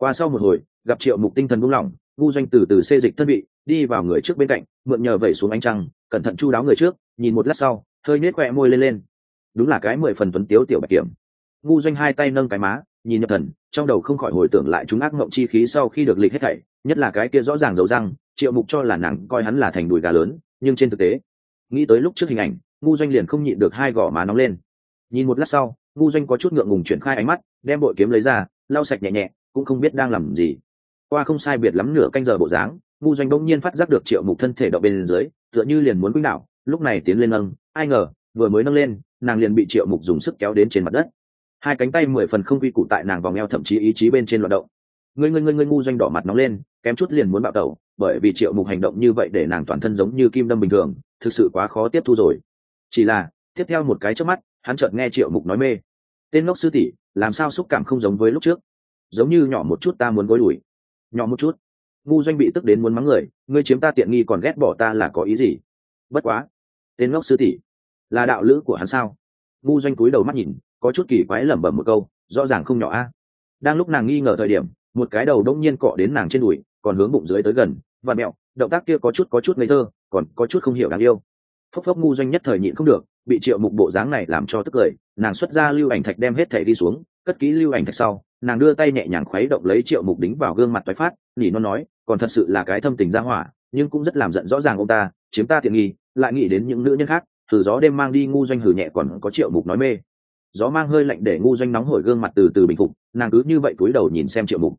[SPEAKER 1] qua sau một hồi, gặp triệu mục tinh thần buông lỏng, ngu doanh từ từ xê dịch thân vị, đi vào người trước bên cạnh, mượn nhờ vẩy xuống ánh trăng, cẩn thận chu đáo người trước, nhìn một lát sau, hơi nết quẹ môi lên lên. Đúng là cái mười phần tuấn tiếu tiểu bạch kiểm. Ngu doanh hai tay nâng cái má, nhìn nhập thần, trong đầu không khỏi hồi tưởng lại chúng ác mộng chi khí sau khi được lịch hết thảy, nhất là cái kia rõ ràng dấu răng, triệu mục cho là nàng coi hắn là thành đùi gà lớn, nhưng trên thực tế, nghĩ tới lúc trước hình ảnh, ngu doanh liền không nhịn được hai gò má nóng lên. Nhìn một lát sau, ngu doanh có chút ngượng ngùng chuyển khai ánh mắt, đem bội kiếm lấy ra, lau sạch nhẹ nhẹ cũng không biết đang làm gì. Qua không sai biệt lắm nửa canh giờ bộ dáng, ngu doanh bỗng nhiên phát giác được triệu mục thân thể đậu bên dưới, tựa như liền muốn quýnh đạo lúc này tiến lên nâng, ai ngờ, vừa mới nâng lên, nàng liền bị triệu mục dùng sức kéo đến trên mặt đất. Hai cánh tay mười phần không quy củ tại nàng vòng eo thậm chí ý chí bên trên loạt động. Ngươi ngươi ngươi ngươi ngu doanh đỏ mặt nóng lên, kém chút liền muốn bạo tẩu, bởi vì triệu mục hành động như vậy để nàng toàn thân giống như kim đâm bình thường, thực sự quá khó tiếp thu rồi. Chỉ là, tiếp theo một cái trước mắt, hắn chợt nghe triệu mục nói mê. Tên ngốc sư tỷ, làm sao xúc cảm không giống với lúc trước? Giống như nhỏ một chút ta muốn gối đuổi nhỏ một chút. Ngu doanh bị tức đến muốn mắng người, ngươi chiếm ta tiện nghi còn ghét bỏ ta là có ý gì? Bất quá. Tên ngốc sư tỷ, là đạo lữ của hắn sao? Ngu doanh cúi đầu mắt nhìn, có chút kỳ quái lẩm bẩm một câu, rõ ràng không nhỏ a. Đang lúc nàng nghi ngờ thời điểm, một cái đầu đông nhiên cọ đến nàng trên đùi, còn hướng bụng dưới tới gần, và mẹo, động tác kia có chút có chút ngây thơ, còn có chút không hiểu đáng yêu. Phốc phốc ngu doanh nhất thời nhịn không được, bị triệu mục bộ dáng này làm cho tức cười, nàng xuất ra lưu ảnh thạch đem hết thẻ đi xuống, cất kỹ lưu ảnh thạch sau nàng đưa tay nhẹ nhàng khuấy động lấy triệu mục đính vào gương mặt toái phát, nỉ non nói, còn thật sự là cái thâm tình ra hỏa, nhưng cũng rất làm giận rõ ràng ông ta, chiếm ta tiện nghi, lại nghĩ đến những nữ nhân khác thử gió đêm mang đi ngu doanh hử nhẹ còn có triệu mục nói mê. Gió mang hơi lạnh để ngu doanh nóng hổi gương mặt từ từ bình phục, nàng cứ như vậy cúi đầu nhìn xem triệu mục.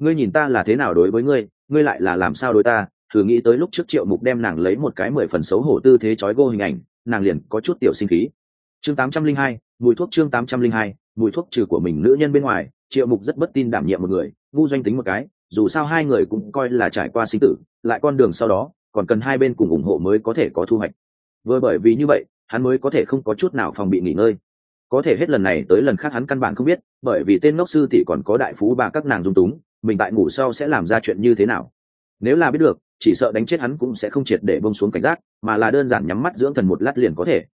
[SPEAKER 1] Ngươi nhìn ta là thế nào đối với ngươi ngươi lại là làm sao đối ta? Thử nghĩ tới lúc trước triệu mục đem nàng lấy một cái mười phần xấu hổ tư thế trói gô hình ảnh, nàng liền có chút tiểu sinh khí. Chương tám trăm linh hai, mùi thuốc chương tám trăm linh hai, mùi thuốc trừ của mình nữ nhân bên ngoài triệu mục rất bất tin đảm nhiệm một người, ngu doanh tính một cái, dù sao hai người cũng coi là trải qua sinh tử, lại con đường sau đó, còn cần hai bên cùng ủng hộ mới có thể có thu hoạch. Vừa bởi vì như vậy, hắn mới có thể không có chút nào phòng bị nghỉ ngơi. Có thể hết lần này tới lần khác hắn căn bản không biết, bởi vì tên ngốc sư tỷ còn có đại phú bà các nàng dung túng, mình tại ngủ sau sẽ làm ra chuyện như thế nào? Nếu là biết được, chỉ sợ đánh chết hắn cũng sẽ không triệt để bông xuống cảnh giác, mà là đơn giản nhắm mắt dưỡng thần một lát liền có thể.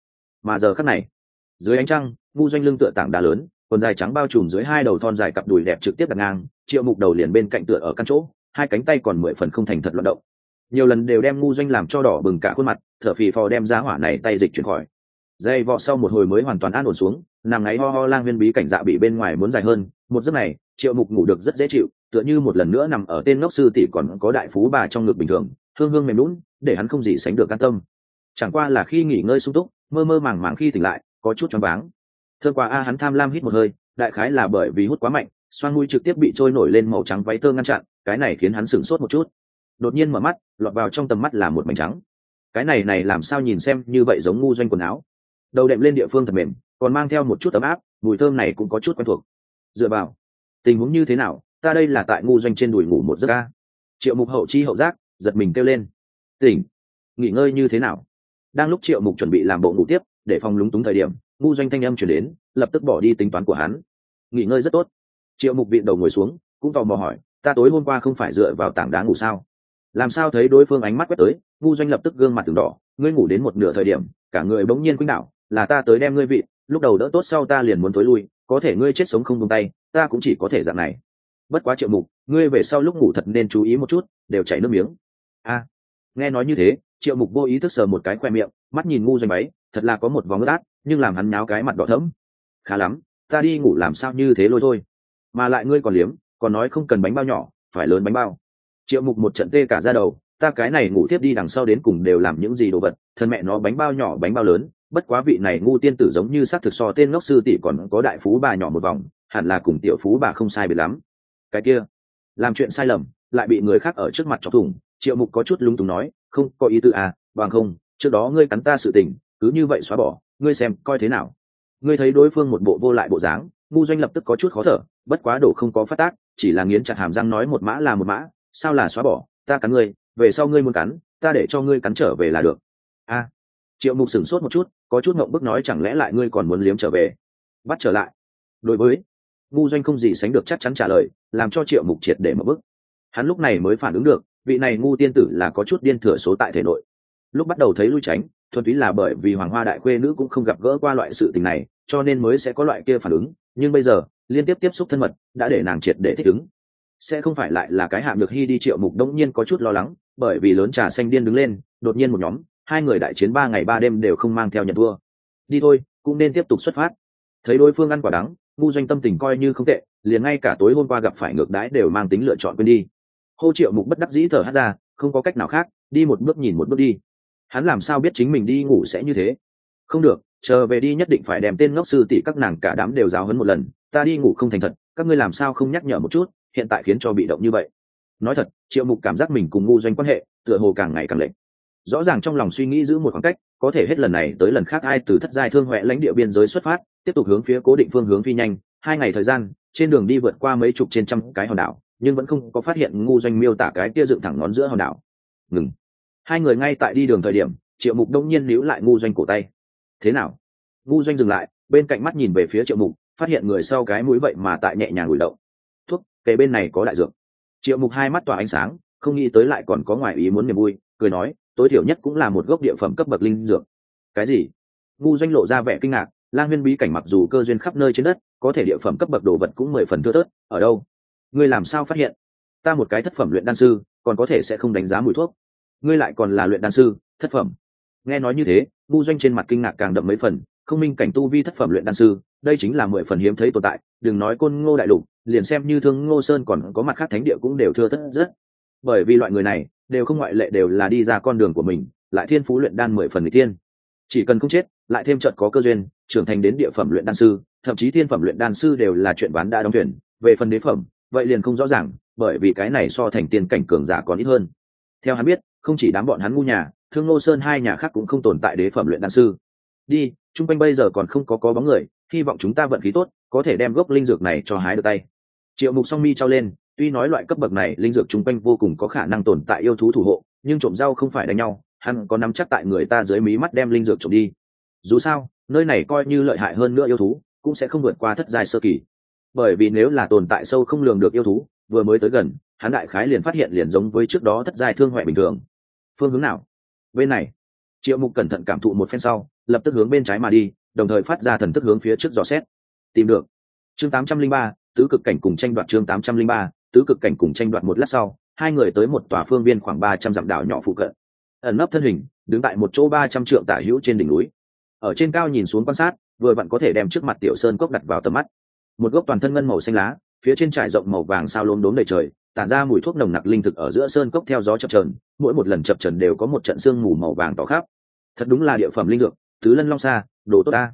[SPEAKER 1] Mà giờ khắc này, dưới ánh trăng, ngu doanh lưng tựa tảng đá lớn quần dài trắng bao trùm dưới hai đầu thon dài cặp đùi đẹp trực tiếp đặt ngang, triệu mục đầu liền bên cạnh tựa ở căn chỗ, hai cánh tay còn mười phần không thành thật luận động. Nhiều lần đều đem ngu doanh làm cho đỏ bừng cả khuôn mặt, thở phì phò đem giá hỏa này tay dịch chuyển khỏi. Dây vọ sau một hồi mới hoàn toàn an ổn xuống, nàng ngáy ho ho lang viên bí cảnh dạ bị bên ngoài muốn dài hơn, một giấc này, triệu mục ngủ được rất dễ chịu, tựa như một lần nữa nằm ở tên ngốc sư tỷ còn có đại phú bà trong ngực bình thường, hương hương mềm lún để hắn không gì sánh được an tâm. Chẳng qua là khi nghỉ ngơi sung túc, mơ mơ màng màng khi tỉnh lại, có chút choáng váng thơ qua a hắn tham lam hít một hơi, đại khái là bởi vì hút quá mạnh xoan mũi trực tiếp bị trôi nổi lên màu trắng váy tơ ngăn chặn, cái này khiến hắn sửng sốt một chút. Đột nhiên mở mắt, lọt vào trong tầm mắt là một mảnh trắng. Cái này này làm sao nhìn xem như vậy giống ngu doanh quần áo. Đầu đệm lên địa phương thật mềm, còn mang theo một chút ấm áp, mùi thơm này cũng có chút quen thuộc. Dựa vào, tình huống như thế nào, ta đây là tại ngu doanh trên đùi ngủ một giấc ca triệu mục hậu chi hậu giác, giật mình kêu lên. Tỉnh, nghỉ ngơi như thế nào? Đang lúc triệu mục chuẩn bị làm bộ ngủ tiếp, để phòng lúng túng thời điểm ngu doanh thanh âm chuyển đến, lập tức bỏ đi tính toán của hắn. Nghỉ ngơi rất tốt. Triệu mục viện đầu ngồi xuống, cũng tò mò hỏi, ta tối hôm qua không phải dựa vào tảng đá ngủ sao? Làm sao thấy đối phương ánh mắt quét tới, ngu doanh lập tức gương mặt từng đỏ, ngươi ngủ đến một nửa thời điểm, cả người bỗng nhiên quýnh đạo là ta tới đem ngươi vị lúc đầu đỡ tốt sau ta liền muốn tối lui, có thể ngươi chết sống không tung tay, ta cũng chỉ có thể dạng này. Bất quá triệu mục, ngươi về sau lúc ngủ thật nên chú ý một chút, đều chảy nước miếng. A. Nghe nói như thế, triệu mục vô ý thức sờ một cái khoe miệng, mắt nhìn ngu doanh máy thật là có một vòng ướt át, nhưng làm hắn nháo cái mặt đỏ thẫm. Khá lắm, ta đi ngủ làm sao như thế lôi thôi. Mà lại ngươi còn liếm, còn nói không cần bánh bao nhỏ, phải lớn bánh bao. Triệu mục một trận tê cả ra đầu, ta cái này ngủ tiếp đi đằng sau đến cùng đều làm những gì đồ vật, thân mẹ nó bánh bao nhỏ, bánh bao lớn, bất quá vị này ngu tiên tử giống như s á c thực so tên ngốc sư tỷ còn có đại phú bà nhỏ một vòng, hẳn là cùng tiểu phú bà không sai biệt lắm. Cái kia, làm chuyện sai lầm, lại bị người khác ở trước mặt chọc thủng, triệu mục có chút lung túng nói, không, có ý tư à bằng không, trước đó ngươi cắn ta sự tình cứ như vậy xóa bỏ, ngươi xem, coi thế nào. Ngươi thấy đối phương một bộ vô lại bộ dáng, ngu doanh lập tức có chút khó thở, bất quá đổ không có phát tác, chỉ là nghiến chặt hàm răng nói một mã là một mã, sao là xóa bỏ, ta cắn ngươi, về sau ngươi muốn cắn, ta để cho ngươi cắn trở về là được. A, triệu mục sửng sốt một chút, có chút ngộng bức nói chẳng lẽ lại ngươi còn muốn liếm trở về? Bắt trở lại. Đối với, ngu doanh không gì sánh được chắc chắn trả lời, làm cho triệu mục triệt để mở bức. Hắn lúc này mới phản ứng được, vị này ngu tiên tử là có chút điên thừa số tại thể nội. Lúc bắt đầu thấy lui tránh thuần túy là bởi vì hoàng hoa đại khuê nữ cũng không gặp gỡ qua loại sự tình này, cho nên mới sẽ có loại kia phản ứng. Nhưng bây giờ, liên tiếp tiếp xúc thân mật, đã để nàng triệt để thích ứng. Sẽ không phải lại là cái hạm được hy đi triệu mục đông nhiên có chút lo lắng, bởi vì lớn trà xanh điên đứng lên, đột nhiên một nhóm, hai người đại chiến ba ngày ba đêm đều không mang theo nhận thua đi thôi, cũng nên tiếp tục xuất phát. Thấy đối phương ăn quả đắng, ngu doanh tâm tình coi như không tệ, liền ngay cả tối hôm qua gặp phải ngược đãi đều mang tính lựa chọn quên đi. Hô triệu mục bất đắc dĩ thở hát ra, không có cách nào khác, đi một bước nhìn một bước đi hắn làm sao biết chính mình đi ngủ sẽ như thế? Không được, chờ về đi nhất định phải đem tên ngốc sư tỷ các nàng cả đám đều giáo hấn một lần. Ta đi ngủ không thành thật, các ngươi làm sao không nhắc nhở một chút, hiện tại khiến cho bị động như vậy. Nói thật, triệu mục cảm giác mình cùng ngu doanh quan hệ, tựa hồ càng ngày càng lệch. Rõ ràng trong lòng suy nghĩ giữ một khoảng cách, có thể hết lần này tới lần khác ai từ thất giai thương huệ lãnh địa biên giới xuất phát, tiếp tục hướng phía cố định phương hướng phi nhanh. Hai ngày thời gian, trên đường đi vượt qua mấy chục trên trăm cái hòn đảo, nhưng vẫn không có phát hiện ngu doanh miêu tả cái kia dựng thẳng ngón giữa hòn đảo. Ngừng hai người ngay tại đi đường thời điểm, triệu mục đông nhiên níu lại ngu doanh cổ tay. Thế nào? Ngu doanh dừng lại, bên cạnh mắt nhìn về phía triệu mục, phát hiện người sau cái mũi vậy mà tại nhẹ nhàng ủi động. Thuốc kề bên này có đại dược. Triệu mục hai mắt tỏa ánh sáng, không nghĩ tới lại còn có ngoài ý muốn niềm vui, cười nói, tối thiểu nhất cũng là một gốc địa phẩm cấp bậc linh dược. Cái gì? Ngu doanh lộ ra vẻ kinh ngạc, lang huyên bí cảnh mặc dù cơ duyên khắp nơi trên đất, có thể địa phẩm cấp bậc đồ vật cũng mười phần thưa thớt, ở đâu? Ngươi làm sao phát hiện? Ta một cái thất phẩm luyện đan sư, còn có thể sẽ không đánh giá mùi thuốc ngươi lại còn là luyện đan sư, thất phẩm. Nghe nói như thế ngu doanh trên mặt kinh ngạc càng đậm mấy phần, không minh cảnh tu vi thất phẩm luyện đan sư, đây chính là mười phần hiếm thấy tồn tại, đừng nói côn ngô đại lục, liền xem như thương ngô sơn còn có mặt khác thánh địa cũng đều thưa thất rất. Bởi vì loại người này, đều không ngoại lệ đều là đi ra con đường của mình, lại thiên phú luyện đan mười phần người tiên chỉ cần không chết, lại thêm trận có cơ duyên, trưởng thành đến địa phẩm luyện đan sư, thậm chí thiên phẩm luyện đan sư đều là chuyện bán đã đóng tuyển về phần đế phẩm, vậy liền không rõ ràng, bởi vì cái này so thành tiên cảnh cường giả còn ít hơn. Theo hắn biết không chỉ đám bọn hắn ngu nhà, thương ngô sơn hai nhà khác cũng không tồn tại đế phẩm luyện đan sư. Đi, chung quanh bây giờ còn không có có bóng người, hy vọng chúng ta vận khí tốt, có thể đem gốc linh dược này cho hái được tay. Triệu mục song mi trao lên, tuy nói loại cấp bậc này linh dược chung quanh vô cùng có khả năng tồn tại yêu thú thủ hộ, nhưng trộm rau không phải đánh nhau, hắn có nắm chắc tại người ta dưới mí mắt đem linh dược trộm đi. Dù sao, nơi này coi như lợi hại hơn nữa yêu thú, cũng sẽ không vượt qua thất giai sơ kỳ. Bởi vì nếu là tồn tại sâu không lường được yêu thú, vừa mới tới gần, hắn đại khái liền phát hiện liền giống với trước đó thất giai thương hoại bình thường phương hướng nào? Bên này. Triệu mục cẩn thận cảm thụ một phen sau lập tức hướng bên trái mà đi đồng thời phát ra thần thức hướng phía trước dò xét. Tìm được. Chương 803, tứ cực cảnh cùng tranh đoạt chương 803, tứ cực cảnh cùng tranh đoạt một lát sau hai người tới một tòa phương viên khoảng ba trăm dặm đảo nhỏ phụ cận. Ẩn nấp thân hình đứng tại một chỗ ba trăm trượng tả hữu trên đỉnh núi. Ở trên cao nhìn xuống quan sát vừa vặn có thể đem trước mặt tiểu sơn cốc đặt vào tầm mắt. Một gốc toàn thân ngân màu xanh lá phía trên trải rộng màu vàng sao lốm đốm đầy trời tản ra mùi thuốc nồng nặc linh thực ở giữa sơn cốc theo gió chập trờn mỗi một lần chập trần đều có một trận sương mù màu vàng tỏ khắp. Thật đúng là địa phẩm linh dược, tứ lân long sa, đồ tốt ta.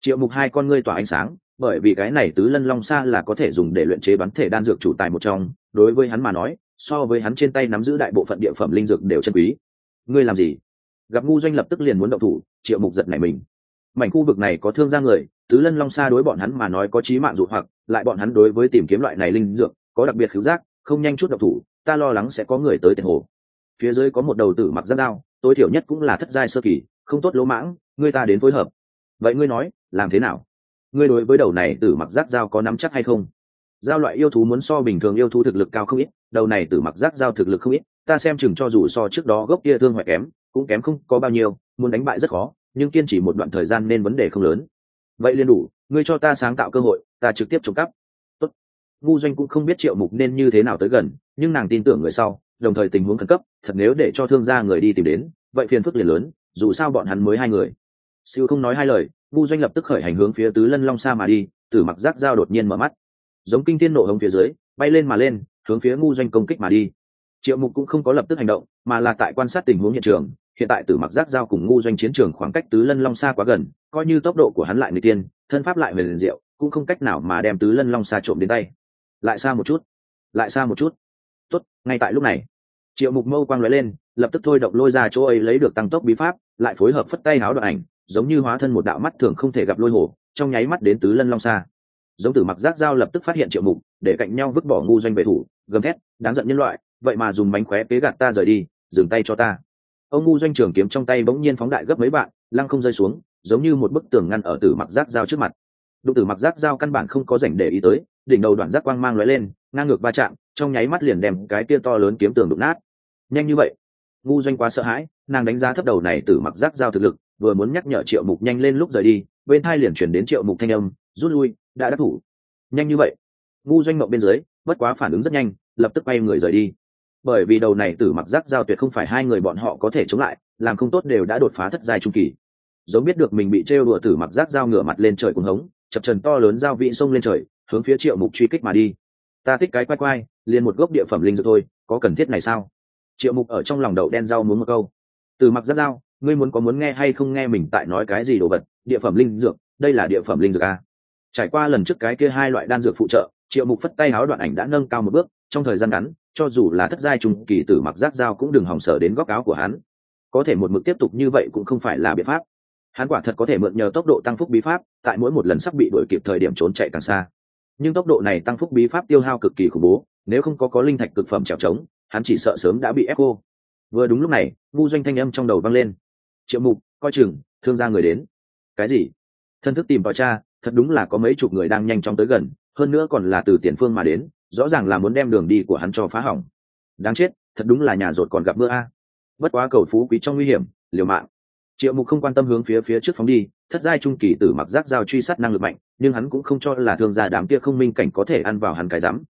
[SPEAKER 1] Triệu mục hai con ngươi tỏa ánh sáng, bởi vì cái này tứ lân long sa là có thể dùng để luyện chế bắn thể đan dược chủ tài một trong, đối với hắn mà nói, so với hắn trên tay nắm giữ đại bộ phận địa phẩm linh dược đều chân quý. Ngươi làm gì? Gặp ngu doanh lập tức liền muốn động thủ, triệu mục giật này mình. Mảnh khu vực này có thương ra người, tứ lân long sa đối bọn hắn mà nói có trí mạng dụ hoặc, lại bọn hắn đối với tìm kiếm loại này linh dược, có đặc biệt khiếu giác, không nhanh chút độc thủ, ta lo lắng sẽ có người tới tiền hồ phía dưới có một đầu tử mặc giáp đao, tối thiểu nhất cũng là thất giai sơ kỳ, không tốt lỗ mãng ngươi ta đến phối hợp. Vậy ngươi nói, làm thế nào? Ngươi đối với đầu này tử mặc giáp dao có nắm chắc hay không? Giao loại yêu thú muốn so bình thường yêu thú thực lực cao không ít, đầu này tử mặc giáp dao thực lực không ít, ta xem chừng cho dù so trước đó gốc kia thương hoại kém, cũng kém không có bao nhiêu, muốn đánh bại rất khó, nhưng kiên trì một đoạn thời gian nên vấn đề không lớn. Vậy liền đủ, ngươi cho ta sáng tạo cơ hội, ta trực tiếp trộm cắp. Tốt. ngu doanh cũng không biết triệu mục nên như thế nào tới gần, nhưng nàng tin tưởng người sau đồng thời tình huống khẩn cấp, thật nếu để cho thương gia người đi tìm đến, vậy phiền phức liền lớn, dù sao bọn hắn mới hai người. Siêu không nói hai lời ngu doanh lập tức khởi hành hướng phía tứ lân long xa mà đi, Tử mặc giác dao đột nhiên mở mắt. Giống kinh thiên nộ hống phía dưới, bay lên mà lên, hướng phía ngu doanh công kích mà đi. Triệu mục cũng không có lập tức hành động, mà là tại quan sát tình huống hiện trường, hiện tại tử mặc giác giao cùng ngu doanh chiến trường khoảng cách tứ lân long xa quá gần, coi như tốc độ của hắn lại người tiên, thân pháp lại về liền diệu, cũng không cách nào mà đem tứ lân long xa trộm đến tay. Lại xa một chút, lại xa một chút tốt, ngay tại lúc này. Triệu mục mâu quang lóe lên, lập tức thôi động lôi ra chỗ ấy lấy được tăng tốc bí pháp, lại phối hợp phất tay háo đoạn ảnh, giống như hóa thân một đạo mắt thường không thể gặp lôi hổ trong nháy mắt đến tứ lân long xa. Giống tử mặc giác giao lập tức phát hiện triệu mục, để cạnh nhau vứt bỏ ngu doanh vệ thủ, gầm thét, đáng giận nhân loại, vậy mà dùng mánh khóe kế gạt ta rời đi, dừng tay cho ta. Ông ngu doanh trường kiếm trong tay bỗng nhiên phóng đại gấp mấy bạn lăng không rơi xuống, giống như một bức tường ngăn ở tử mặc giác dao trước mặt đụng tử mặc giác dao căn bản không có rảnh để ý tới, đỉnh đầu đoạn giác quang mang lóe lên, ngang ngược va chạm, trong nháy mắt liền đem cái kia to lớn kiếm tường đụng nát. Nhanh như vậy, ngu doanh quá sợ hãi, nàng đánh giá thấp đầu này tử mặc giác dao thực lực, vừa muốn nhắc nhở triệu mục nhanh lên lúc rời đi, bên thai liền chuyển đến triệu mục thanh âm, rút lui, đã đắc thủ. Nhanh như vậy, ngu doanh mộng bên dưới, bất quá phản ứng rất nhanh, lập tức bay người rời đi. Bởi vì đầu này tử mặc giác giao tuyệt không phải hai người bọn họ có thể chống lại, làm không tốt đều đã đột phá thất giai trung kỳ. Giống biết được mình bị trêu đùa tử mặc giác giao ngửa mặt lên trời cuồng hống chập trần to lớn giao vị sông lên trời, hướng phía triệu mục truy kích mà đi. Ta thích cái quay quay liền một gốc địa phẩm linh dược thôi, có cần thiết này sao? Triệu mục ở trong lòng đậu đen rau muốn một câu. Từ mặc rất giao ngươi muốn có muốn nghe hay không nghe mình tại nói cái gì đồ vật, địa phẩm linh dược, đây là địa phẩm linh dược a trải qua lần trước cái kia hai loại đan dược phụ trợ, triệu mục phất tay háo đoạn ảnh đã nâng cao một bước, trong thời gian ngắn, cho dù là thất giai trùng kỳ tử mặc giác dao cũng đừng hòng sở đến góc áo của hắn. Có thể một mực tiếp tục như vậy cũng không phải là biện pháp hắn quả thật có thể mượn nhờ tốc độ tăng phúc bí pháp, tại mỗi một lần sắp bị đuổi kịp thời điểm trốn chạy càng xa. Nhưng tốc độ này tăng phúc bí pháp tiêu hao cực kỳ khủng bố, nếu không có có linh thạch cực phẩm trèo trống, hắn chỉ sợ sớm đã bị ép cô. Vừa đúng lúc này, ngu doanh thanh âm trong đầu vang lên. Triệu mục, coi chừng, thương gia người đến. Cái gì? Thân thức tìm vào cha thật đúng là có mấy chục người đang nhanh chóng tới gần, hơn nữa còn là từ tiền phương mà đến, rõ ràng là muốn đem đường đi của hắn cho phá hỏng. Đáng chết, thật đúng là nhà rột còn gặp mưa a. Bất quá cầu phú quý trong nguy hiểm, liều mạng triệu mục không quan tâm hướng phía phía trước phóng đi, thất giai trung kỳ tử mặc giác giao truy sát năng lực mạnh, nhưng hắn cũng không cho là thương gia đám kia không minh cảnh có thể ăn vào hắn cái rắm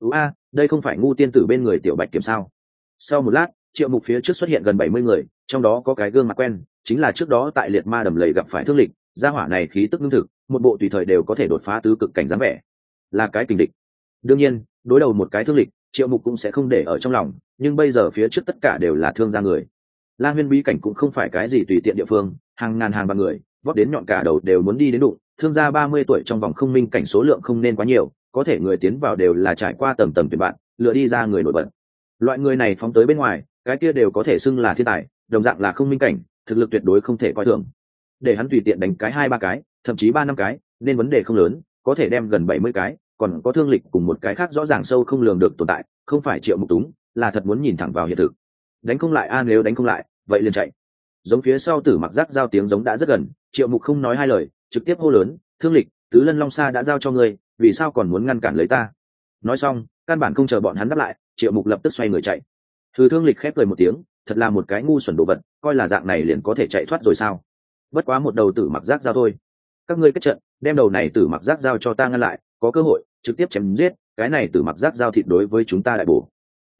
[SPEAKER 1] ú a, đây không phải ngu tiên tử bên người tiểu bạch kiểm sao? Sau một lát, triệu mục phía trước xuất hiện gần bảy mươi người, trong đó có cái gương mặt quen, chính là trước đó tại liệt ma đầm lầy gặp phải thương lịch, gia hỏa này khí tức lương thực, một bộ tùy thời đều có thể đột phá tứ cực cảnh dáng vẻ là cái kình địch. Đương nhiên, đối đầu một cái thương lịch, triệu mục cũng sẽ không để ở trong lòng, nhưng bây giờ phía trước tất cả đều là thương gia người la huyên bí cảnh cũng không phải cái gì tùy tiện địa phương, hàng ngàn hàng vạn người, vót đến nhọn cả đầu đều muốn đi đến đụng. Thương gia ba mươi tuổi trong vòng không minh cảnh số lượng không nên quá nhiều, có thể người tiến vào đều là trải qua tầm tầm tuyển bạn, lựa đi ra người nổi bật. Loại người này phóng tới bên ngoài, cái kia đều có thể xưng là thiên tài, đồng dạng là không minh cảnh, thực lực tuyệt đối không thể coi thường. Để hắn tùy tiện đánh cái hai ba cái, thậm chí ba năm cái, nên vấn đề không lớn, có thể đem gần bảy mươi cái, còn có thương lịch cùng một cái khác rõ ràng sâu không lường được tồn tại, không phải triệu mục túng, là thật muốn nhìn thẳng vào hiện thực đánh không lại, a, nếu đánh không lại, vậy liền chạy. Giống phía sau tử mặc giác giao tiếng giống đã rất gần, triệu mục không nói hai lời, trực tiếp hô lớn, thương lịch, tứ lân long sa đã giao cho ngươi, vì sao còn muốn ngăn cản lấy ta? Nói xong, căn bản không chờ bọn hắn đáp lại, triệu mục lập tức xoay người chạy. Thư thương lịch khép cười một tiếng, thật là một cái ngu xuẩn đồ vật, coi là dạng này liền có thể chạy thoát rồi sao? Bất quá một đầu tử mặc giác giao thôi. Các ngươi kết trận, đem đầu này tử mặc giác giao cho ta ngăn lại, có cơ hội, trực tiếp chém giết, cái này tử mặc giác giao thịt đối với chúng ta đại bổ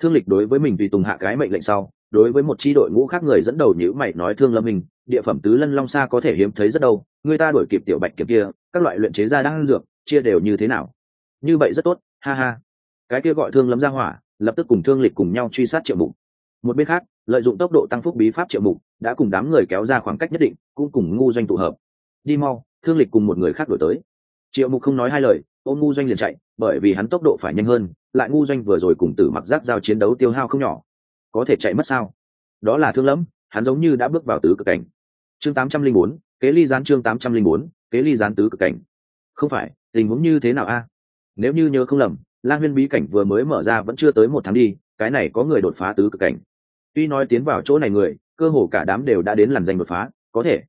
[SPEAKER 1] thương lịch đối với mình vì tùng hạ cái mệnh lệnh sau, đối với một chi đội ngũ khác người dẫn đầu nhữ mày nói thương lâm mình địa phẩm tứ lân long sa có thể hiếm thấy rất đâu, người ta đổi kịp tiểu bạch kiểm kia, các loại luyện chế ra đang dược, chia đều như thế nào? Như vậy rất tốt, ha ha. Cái kia gọi thương lâm ra hỏa, lập tức cùng thương lịch cùng nhau truy sát triệu mục. Một bên khác, lợi dụng tốc độ tăng phúc bí pháp triệu mục, đã cùng đám người kéo ra khoảng cách nhất định, cũng cùng ngu doanh tụ hợp. Đi mau, thương lịch cùng một người khác đổi tới. Triệu mục không nói hai lời, ôm ngu doanh liền chạy bởi vì hắn tốc độ phải nhanh hơn, lại ngu doanh vừa rồi cùng tử mặc giác giao chiến đấu tiêu hao không nhỏ. Có thể chạy mất sao? Đó là thương lẫm, hắn giống như đã bước vào tứ cực cảnh. Chương tám trăm linh bốn, kế ly gián chương tám trăm linh bốn, kế ly gián tứ cực cảnh. Không phải, tình huống như thế nào a? Nếu như nhớ không lầm, lang huyên bí cảnh vừa mới mở ra vẫn chưa tới một tháng đi, cái này có người đột phá tứ cực cảnh. Tuy nói tiến vào chỗ này người, cơ hồ cả đám đều đã đến làn danh đột phá, có thể.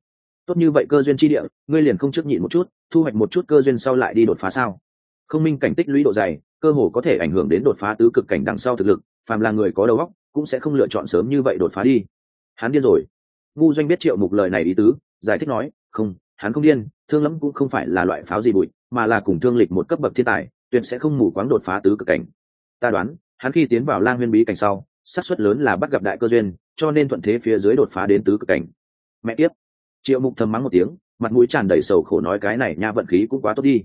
[SPEAKER 1] Tốt như vậy cơ duyên chi địa, ngươi liền không trước nhịn một chút, thu hoạch một chút cơ duyên sau lại đi đột phá sao? Không minh cảnh tích lũy độ dày, cơ hồ có thể ảnh hưởng đến đột phá tứ cực cảnh đằng sau thực lực, phàm là người có đầu óc, cũng sẽ không lựa chọn sớm như vậy đột phá đi. Hắn điên rồi. Ngu doanh biết triệu mục lời này ý tứ, giải thích nói, không, hắn không điên, thương lắm cũng không phải là loại pháo gì bụi, mà là cùng thương lịch một cấp bậc thiên tài, tuyệt sẽ không mù quáng đột phá tứ cực cảnh. Ta đoán, hắn khi tiến vào lang huyên bí cảnh sau, xác suất lớn là bắt gặp đại cơ duyên, cho nên thuận thế phía dưới đột phá đến tứ cực cảnh. Mẹ tiếp triệu mục thầm mắng một tiếng, mặt mũi tràn đầy sầu khổ nói, cái này nha vận khí cũng quá tốt đi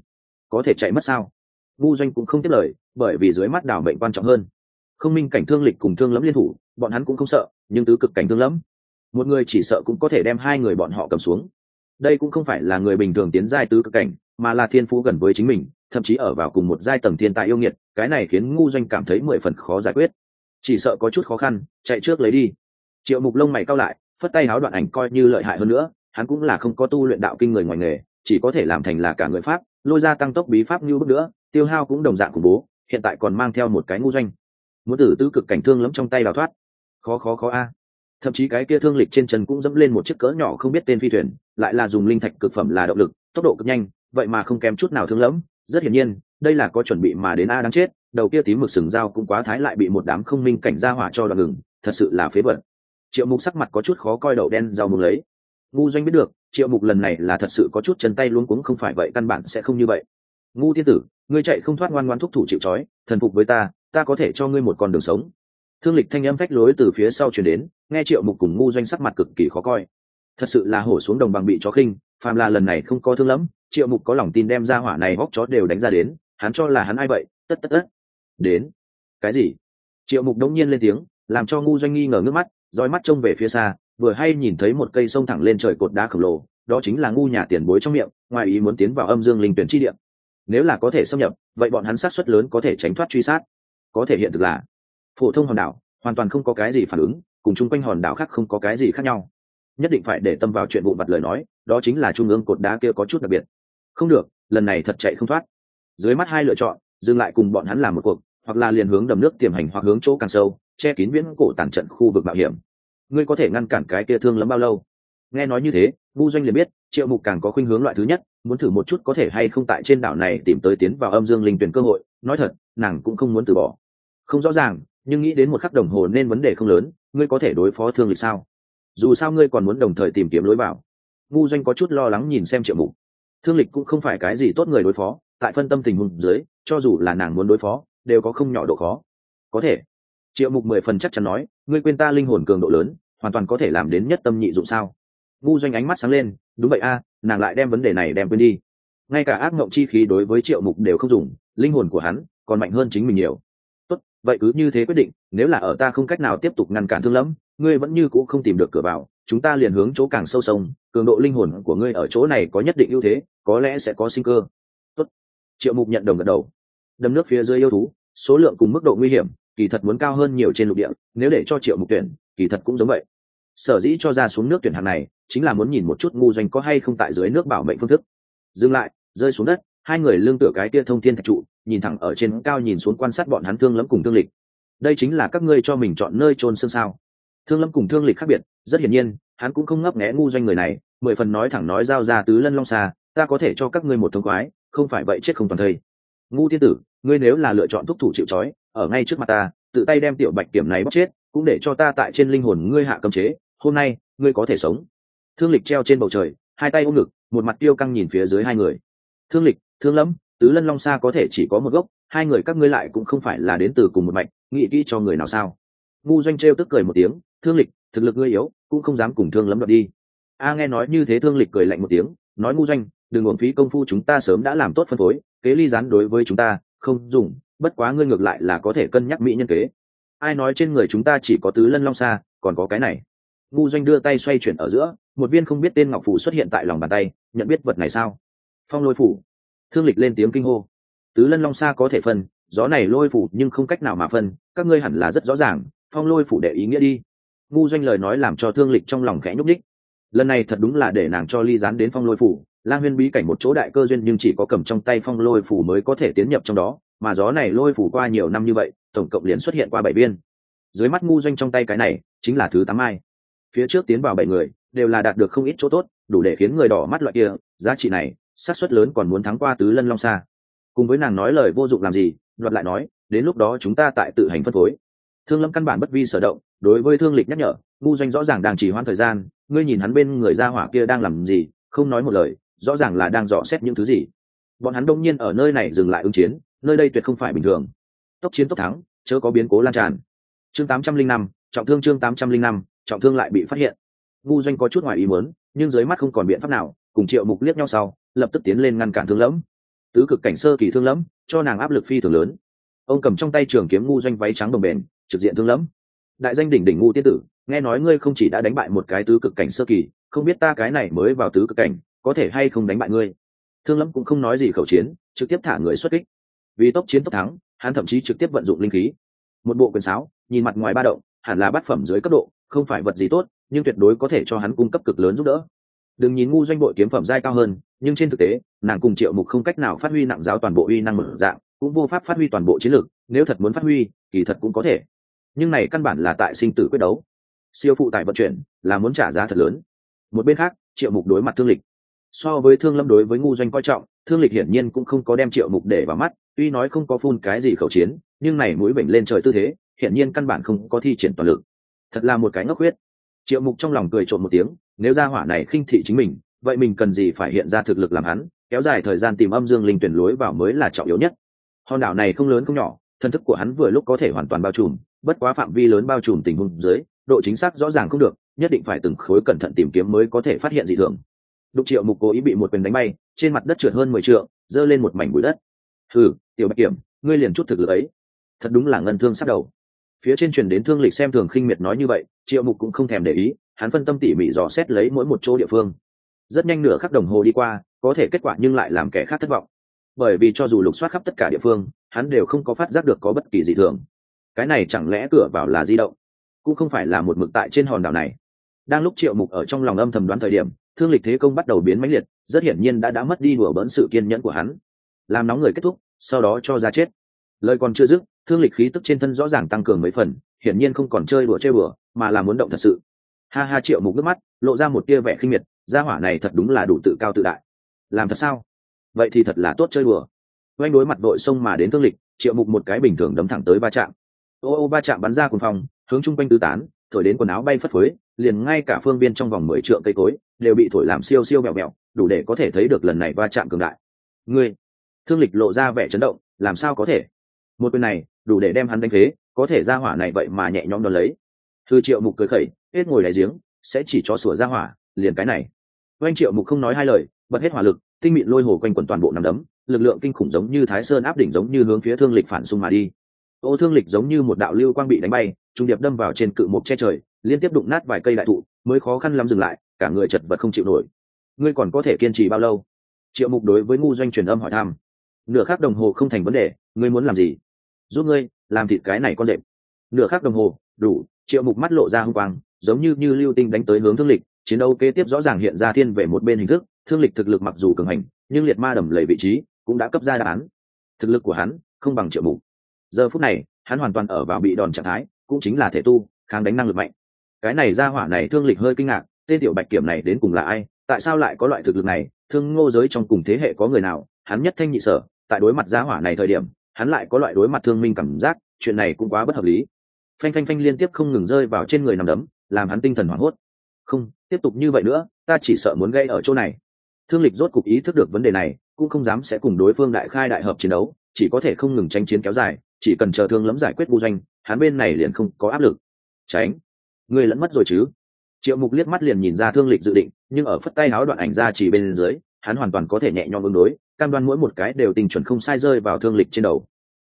[SPEAKER 1] có thể chạy mất sao? Vu doanh cũng không tiếp lời, bởi vì dưới mắt đảo mệnh quan trọng hơn. Không minh cảnh thương lịch cùng thương lẫm liên thủ, bọn hắn cũng không sợ, nhưng tứ cực cảnh thương lẫm, một người chỉ sợ cũng có thể đem hai người bọn họ cầm xuống. Đây cũng không phải là người bình thường tiến giai tứ cực cảnh, mà là thiên phú gần với chính mình, thậm chí ở vào cùng một giai tầng thiên tài yêu nghiệt, cái này khiến ngu doanh cảm thấy mười phần khó giải quyết. Chỉ sợ có chút khó khăn, chạy trước lấy đi. Triệu mục lông mày cao lại, phất tay háo đoạn ảnh coi như lợi hại hơn nữa, hắn cũng là không có tu luyện đạo kinh người ngoài nghề, chỉ có thể làm thành là cả người pháp lôi ra tăng tốc bí pháp như bước nữa, tiêu hao cũng đồng dạng khủng bố, hiện tại còn mang theo một cái ngu doanh. Muốn tử tư cực cảnh thương lắm trong tay đào thoát. Khó khó khó a. Thậm chí cái kia thương lịch trên chân cũng dẫm lên một chiếc cỡ nhỏ không biết tên phi thuyền, lại là dùng linh thạch cực phẩm là động lực, tốc độ cực nhanh, vậy mà không kém chút nào thương lẫm. Rất hiển nhiên, đây là có chuẩn bị mà đến a đáng chết, đầu kia tím mực sừng dao cũng quá thái lại bị một đám không minh cảnh gia hỏa cho đoạn ngừng, thật sự là phế vật. triệu mục sắc mặt có chút khó coi đậu đen rau mùng lấy. Ngu doanh biết được triệu mục lần này là thật sự có chút chân tay luống cuống, không phải vậy, căn bản sẽ không như vậy. Ngu thiên tử, ngươi chạy không thoát ngoan ngoan thúc thủ chịu trói, thần phục với ta ta có thể cho ngươi một con đường sống. Thương lịch thanh âm phách lối từ phía sau chuyển đến, nghe triệu mục cùng ngu doanh sắc mặt cực kỳ khó coi. Thật sự là hổ xuống đồng bằng bị chó khinh, phàm là lần này không có thương lắm, triệu mục có lòng tin đem ra hỏa này hóc chó đều đánh ra đến, hắn cho là hắn ai vậy, tất tất tất. Đến. Cái gì? Triệu mục đống nhiên lên tiếng, làm cho ngu doanh nghi ngờ ngước mắt roi mắt trông về phía xa vừa hay nhìn thấy một cây sông thẳng lên trời cột đá khổng lồ, đó chính là ngu nhà tiền bối trong miệng, ngoài ý muốn tiến vào âm dương linh tuyển chi điểm nếu là có thể xâm nhập, vậy bọn hắn sát xuất lớn có thể tránh thoát truy sát. Có thể hiện thực là, phổ thông hòn đảo, hoàn toàn không có cái gì phản ứng, cùng chung quanh hòn đảo khác không có cái gì khác nhau. Nhất định phải để tâm vào chuyện vụ mặt lời nói, đó chính là trung ương cột đá kia có chút đặc biệt. Không được, lần này thật chạy không thoát. Dưới mắt hai lựa chọn, dừng lại cùng bọn hắn làm một cuộc, hoặc là liền hướng đầm nước tiềm hành hoặc hướng chỗ càng sâu, che kín viễn cổ tàn trận khu vực mạo hiểm ngươi có thể ngăn cản cái kia thương lắm bao lâu? Nghe nói như thế, vu doanh liền biết, triệu mục càng có khuynh hướng loại thứ nhất, muốn thử một chút có thể hay không tại trên đảo này tìm tới tiến vào âm dương linh tuyển cơ hội. Nói thật, nàng cũng không muốn từ bỏ. Không rõ ràng, nhưng nghĩ đến một khắc đồng hồ nên vấn đề không lớn, ngươi có thể đối phó thương lịch sao? Dù sao ngươi còn muốn đồng thời tìm kiếm lối vào. Ngu doanh có chút lo lắng nhìn xem triệu mục. Thương lịch cũng không phải cái gì tốt người đối phó, tại phân tâm tình huống dưới, cho dù là nàng muốn đối phó, đều có không nhỏ độ khó. Có thể. Triệu mục mười phần chắc chắn nói ngươi quên ta linh hồn cường độ lớn, hoàn toàn có thể làm đến nhất tâm nhị dụng sao? Ngu doanh ánh mắt sáng lên, đúng vậy a, nàng lại đem vấn đề này đem quên đi. Ngay cả ác mộng chi khí đối với triệu mục đều không dùng, linh hồn của hắn còn mạnh hơn chính mình nhiều. Tốt, vậy cứ như thế quyết định, nếu là ở ta không cách nào tiếp tục ngăn cản thương lẫm ngươi vẫn như c ũ không tìm được cửa vào, chúng ta liền hướng chỗ càng sâu sông, cường độ linh hồn của ngươi ở chỗ này có nhất định ưu thế, có lẽ sẽ có sinh cơ. Tốt. Triệu mục nhận đồng gật đầu. Đâm nước phía dưới yêu thú, số lượng cùng mức độ nguy hiểm kỳ thật muốn cao hơn nhiều trên lục địa, nếu để cho triệu mục tuyển, kỳ thật cũng giống vậy. Sở dĩ cho ra xuống nước tuyển hạng này, chính là muốn nhìn một chút ngu doanh có hay không tại dưới nước bảo mệnh phương thức. Dừng lại, rơi xuống đất, hai người lương tựa cái kia thông thiên thạch trụ, nhìn thẳng ở trên cao nhìn xuống quan sát bọn hắn thương lẫm cùng thương lịch. Đây chính là các ngươi cho mình chọn nơi trôn xương sao. Thương lâm cùng thương lịch khác biệt, rất hiển nhiên, hắn cũng không ngấp nghẽ ngu doanh người này, mười phần nói thẳng nói giao ra tứ lân long xa, ta có thể cho các ngươi một thông khoái, không phải vậy chết không toàn thây. Ngu thiên tử ngươi nếu là lựa chọn thúc thủ chịu trói, ở ngay trước mặt ta, tự tay đem tiểu bạch kiểm này bóc chết, cũng để cho ta tại trên linh hồn ngươi hạ cấm chế, hôm nay, ngươi có thể sống. Thương lịch treo trên bầu trời, hai tay ôm ngực, một mặt tiêu căng nhìn phía dưới hai người. Thương lịch, thương lâm, tứ lân long xa có thể chỉ có một gốc, hai người các ngươi lại cũng không phải là đến từ cùng một mạch, nghĩ kỹ cho người nào sao? Ngu doanh trêu tức cười một tiếng, thương lịch, thực lực ngươi yếu, cũng không dám cùng thương lâm đoạt đi. A nghe nói như thế thương lịch cười lạnh một tiếng, nói, ngu doanh, đừng uổng phí công phu chúng ta sớm đã làm tốt phân phối, kế ly gián đối với chúng ta không dùng, bất quá ngươi ngược lại là có thể cân nhắc mỹ nhân kế. Ai nói trên người chúng ta chỉ có tứ lân long xa, còn có cái này. Ngu doanh đưa tay xoay chuyển ở giữa, một viên không biết tên ngọc phủ xuất hiện tại lòng bàn tay, nhận biết vật này sao? Phong lôi phủ. Thương lịch lên tiếng kinh hô. Tứ lân long xa có thể phân, gió này lôi phủ nhưng không cách nào mà phân, các ngươi hẳn là rất rõ ràng, phong lôi phủ để ý nghĩa đi. Ngu doanh lời nói làm cho thương lịch trong lòng khẽ nhúc đích lần này thật đúng là để nàng cho ly dán đến phong lôi phủ lang huyên bí cảnh một chỗ đại cơ duyên nhưng chỉ có cầm trong tay phong lôi phủ mới có thể tiến nhập trong đó, mà gió này lôi phủ qua nhiều năm như vậy, tổng cộng liền xuất hiện qua bảy biên. dưới mắt ngu doanh trong tay cái này, chính là thứ tám ai phía trước tiến vào bảy người, đều là đạt được không ít chỗ tốt, đủ để khiến người đỏ mắt loại kia, giá trị này sát suất lớn còn muốn thắng qua tứ lân long xa. Cùng với nàng nói lời vô dụng làm gì, đoạt lại nói, đến lúc đó chúng ta tại tự hành phân phối. Thương lâm căn bản bất vi sở động, đối với thương lịch nhắc nhở, ngu doanh rõ ràng đang chỉ hoãn thời gian, ngươi nhìn hắn bên người ra hỏa kia đang làm gì, không nói một lời rõ ràng là đang dò xét những thứ gì. Bọn hắn đông nhiên ở nơi này dừng lại ứng chiến, nơi đây tuyệt không phải bình thường. Tốc chiến tốc thắng, chớ có biến cố lan tràn. Chương tám trăm linh năm, trọng thương chương tám trăm linh năm, trọng thương lại bị phát hiện. Ngu doanh có chút ngoài ý muốn, nhưng dưới mắt không còn biện pháp nào, cùng triệu mục liếc nhau sau, lập tức tiến lên ngăn cản thương lẫm. Tứ cực cảnh sơ kỳ thương lẫm, cho nàng áp lực phi thường lớn. Ông cầm trong tay trường kiếm ngu doanh váy trắng đồng bền, trực diện thương lẫm. Đại danh đỉnh đỉnh ngu tiên tử, nghe nói ngươi không chỉ đã đánh bại một cái tứ cực cảnh sơ kỳ, không biết ta cái này mới vào tứ cực cảnh có thể hay không đánh bại ngươi. Thương lâm cũng không nói gì khẩu chiến, trực tiếp thả người xuất kích. Vì tốc chiến tốc thắng, hắn thậm chí trực tiếp vận dụng linh khí. Một bộ quyền sáo, nhìn mặt ngoài ba động, hẳn là bát phẩm dưới cấp độ, không phải vật gì tốt, nhưng tuyệt đối có thể cho hắn cung cấp cực lớn giúp đỡ. Đừng nhìn ngu doanh bội kiếm phẩm giai cao hơn, nhưng trên thực tế, nàng cùng triệu mục không cách nào phát huy nặng giáo toàn bộ uy năng mở dạng, cũng vô pháp phát huy toàn bộ chiến lược nếu thật muốn phát huy, kỳ thật cũng có thể. Nhưng này căn bản là tại sinh tử quyết đấu. Siêu phụ tại vận chuyển là muốn trả giá thật lớn. Một bên khác, triệu mục đối mặt thương lịch so với thương lâm đối với ngu doanh coi trọng, thương lịch hiển nhiên cũng không có đem triệu mục để vào mắt, tuy nói không có phun cái gì khẩu chiến, nhưng này mũi bệnh lên trời tư thế, hiển nhiên căn bản không có thi triển toàn lực. Thật là một cái ngốc huyết. Triệu mục trong lòng cười trộn một tiếng, nếu ra hỏa này khinh thị chính mình, vậy mình cần gì phải hiện ra thực lực làm hắn, kéo dài thời gian tìm âm dương linh tuyển lối vào mới là trọng yếu nhất. Hòn đảo này không lớn không nhỏ thân thức của hắn vừa lúc có thể hoàn toàn bao trùm, bất quá phạm vi lớn bao trùm tình huống dưới, độ chính xác rõ ràng không được, nhất định phải từng khối cẩn thận tìm kiếm mới có thể phát hiện dị thường đục triệu mục cố ý bị một quyền đánh bay, trên mặt đất trượt hơn mười triệu giơ lên một mảnh bụi đất. Thử tiểu bạch kiểm, ngươi liền chút thực lực ấy. Thật đúng là ngân thương sắp đầu. Phía trên truyền đến thương lịch xem thường khinh miệt nói như vậy, triệu mục cũng không thèm để ý, hắn phân tâm tỉ mỉ dò xét lấy mỗi một chỗ địa phương. Rất nhanh nửa khắc đồng hồ đi qua, có thể kết quả nhưng lại làm kẻ khác thất vọng. Bởi vì cho dù lục soát khắp tất cả địa phương, hắn đều không có phát giác được có bất kỳ gì thường. Cái này chẳng lẽ cửa vào là di động? Cũng không phải là một mực tại trên hòn đảo này đang lúc triệu mục ở trong lòng âm thầm đoán thời điểm, thương lịch thế công bắt đầu biến mãnh liệt, rất hiển nhiên đã đã mất đi đùa bỡn sự kiên nhẫn của hắn. Làm nóng người kết thúc, sau đó cho ra chết. Lời còn chưa dứt, thương lịch khí tức trên thân rõ ràng tăng cường mấy phần, hiển nhiên không còn chơi đùa chơi bừa, mà là muốn động thật sự. Ha ha, triệu mục nước mắt, lộ ra một tia vẻ khinh miệt, gia hỏa này thật đúng là đủ tự cao tự đại. Làm thật sao? Vậy thì thật là tốt chơi đùa. Oanh đối mặt đội sông mà đến thương lịch, triệu mục một cái bình thường đấm thẳng tới ba chạm. Ô ô ba chạm bắn ra cùng phòng, hướng chung quanh tứ tán thổi đến quần áo bay phất phới, liền ngay cả phương viên trong vòng mười trượng cây cối đều bị thổi làm siêu siêu mẹo mẹo, đủ để có thể thấy được lần này va chạm cường đại. Ngươi, thương lịch lộ ra vẻ chấn động, làm sao có thể? Một quyền này, đủ để đem hắn đánh phế, có thể ra hỏa này vậy mà nhẹ nhõm đón lấy. Thư triệu mục cười khẩy, hết ngồi đáy giếng, sẽ chỉ cho sủa ra hỏa, liền cái này. Oanh triệu mục không nói hai lời, bật hết hỏa lực, tinh mịn lôi hồ quanh quần toàn bộ nằm đấm, lực lượng kinh khủng giống như thái sơn áp đỉnh giống như hướng phía thương lịch phản xung mà đi. Ô thương lịch giống như một đạo lưu quang bị đánh bay trung điệp đâm vào trên cự mục che trời, liên tiếp đụng nát vài cây đại thụ, mới khó khăn lắm dừng lại, cả người chật vật không chịu nổi. Ngươi còn có thể kiên trì bao lâu? Triệu mục đối với ngu doanh truyền âm hỏi thăm. Nửa khắc đồng hồ không thành vấn đề, ngươi muốn làm gì? Giúp ngươi, làm thịt cái này con đệm nửa khắc đồng hồ, đủ, triệu mục mắt lộ ra hung quang, giống như như lưu tinh đánh tới hướng thương lịch, chiến đấu kế tiếp rõ ràng hiện ra thiên về một bên hình thức, thương lịch thực lực mặc dù cường hành, nhưng liệt ma đầm lầy vị trí cũng đã cấp ra đáp án. Thực lực của hắn không bằng triệu mục. Giờ phút này, hắn hoàn toàn ở vào bị đòn trạng thái cũng chính là thể tu, kháng đánh năng lực mạnh. Cái này ra hỏa này thương lịch hơi kinh ngạc, tên tiểu bạch kiểm này đến cùng là ai, tại sao lại có loại thực lực này, thương ngô giới trong cùng thế hệ có người nào, hắn nhất thanh nhị sở, tại đối mặt gia hỏa này thời điểm, hắn lại có loại đối mặt thương minh cảm giác, chuyện này cũng quá bất hợp lý. Phanh phanh phanh liên tiếp không ngừng rơi vào trên người nằm đấm, làm hắn tinh thần hoảng hốt. Không, tiếp tục như vậy nữa, ta chỉ sợ muốn gây ở chỗ này. Thương lịch rốt cục ý thức được vấn đề này, cũng không dám sẽ cùng đối phương đại khai đại hợp chiến đấu, chỉ có thể không ngừng tranh chiến kéo dài chỉ cần chờ thương lẫm giải quyết vu doanh, hắn bên này liền không có áp lực. Tránh. Người lẫn mất rồi chứ? Triệu mục liếc mắt liền nhìn ra thương lịch dự định, nhưng ở phất tay áo đoạn ảnh ra chỉ bên dưới, hắn hoàn toàn có thể nhẹ nhõm ứng đối, cam đoan mỗi một cái đều tình chuẩn không sai rơi vào thương lịch trên đầu.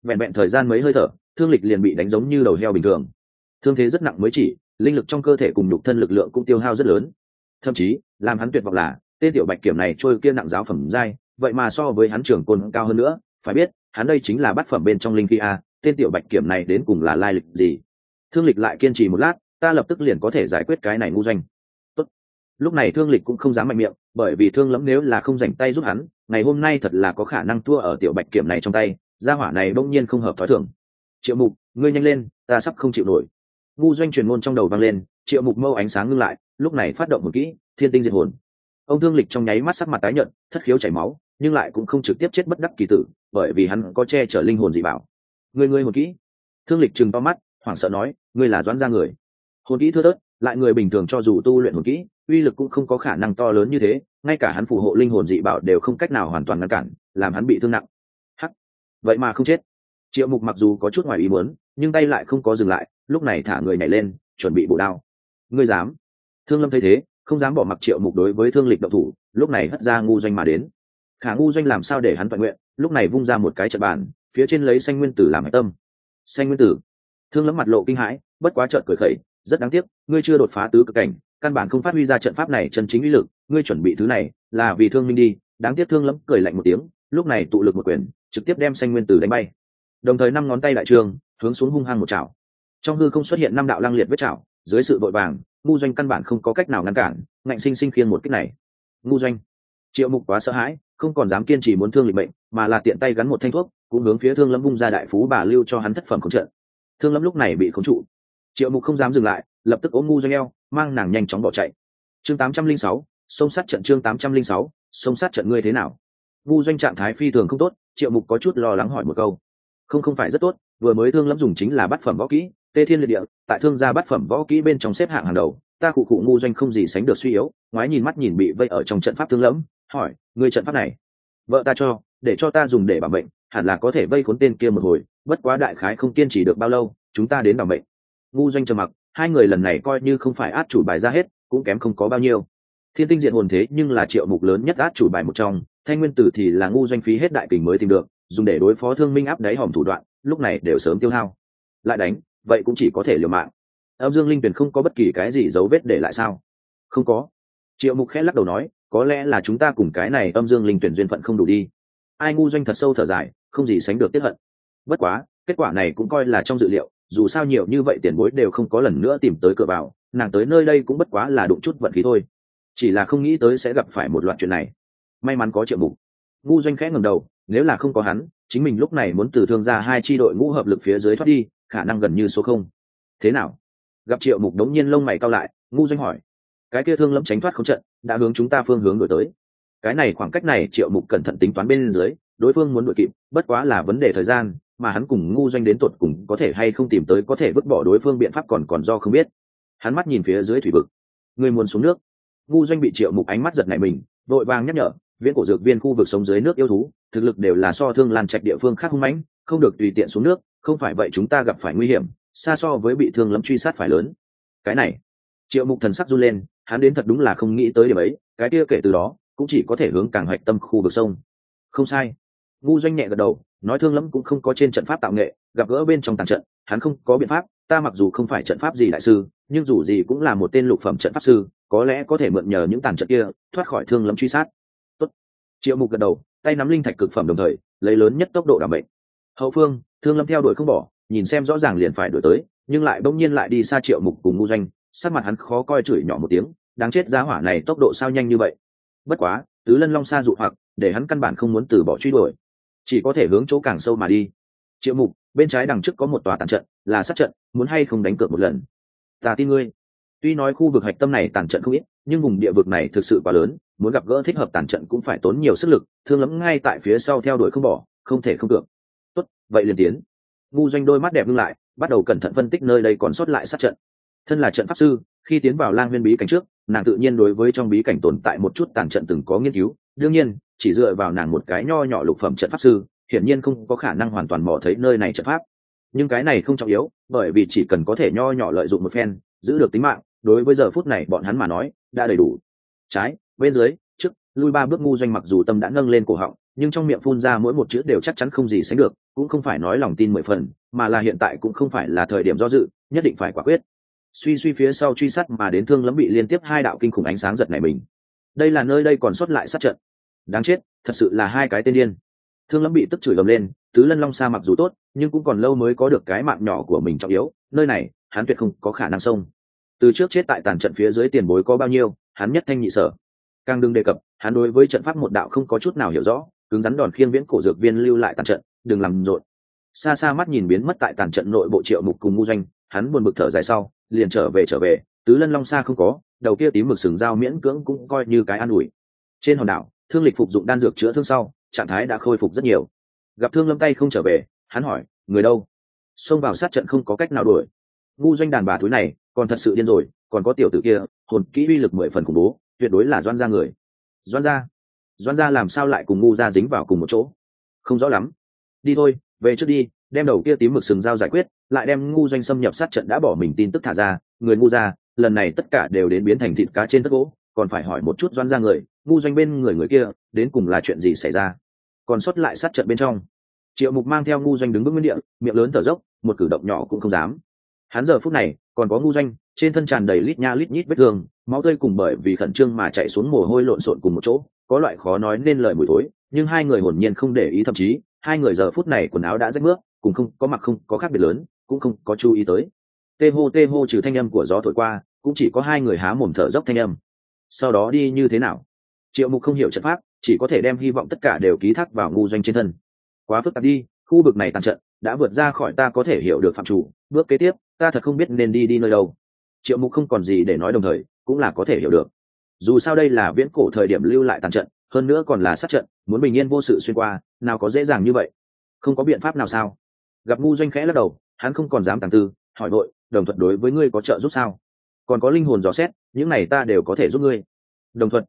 [SPEAKER 1] Vẹn vẹn thời gian mấy hơi thở, thương lịch liền bị đánh giống như đầu heo bình thường. Thương thế rất nặng mới chỉ, linh lực trong cơ thể cùng đục thân lực lượng cũng tiêu hao rất lớn. Thậm chí, làm hắn tuyệt vọng là, tên tiểu bạch kiểm này trôi kia nặng giáo phẩm dai, vậy mà so với hắn trưởng côn cao hơn nữa, phải biết hắn đây chính là bát phẩm bên trong linh khí a, tên tiểu bạch kiểm này đến cùng là lai lịch gì? Thương lịch lại kiên trì một lát, ta lập tức liền có thể giải quyết cái này ngu doanh. Tốt. lúc này thương lịch cũng không dám mạnh miệng, bởi vì thương lẫm nếu là không dành tay giúp hắn, ngày hôm nay thật là có khả năng thua ở tiểu bạch kiểm này trong tay, gia hỏa này bỗng nhiên không hợp thói thường. Triệu mục, ngươi nhanh lên, ta sắp không chịu nổi. Ngu doanh truyền ngôn trong đầu vang lên, triệu mục mâu ánh sáng ngưng lại, lúc này phát động một kỹ, thiên tinh diệt hồn. Ông thương lịch trong nháy mắt sắc mặt tái nhợt, thất khiếu chảy máu nhưng lại cũng không trực tiếp chết bất đắc kỳ tử, bởi vì hắn có che chở linh hồn dị bảo. Người ngươi hồn kỹ. Thương lịch chừng to mắt, hoảng sợ nói, ngươi là doãn gia người. Hồn kỹ thưa thớt, lại người bình thường cho dù tu luyện hồn kỹ, uy lực cũng không có khả năng to lớn như thế, ngay cả hắn phù hộ linh hồn dị bảo đều không cách nào hoàn toàn ngăn cản, làm hắn bị thương nặng. Hắc. Vậy mà không chết. Triệu mục mặc dù có chút ngoài ý muốn, nhưng tay lại không có dừng lại, lúc này thả người nhảy lên, chuẩn bị bổ đao. Ngươi dám? Thương lâm thấy thế, không dám bỏ mặc triệu mục đối với thương lịch độc thủ, lúc này hất ra ngu doanh mà đến khả ngu doanh làm sao để hắn toàn nguyện, lúc này vung ra một cái trận bàn, phía trên lấy xanh nguyên tử làm hạch tâm. Xanh nguyên tử. Thương lâm mặt lộ kinh hãi, bất quá trợn cười khẩy, rất đáng tiếc, ngươi chưa đột phá tứ cực cảnh, căn bản không phát huy ra trận pháp này chân chính uy lực, ngươi chuẩn bị thứ này là vì thương minh đi. Đáng tiếc thương lâm cười lạnh một tiếng, lúc này tụ lực một quyền, trực tiếp đem xanh nguyên tử đánh bay. Đồng thời năm ngón tay đại trường, hướng xuống hung hăng một chảo. Trong hư không xuất hiện năm đạo lăng liệt vết chảo, dưới sự vội vàng, ngu doanh căn bản không có cách nào ngăn cản, ngạnh sinh sinh khiên một kích này. Ngu doanh triệu mục quá sợ hãi, không còn dám kiên trì muốn thương lịch bệnh mà là tiện tay gắn một thanh thuốc, cũng hướng phía thương lâm vung ra đại phú bà lưu cho hắn thất phẩm không trận. Thương lâm lúc này bị khống trụ. Triệu mục không dám dừng lại, lập tức ôm ngu doanh eo, mang nàng nhanh chóng bỏ chạy. Chương tám trăm linh sáu, sông sát trận chương tám trăm linh sáu, sông sát trận ngươi thế nào? Ngu doanh trạng thái phi thường không tốt, triệu mục có chút lo lắng hỏi một câu. Không không phải rất tốt, vừa mới thương lâm dùng chính là bát phẩm võ kỹ, tê thiên liệt địa, tại thương gia bát phẩm võ kỹ bên trong xếp hạng hàng đầu, ta cụ cụ ngu doanh không gì sánh được suy yếu, ngoái nhìn mắt nhìn bị vây ở trong trận pháp thương lẫm hỏi người trận pháp này, vợ ta cho, để cho ta dùng để bảo mệnh, hẳn là có thể vây khốn tên kia một hồi, bất quá đại khái không kiên trì được bao lâu, chúng ta đến bảo mệnh. Ngu doanh trầm mặc, hai người lần này coi như không phải át chủ bài ra hết, cũng kém không có bao nhiêu. Thiên tinh diện hồn thế nhưng là triệu mục lớn nhất át chủ bài một trong, thanh nguyên tử thì là ngu doanh phí hết đại kình mới tìm được, dùng để đối phó thương minh áp đáy hòm thủ đoạn, lúc này đều sớm tiêu hao. Lại đánh, vậy cũng chỉ có thể liều mạng. Âm dương linh tuyển không có bất kỳ cái gì dấu vết để lại sao? Không có triệu mục khẽ lắc đầu nói, có lẽ là chúng ta cùng cái này âm dương linh tuyển duyên phận không đủ đi. Ai ngu doanh thật sâu thở dài, không gì sánh được tiếp hận. Bất quá, kết quả này cũng coi là trong dự liệu, dù sao nhiều như vậy tiền bối đều không có lần nữa tìm tới cửa vào, nàng tới nơi đây cũng bất quá là đụng chút vận khí thôi. Chỉ là không nghĩ tới sẽ gặp phải một loạt chuyện này. May mắn có triệu mục. Ngu doanh khẽ ngầm đầu, nếu là không có hắn, chính mình lúc này muốn từ thương ra hai tri đội ngũ hợp lực phía dưới thoát đi, khả năng gần như số không. Thế nào? Gặp triệu mục đống nhiên lông mày cao lại, ngu doanh hỏi cái kia thương lâm tránh thoát không trận, đã hướng chúng ta phương hướng đổi tới. Cái này khoảng cách này triệu mục cẩn thận tính toán bên dưới, đối phương muốn đuổi kịp, bất quá là vấn đề thời gian, mà hắn cùng ngu doanh đến tột cùng có thể hay không tìm tới, có thể vứt bỏ đối phương biện pháp còn còn do không biết. Hắn mắt nhìn phía dưới thủy vực. Người muốn xuống nước. Ngu doanh bị triệu mục ánh mắt giật này mình, vội vàng nhắc nhở, viễn cổ dược viên khu vực sống dưới nước yêu thú, thực lực đều là so thương lan trạch địa phương khác hung mãnh, không được tùy tiện xuống nước, không phải vậy chúng ta gặp phải nguy hiểm, xa so với bị thương lâm truy sát phải lớn. Cái này triệu mục thần sắc run lên, hắn đến thật đúng là không nghĩ tới điểm ấy, cái kia kể từ đó, cũng chỉ có thể hướng càng hạch tâm khu vực sông. Không sai. Ngu doanh nhẹ gật đầu, nói thương lắm cũng không có trên trận pháp tạo nghệ, gặp gỡ bên trong tàn trận, hắn không có biện pháp, ta mặc dù không phải trận pháp gì đại sư, nhưng dù gì cũng là một tên lục phẩm trận pháp sư, có lẽ có thể mượn nhờ những tàn trận kia, thoát khỏi thương lắm truy sát. Tốt. triệu mục gật đầu, tay nắm linh thạch cực phẩm đồng thời, lấy lớn nhất tốc độ đảm bệnh. Hậu phương, thương lâm theo đuổi không bỏ, nhìn xem rõ ràng liền phải đuổi tới, nhưng lại bỗng nhiên lại đi xa triệu mục cùng ngu doanh sắc mặt hắn khó coi chửi nhỏ một tiếng, đáng chết giá hỏa này tốc độ sao nhanh như vậy. Bất quá, tứ lân long xa dụ hoặc, để hắn căn bản không muốn từ bỏ truy đuổi. Chỉ có thể hướng chỗ càng sâu mà đi. Triệu mục, bên trái đằng trước có một tòa tàn trận, là sát trận, muốn hay không đánh cược một lần? Ta tin ngươi. Tuy nói khu vực hạch tâm này tàn trận không ít, nhưng vùng địa vực này thực sự quá lớn, muốn gặp gỡ thích hợp tàn trận cũng phải tốn nhiều sức lực, thương lắm ngay tại phía sau theo đuổi không bỏ, không thể không được tốt, vậy liền tiến. Ngu doanh đôi mắt đẹp ngưng lại, bắt đầu cẩn thận phân tích nơi đây còn sót lại sát trận thân là trận pháp sư, khi tiến vào lang huyên bí cảnh trước, nàng tự nhiên đối với trong bí cảnh tồn tại một chút tàn trận từng có nghiên cứu. Đương nhiên, chỉ dựa vào nàng một cái nho nhỏ lục phẩm trận pháp sư, hiển nhiên không có khả năng hoàn toàn mò thấy nơi này trận pháp. Nhưng cái này không trọng yếu, bởi vì chỉ cần có thể nho nhỏ lợi dụng một phen, giữ được tính mạng, đối với giờ phút này bọn hắn mà nói, đã đầy đủ. Trái, bên dưới, trước, lui ba bước ngu doanh mặc dù tâm đã nâng lên cổ họng, nhưng trong miệng phun ra mỗi một chữ đều chắc chắn không gì sánh được, cũng không phải nói lòng tin mười phần, mà là hiện tại cũng không phải là thời điểm do dự, nhất định phải quả quyết suy suy phía sau truy sát mà đến thương lắm bị liên tiếp hai đạo kinh khủng ánh sáng giật này mình. Đây là nơi đây còn sót lại sát trận. Đáng chết, thật sự là hai cái tên điên. Thương lắm bị tức chửi gầm lên, tứ lân long sa mặc dù tốt, nhưng cũng còn lâu mới có được cái mạng nhỏ của mình trọng yếu, nơi này, hắn tuyệt không có khả năng xông. Từ trước chết tại tàn trận phía dưới tiền bối có bao nhiêu, hắn nhất thanh nhị sở. Càng đừng đề cập, hắn đối với trận pháp một đạo không có chút nào hiểu rõ, cứng rắn đòn khiên viễn cổ dược viên lưu lại tàn trận, đừng làm rộn. Xa xa mắt nhìn biến mất tại tàn trận nội bộ triệu mục cùng ngu doanh, hắn buồn bực thở dài sau liền trở về trở về, tứ lân long xa không có, đầu kia tím mực sừng dao miễn cưỡng cũng coi như cái an ủi. Trên hòn đảo, thương lịch phục dụng đan dược chữa thương sau, trạng thái đã khôi phục rất nhiều. Gặp thương lâm tay không trở về, hắn hỏi, người đâu? Xông vào sát trận không có cách nào đuổi. Ngu doanh đàn bà thúi này, còn thật sự điên rồi, còn có tiểu tử kia, hồn kỹ uy lực mười phần khủng bố, tuyệt đối là doan gia người. Doan gia? Doan gia làm sao lại cùng ngu gia dính vào cùng một chỗ? Không rõ lắm. Đi thôi, về trước đi đem đầu kia tím mực sừng dao giải quyết lại đem ngu doanh xâm nhập sát trận đã bỏ mình tin tức thả ra người ngu ra, lần này tất cả đều đến biến thành thịt cá trên tất gỗ còn phải hỏi một chút doan ra người ngu doanh bên người người kia đến cùng là chuyện gì xảy ra? Còn xuất lại sát trận bên trong triệu mục mang theo ngu doanh đứng bước nguyên địa miệng lớn thở dốc một cử động nhỏ cũng không dám. Hắn giờ phút này còn có ngu doanh trên thân tràn đầy lít nha lít nhít vết thương máu tươi cùng bởi vì khẩn trương mà chạy xuống mồ hôi lộn xộn cùng một chỗ có loại khó nói nên lời mùi thối nhưng hai người hồn nhiên không để ý thậm chí hai người giờ phút này quần áo đã rách bước cùng không, có mặc không, có khác biệt lớn, cũng không có chú ý tới. Tê hô tê hô trừ thanh âm của gió thổi qua, cũng chỉ có hai người há mồm thở dốc thanh âm. Sau đó đi như thế nào? Triệu mục không hiểu trận pháp, chỉ có thể đem hy vọng tất cả đều ký thác vào ngu doanh trên thân. Quá phức tạp đi, khu vực này tàn trận, đã vượt ra khỏi ta có thể hiểu được phạm chủ. Bước kế tiếp, ta thật không biết nên đi đi nơi đâu. Triệu mục không còn gì để nói đồng thời, cũng là có thể hiểu được. Dù sao đây là viễn cổ thời điểm lưu lại tàn trận, hơn nữa còn là sát trận, muốn bình yên vô sự xuyên qua, nào có dễ dàng như vậy? Không có biện pháp nào sao? Gặp ngu doanh khẽ lắc đầu, hắn không còn dám tàng tư, hỏi nội đồng thuận đối với ngươi có trợ giúp sao? Còn có linh hồn dò xét, những này ta đều có thể giúp ngươi. Đồng thuận.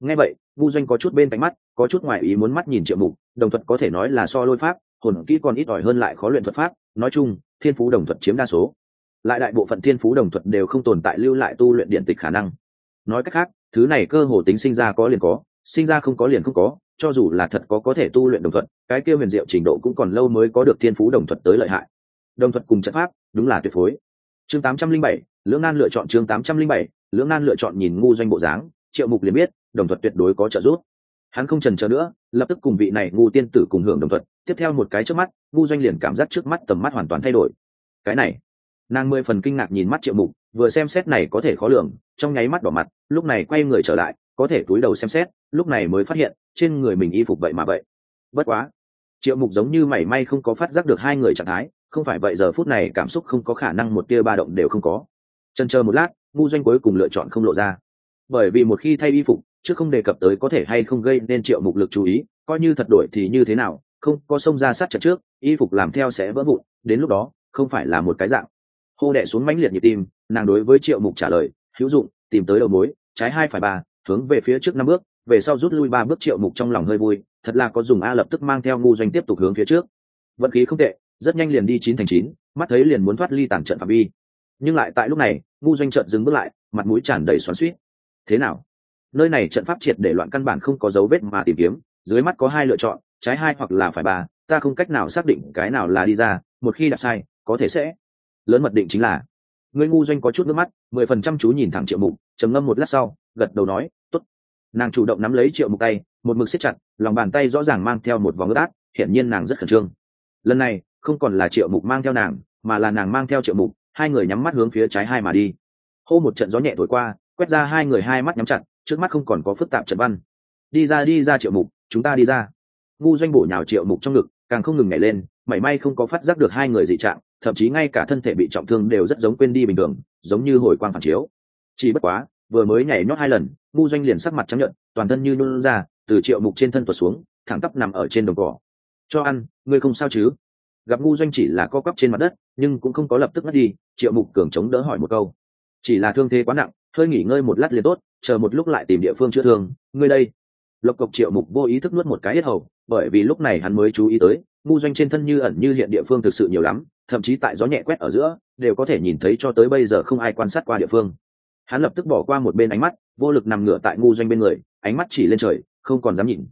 [SPEAKER 1] Nghe vậy, ngu doanh có chút bên cạnh mắt, có chút ngoài ý muốn mắt nhìn triệu mục, đồng thuận có thể nói là so lôi pháp, hồn kỹ còn ít ỏi hơn lại khó luyện thuật pháp, nói chung, thiên phú đồng thuận chiếm đa số. Lại đại bộ phận thiên phú đồng thuận đều không tồn tại lưu lại tu luyện điện tịch khả năng. Nói cách khác, thứ này cơ hồ tính sinh ra có liền có, sinh ra không có liền không có cho dù là thật có có thể tu luyện đồng thuật, cái kia huyền diệu trình độ cũng còn lâu mới có được thiên phú đồng thuật tới lợi hại. Đồng thuật cùng trận pháp đúng là tuyệt phối. Chương tám trăm linh bảy lưỡng nan lựa chọn chương tám trăm linh bảy lưỡng nan lựa chọn nhìn ngu doanh bộ dáng triệu mục liền biết đồng thuật tuyệt đối có trợ giúp. Hắn không trần chờ nữa lập tức cùng vị này ngu tiên tử cùng hưởng đồng thuật. tiếp theo một cái trước mắt ngu doanh liền cảm giác trước mắt tầm mắt hoàn toàn thay đổi. Cái này nàng mười phần kinh ngạc nhìn mắt triệu mục vừa xem xét này có thể khó lường trong nháy mắt đỏ mặt lúc này quay người trở lại có thể túi đầu xem xét, lúc này mới phát hiện, trên người mình y phục vậy mà vậy. Bất quá, triệu mục giống như mảy may không có phát giác được hai người trạng thái, không phải vậy giờ phút này cảm xúc không có khả năng một tia ba động đều không có. Chân chờ một lát, ngu doanh cuối cùng lựa chọn không lộ ra. Bởi vì một khi thay y phục, chứ không đề cập tới có thể hay không gây nên triệu mục lực chú ý, coi như thật đổi thì như thế nào, không có xông ra sát chặt trước, y phục làm theo sẽ vỡ vụn, đến lúc đó, không phải là một cái dạng. Hô đệ xuống mãnh liệt nhịp tim, nàng đối với triệu mục trả lời, hữu dụng, tìm tới đầu mối, trái hai phải ba hướng về phía trước năm bước, về sau rút lui ba bước triệu mục trong lòng hơi vui, thật là có dùng a lập tức mang theo ngu doanh tiếp tục hướng phía trước. Vận khí không tệ, rất nhanh liền đi chín thành chín, mắt thấy liền muốn thoát ly tàn trận phạm vi. Nhưng lại tại lúc này, ngu doanh trận dừng bước lại, mặt mũi tràn đầy xoắn suýt thế nào? Nơi này trận pháp triệt để loạn căn bản không có dấu vết mà tìm kiếm, dưới mắt có hai lựa chọn, trái hai hoặc là phải ba, ta không cách nào xác định cái nào là đi ra, một khi đặt sai, có thể sẽ. Lớn mật định chính là, người ngu doanh có chút nước mắt, mười phần trăm chú nhìn thẳng triệu mục, trầm ngâm một lát sau gật đầu nói t ố t nàng chủ động nắm lấy triệu mục tay, một mực xếp chặt, lòng bàn tay rõ ràng mang theo một vòng ướt át, hiển nhiên nàng rất khẩn trương. Lần này, không còn là triệu mục mang theo nàng, mà là nàng mang theo triệu mục, hai người nhắm mắt hướng phía trái hai mà đi. Hô một trận gió nhẹ thổi qua, quét ra hai người hai mắt nhắm chặt, trước mắt không còn có phức tạp trận văn. Đi ra đi ra triệu mục, chúng ta đi ra. Ngu doanh bổ nhào triệu mục trong ngực, càng không ngừng nhảy lên, mảy may không có phát giác được hai người dị trạng, thậm chí ngay cả thân thể bị trọng thương đều rất giống quên đi bình thường, giống như hồi quang phản chiếu. Chỉ bất quá vừa mới nhảy nhót hai lần, ngu doanh liền sắc mặt chấp nhận toàn thân như nôn ra, từ triệu mục trên thân tuột xuống, thẳng tắp nằm ở trên đồng cỏ. Cho ăn, ngươi không sao chứ? Gặp ngu doanh chỉ là co quắp trên mặt đất, nhưng cũng không có lập tức ngất đi, triệu mục cường chống đỡ hỏi một câu. Chỉ là thương thế quá nặng, hơi nghỉ ngơi một lát liền tốt, chờ một lúc lại tìm địa phương chữa thương, ngươi đây. Lộc cộc triệu mục vô ý thức nuốt một cái hết hầu, bởi vì lúc này hắn mới chú ý tới, ngu doanh trên thân như ẩn như hiện địa phương thực sự nhiều lắm, thậm chí tại gió nhẹ quét ở giữa, đều có thể nhìn thấy cho tới bây giờ không ai quan sát qua địa phương hắn lập tức bỏ qua một bên ánh mắt, vô lực nằm ngửa tại ngu doanh bên người, ánh mắt chỉ lên trời, không còn dám nhìn.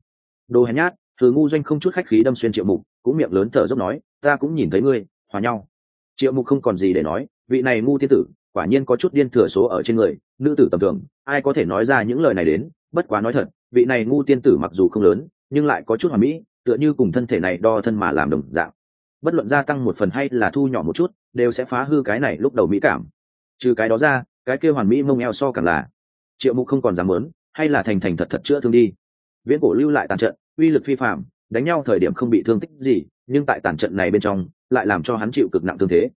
[SPEAKER 1] Đồ hèn nhát, từ ngu doanh không chút khách khí đâm xuyên triệu mục, cũng miệng lớn thở dốc nói, ta cũng nhìn thấy ngươi, hòa nhau. Triệu mục không còn gì để nói, vị này ngu thiên tử, quả nhiên có chút điên thừa số ở trên người, nữ tử tầm thường, ai có thể nói ra những lời này đến, bất quá nói thật, vị này ngu tiên tử mặc dù không lớn, nhưng lại có chút hoàn mỹ, tựa như cùng thân thể này đo thân mà làm đồng dạng. Bất luận gia tăng một phần hay là thu nhỏ một chút, đều sẽ phá hư cái này lúc đầu mỹ cảm. Trừ cái đó ra cái kia hoàn mỹ mông eo so càng là, triệu mục không còn dám lớn hay là thành thành thật thật chữa thương đi. Viễn cổ lưu lại tàn trận, uy lực phi phạm, đánh nhau thời điểm không bị thương tích gì, nhưng tại tàn trận này bên trong, lại làm cho hắn chịu cực nặng thương thế.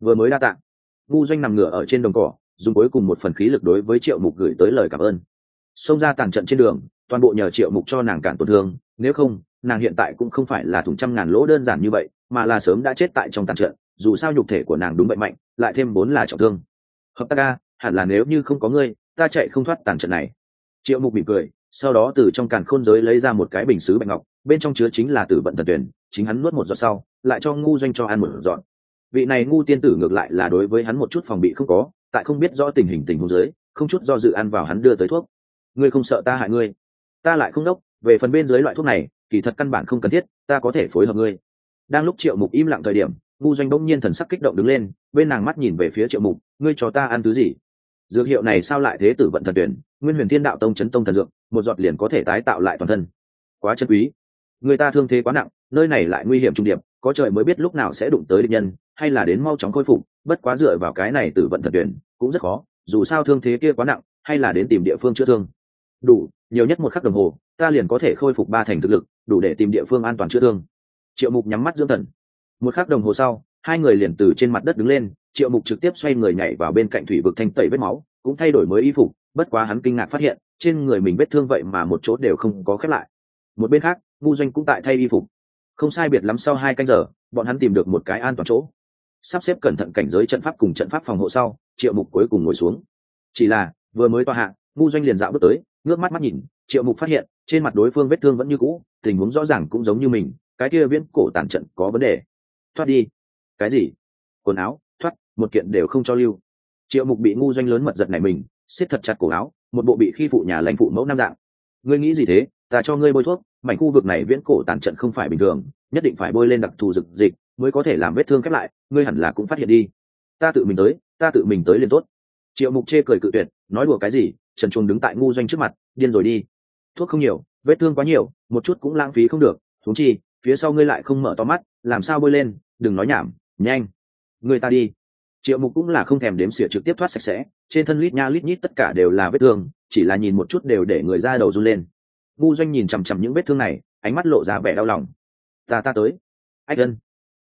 [SPEAKER 1] Vừa mới đa tạng ngu doanh nằm ngửa ở trên đồng cỏ, dùng cuối cùng một phần khí lực đối với triệu mục gửi tới lời cảm ơn. Xông ra tàn trận trên đường, toàn bộ nhờ triệu mục cho nàng cản tổn thương, nếu không, nàng hiện tại cũng không phải là thùng trăm ngàn lỗ đơn giản như vậy, mà là sớm đã chết tại trong tàn trận, dù sao nhục thể của nàng đúng bệnh mạnh, lại thêm bốn là trọng thương. Hợp tác ca hẳn là nếu như không có ngươi, ta chạy không thoát tàn trận này. Triệu mục mỉm cười, sau đó từ trong càn khôn giới lấy ra một cái bình xứ bạch ngọc, bên trong chứa chính là tử vận thần tuyển, chính hắn nuốt một giọt sau, lại cho ngu doanh cho ăn một giọt. Vị này ngu tiên tử ngược lại là đối với hắn một chút phòng bị không có, tại không biết rõ tình hình tình huống giới không chút do dự ăn vào hắn đưa tới thuốc. Ngươi không sợ ta hại ngươi? Ta lại không đốc, về phần bên dưới loại thuốc này, kỳ thật căn bản không cần thiết, ta có thể phối hợp ngươi. Đang lúc triệu mục im lặng thời điểm, ngu doanh bỗng nhiên thần sắc kích động đứng lên, bên nàng mắt nhìn về phía triệu mục, ngươi cho ta ăn thứ gì? Dược hiệu này sao lại thế tử vận thần tuyển, nguyên huyền thiên đạo tông chấn tông thần dược, một giọt liền có thể tái tạo lại toàn thân. Quá chân quý. Người ta thương thế quá nặng, nơi này lại nguy hiểm trung điểm có trời mới biết lúc nào sẽ đụng tới địch nhân, hay là đến mau chóng khôi phục, bất quá dựa vào cái này tử vận thần tuyển, cũng rất khó, dù sao thương thế kia quá nặng, hay là đến tìm địa phương chữa thương. Đủ, nhiều nhất một khắc đồng hồ, ta liền có thể khôi phục ba thành thực lực, đủ để tìm địa phương an toàn chữa thương. Triệu mục nhắm mắt dưỡng thần. Một khắc đồng hồ sau, hai người liền từ trên mặt đất đứng lên triệu mục trực tiếp xoay người nhảy vào bên cạnh thủy vực thanh tẩy vết máu, cũng thay đổi mới y phục, bất quá hắn kinh ngạc phát hiện, trên người mình vết thương vậy mà một chỗ đều không có khép lại. Một bên khác, ngu doanh cũng tại thay y phục. Không sai biệt lắm sau hai canh giờ, bọn hắn tìm được một cái an toàn chỗ. Sắp xếp cẩn thận cảnh giới trận pháp cùng trận pháp phòng hộ sau, triệu mục cuối cùng ngồi xuống. Chỉ là, vừa mới tòa hạ, ngu doanh liền dạo bước tới, ngước mắt mắt nhìn, triệu mục phát hiện, trên mặt đối phương vết thương vẫn như cũ, tình huống rõ ràng cũng giống như mình, cái kia viễn cổ tàn trận có vấn đề. Thoát đi. Cái gì? Quần áo một kiện đều không cho lưu. Triệu mục bị ngu doanh lớn mật giật này mình, siết thật chặt cổ áo, một bộ bị khi phụ nhà lãnh phụ mẫu nam dạng. Ngươi nghĩ gì thế? Ta cho ngươi bôi thuốc, mảnh khu vực này viễn cổ tàn trận không phải bình thường, nhất định phải bôi lên đặc thù rực dịch mới có thể làm vết thương khép lại, ngươi hẳn là cũng phát hiện đi. Ta tự mình tới, ta tự mình tới liền tốt. Triệu mục chê cười cự tuyệt, nói đùa cái gì, trần chuồng đứng tại ngu doanh trước mặt, điên rồi đi. Thuốc không nhiều, vết thương quá nhiều, một chút cũng lãng phí không được thúng chi, phía sau ngươi lại không mở to mắt, làm sao bôi lên, đừng nói nhảm, nhanh. Người ta đi triệu mục cũng là không thèm đếm xỉa trực tiếp thoát sạch sẽ, trên thân lít nha lít nhít tất cả đều là vết thương, chỉ là nhìn một chút đều để người ra đầu run lên. Ngu doanh nhìn chằm chằm những vết thương này, ánh mắt lộ ra vẻ đau lòng. Ta ta tới. Ách ân.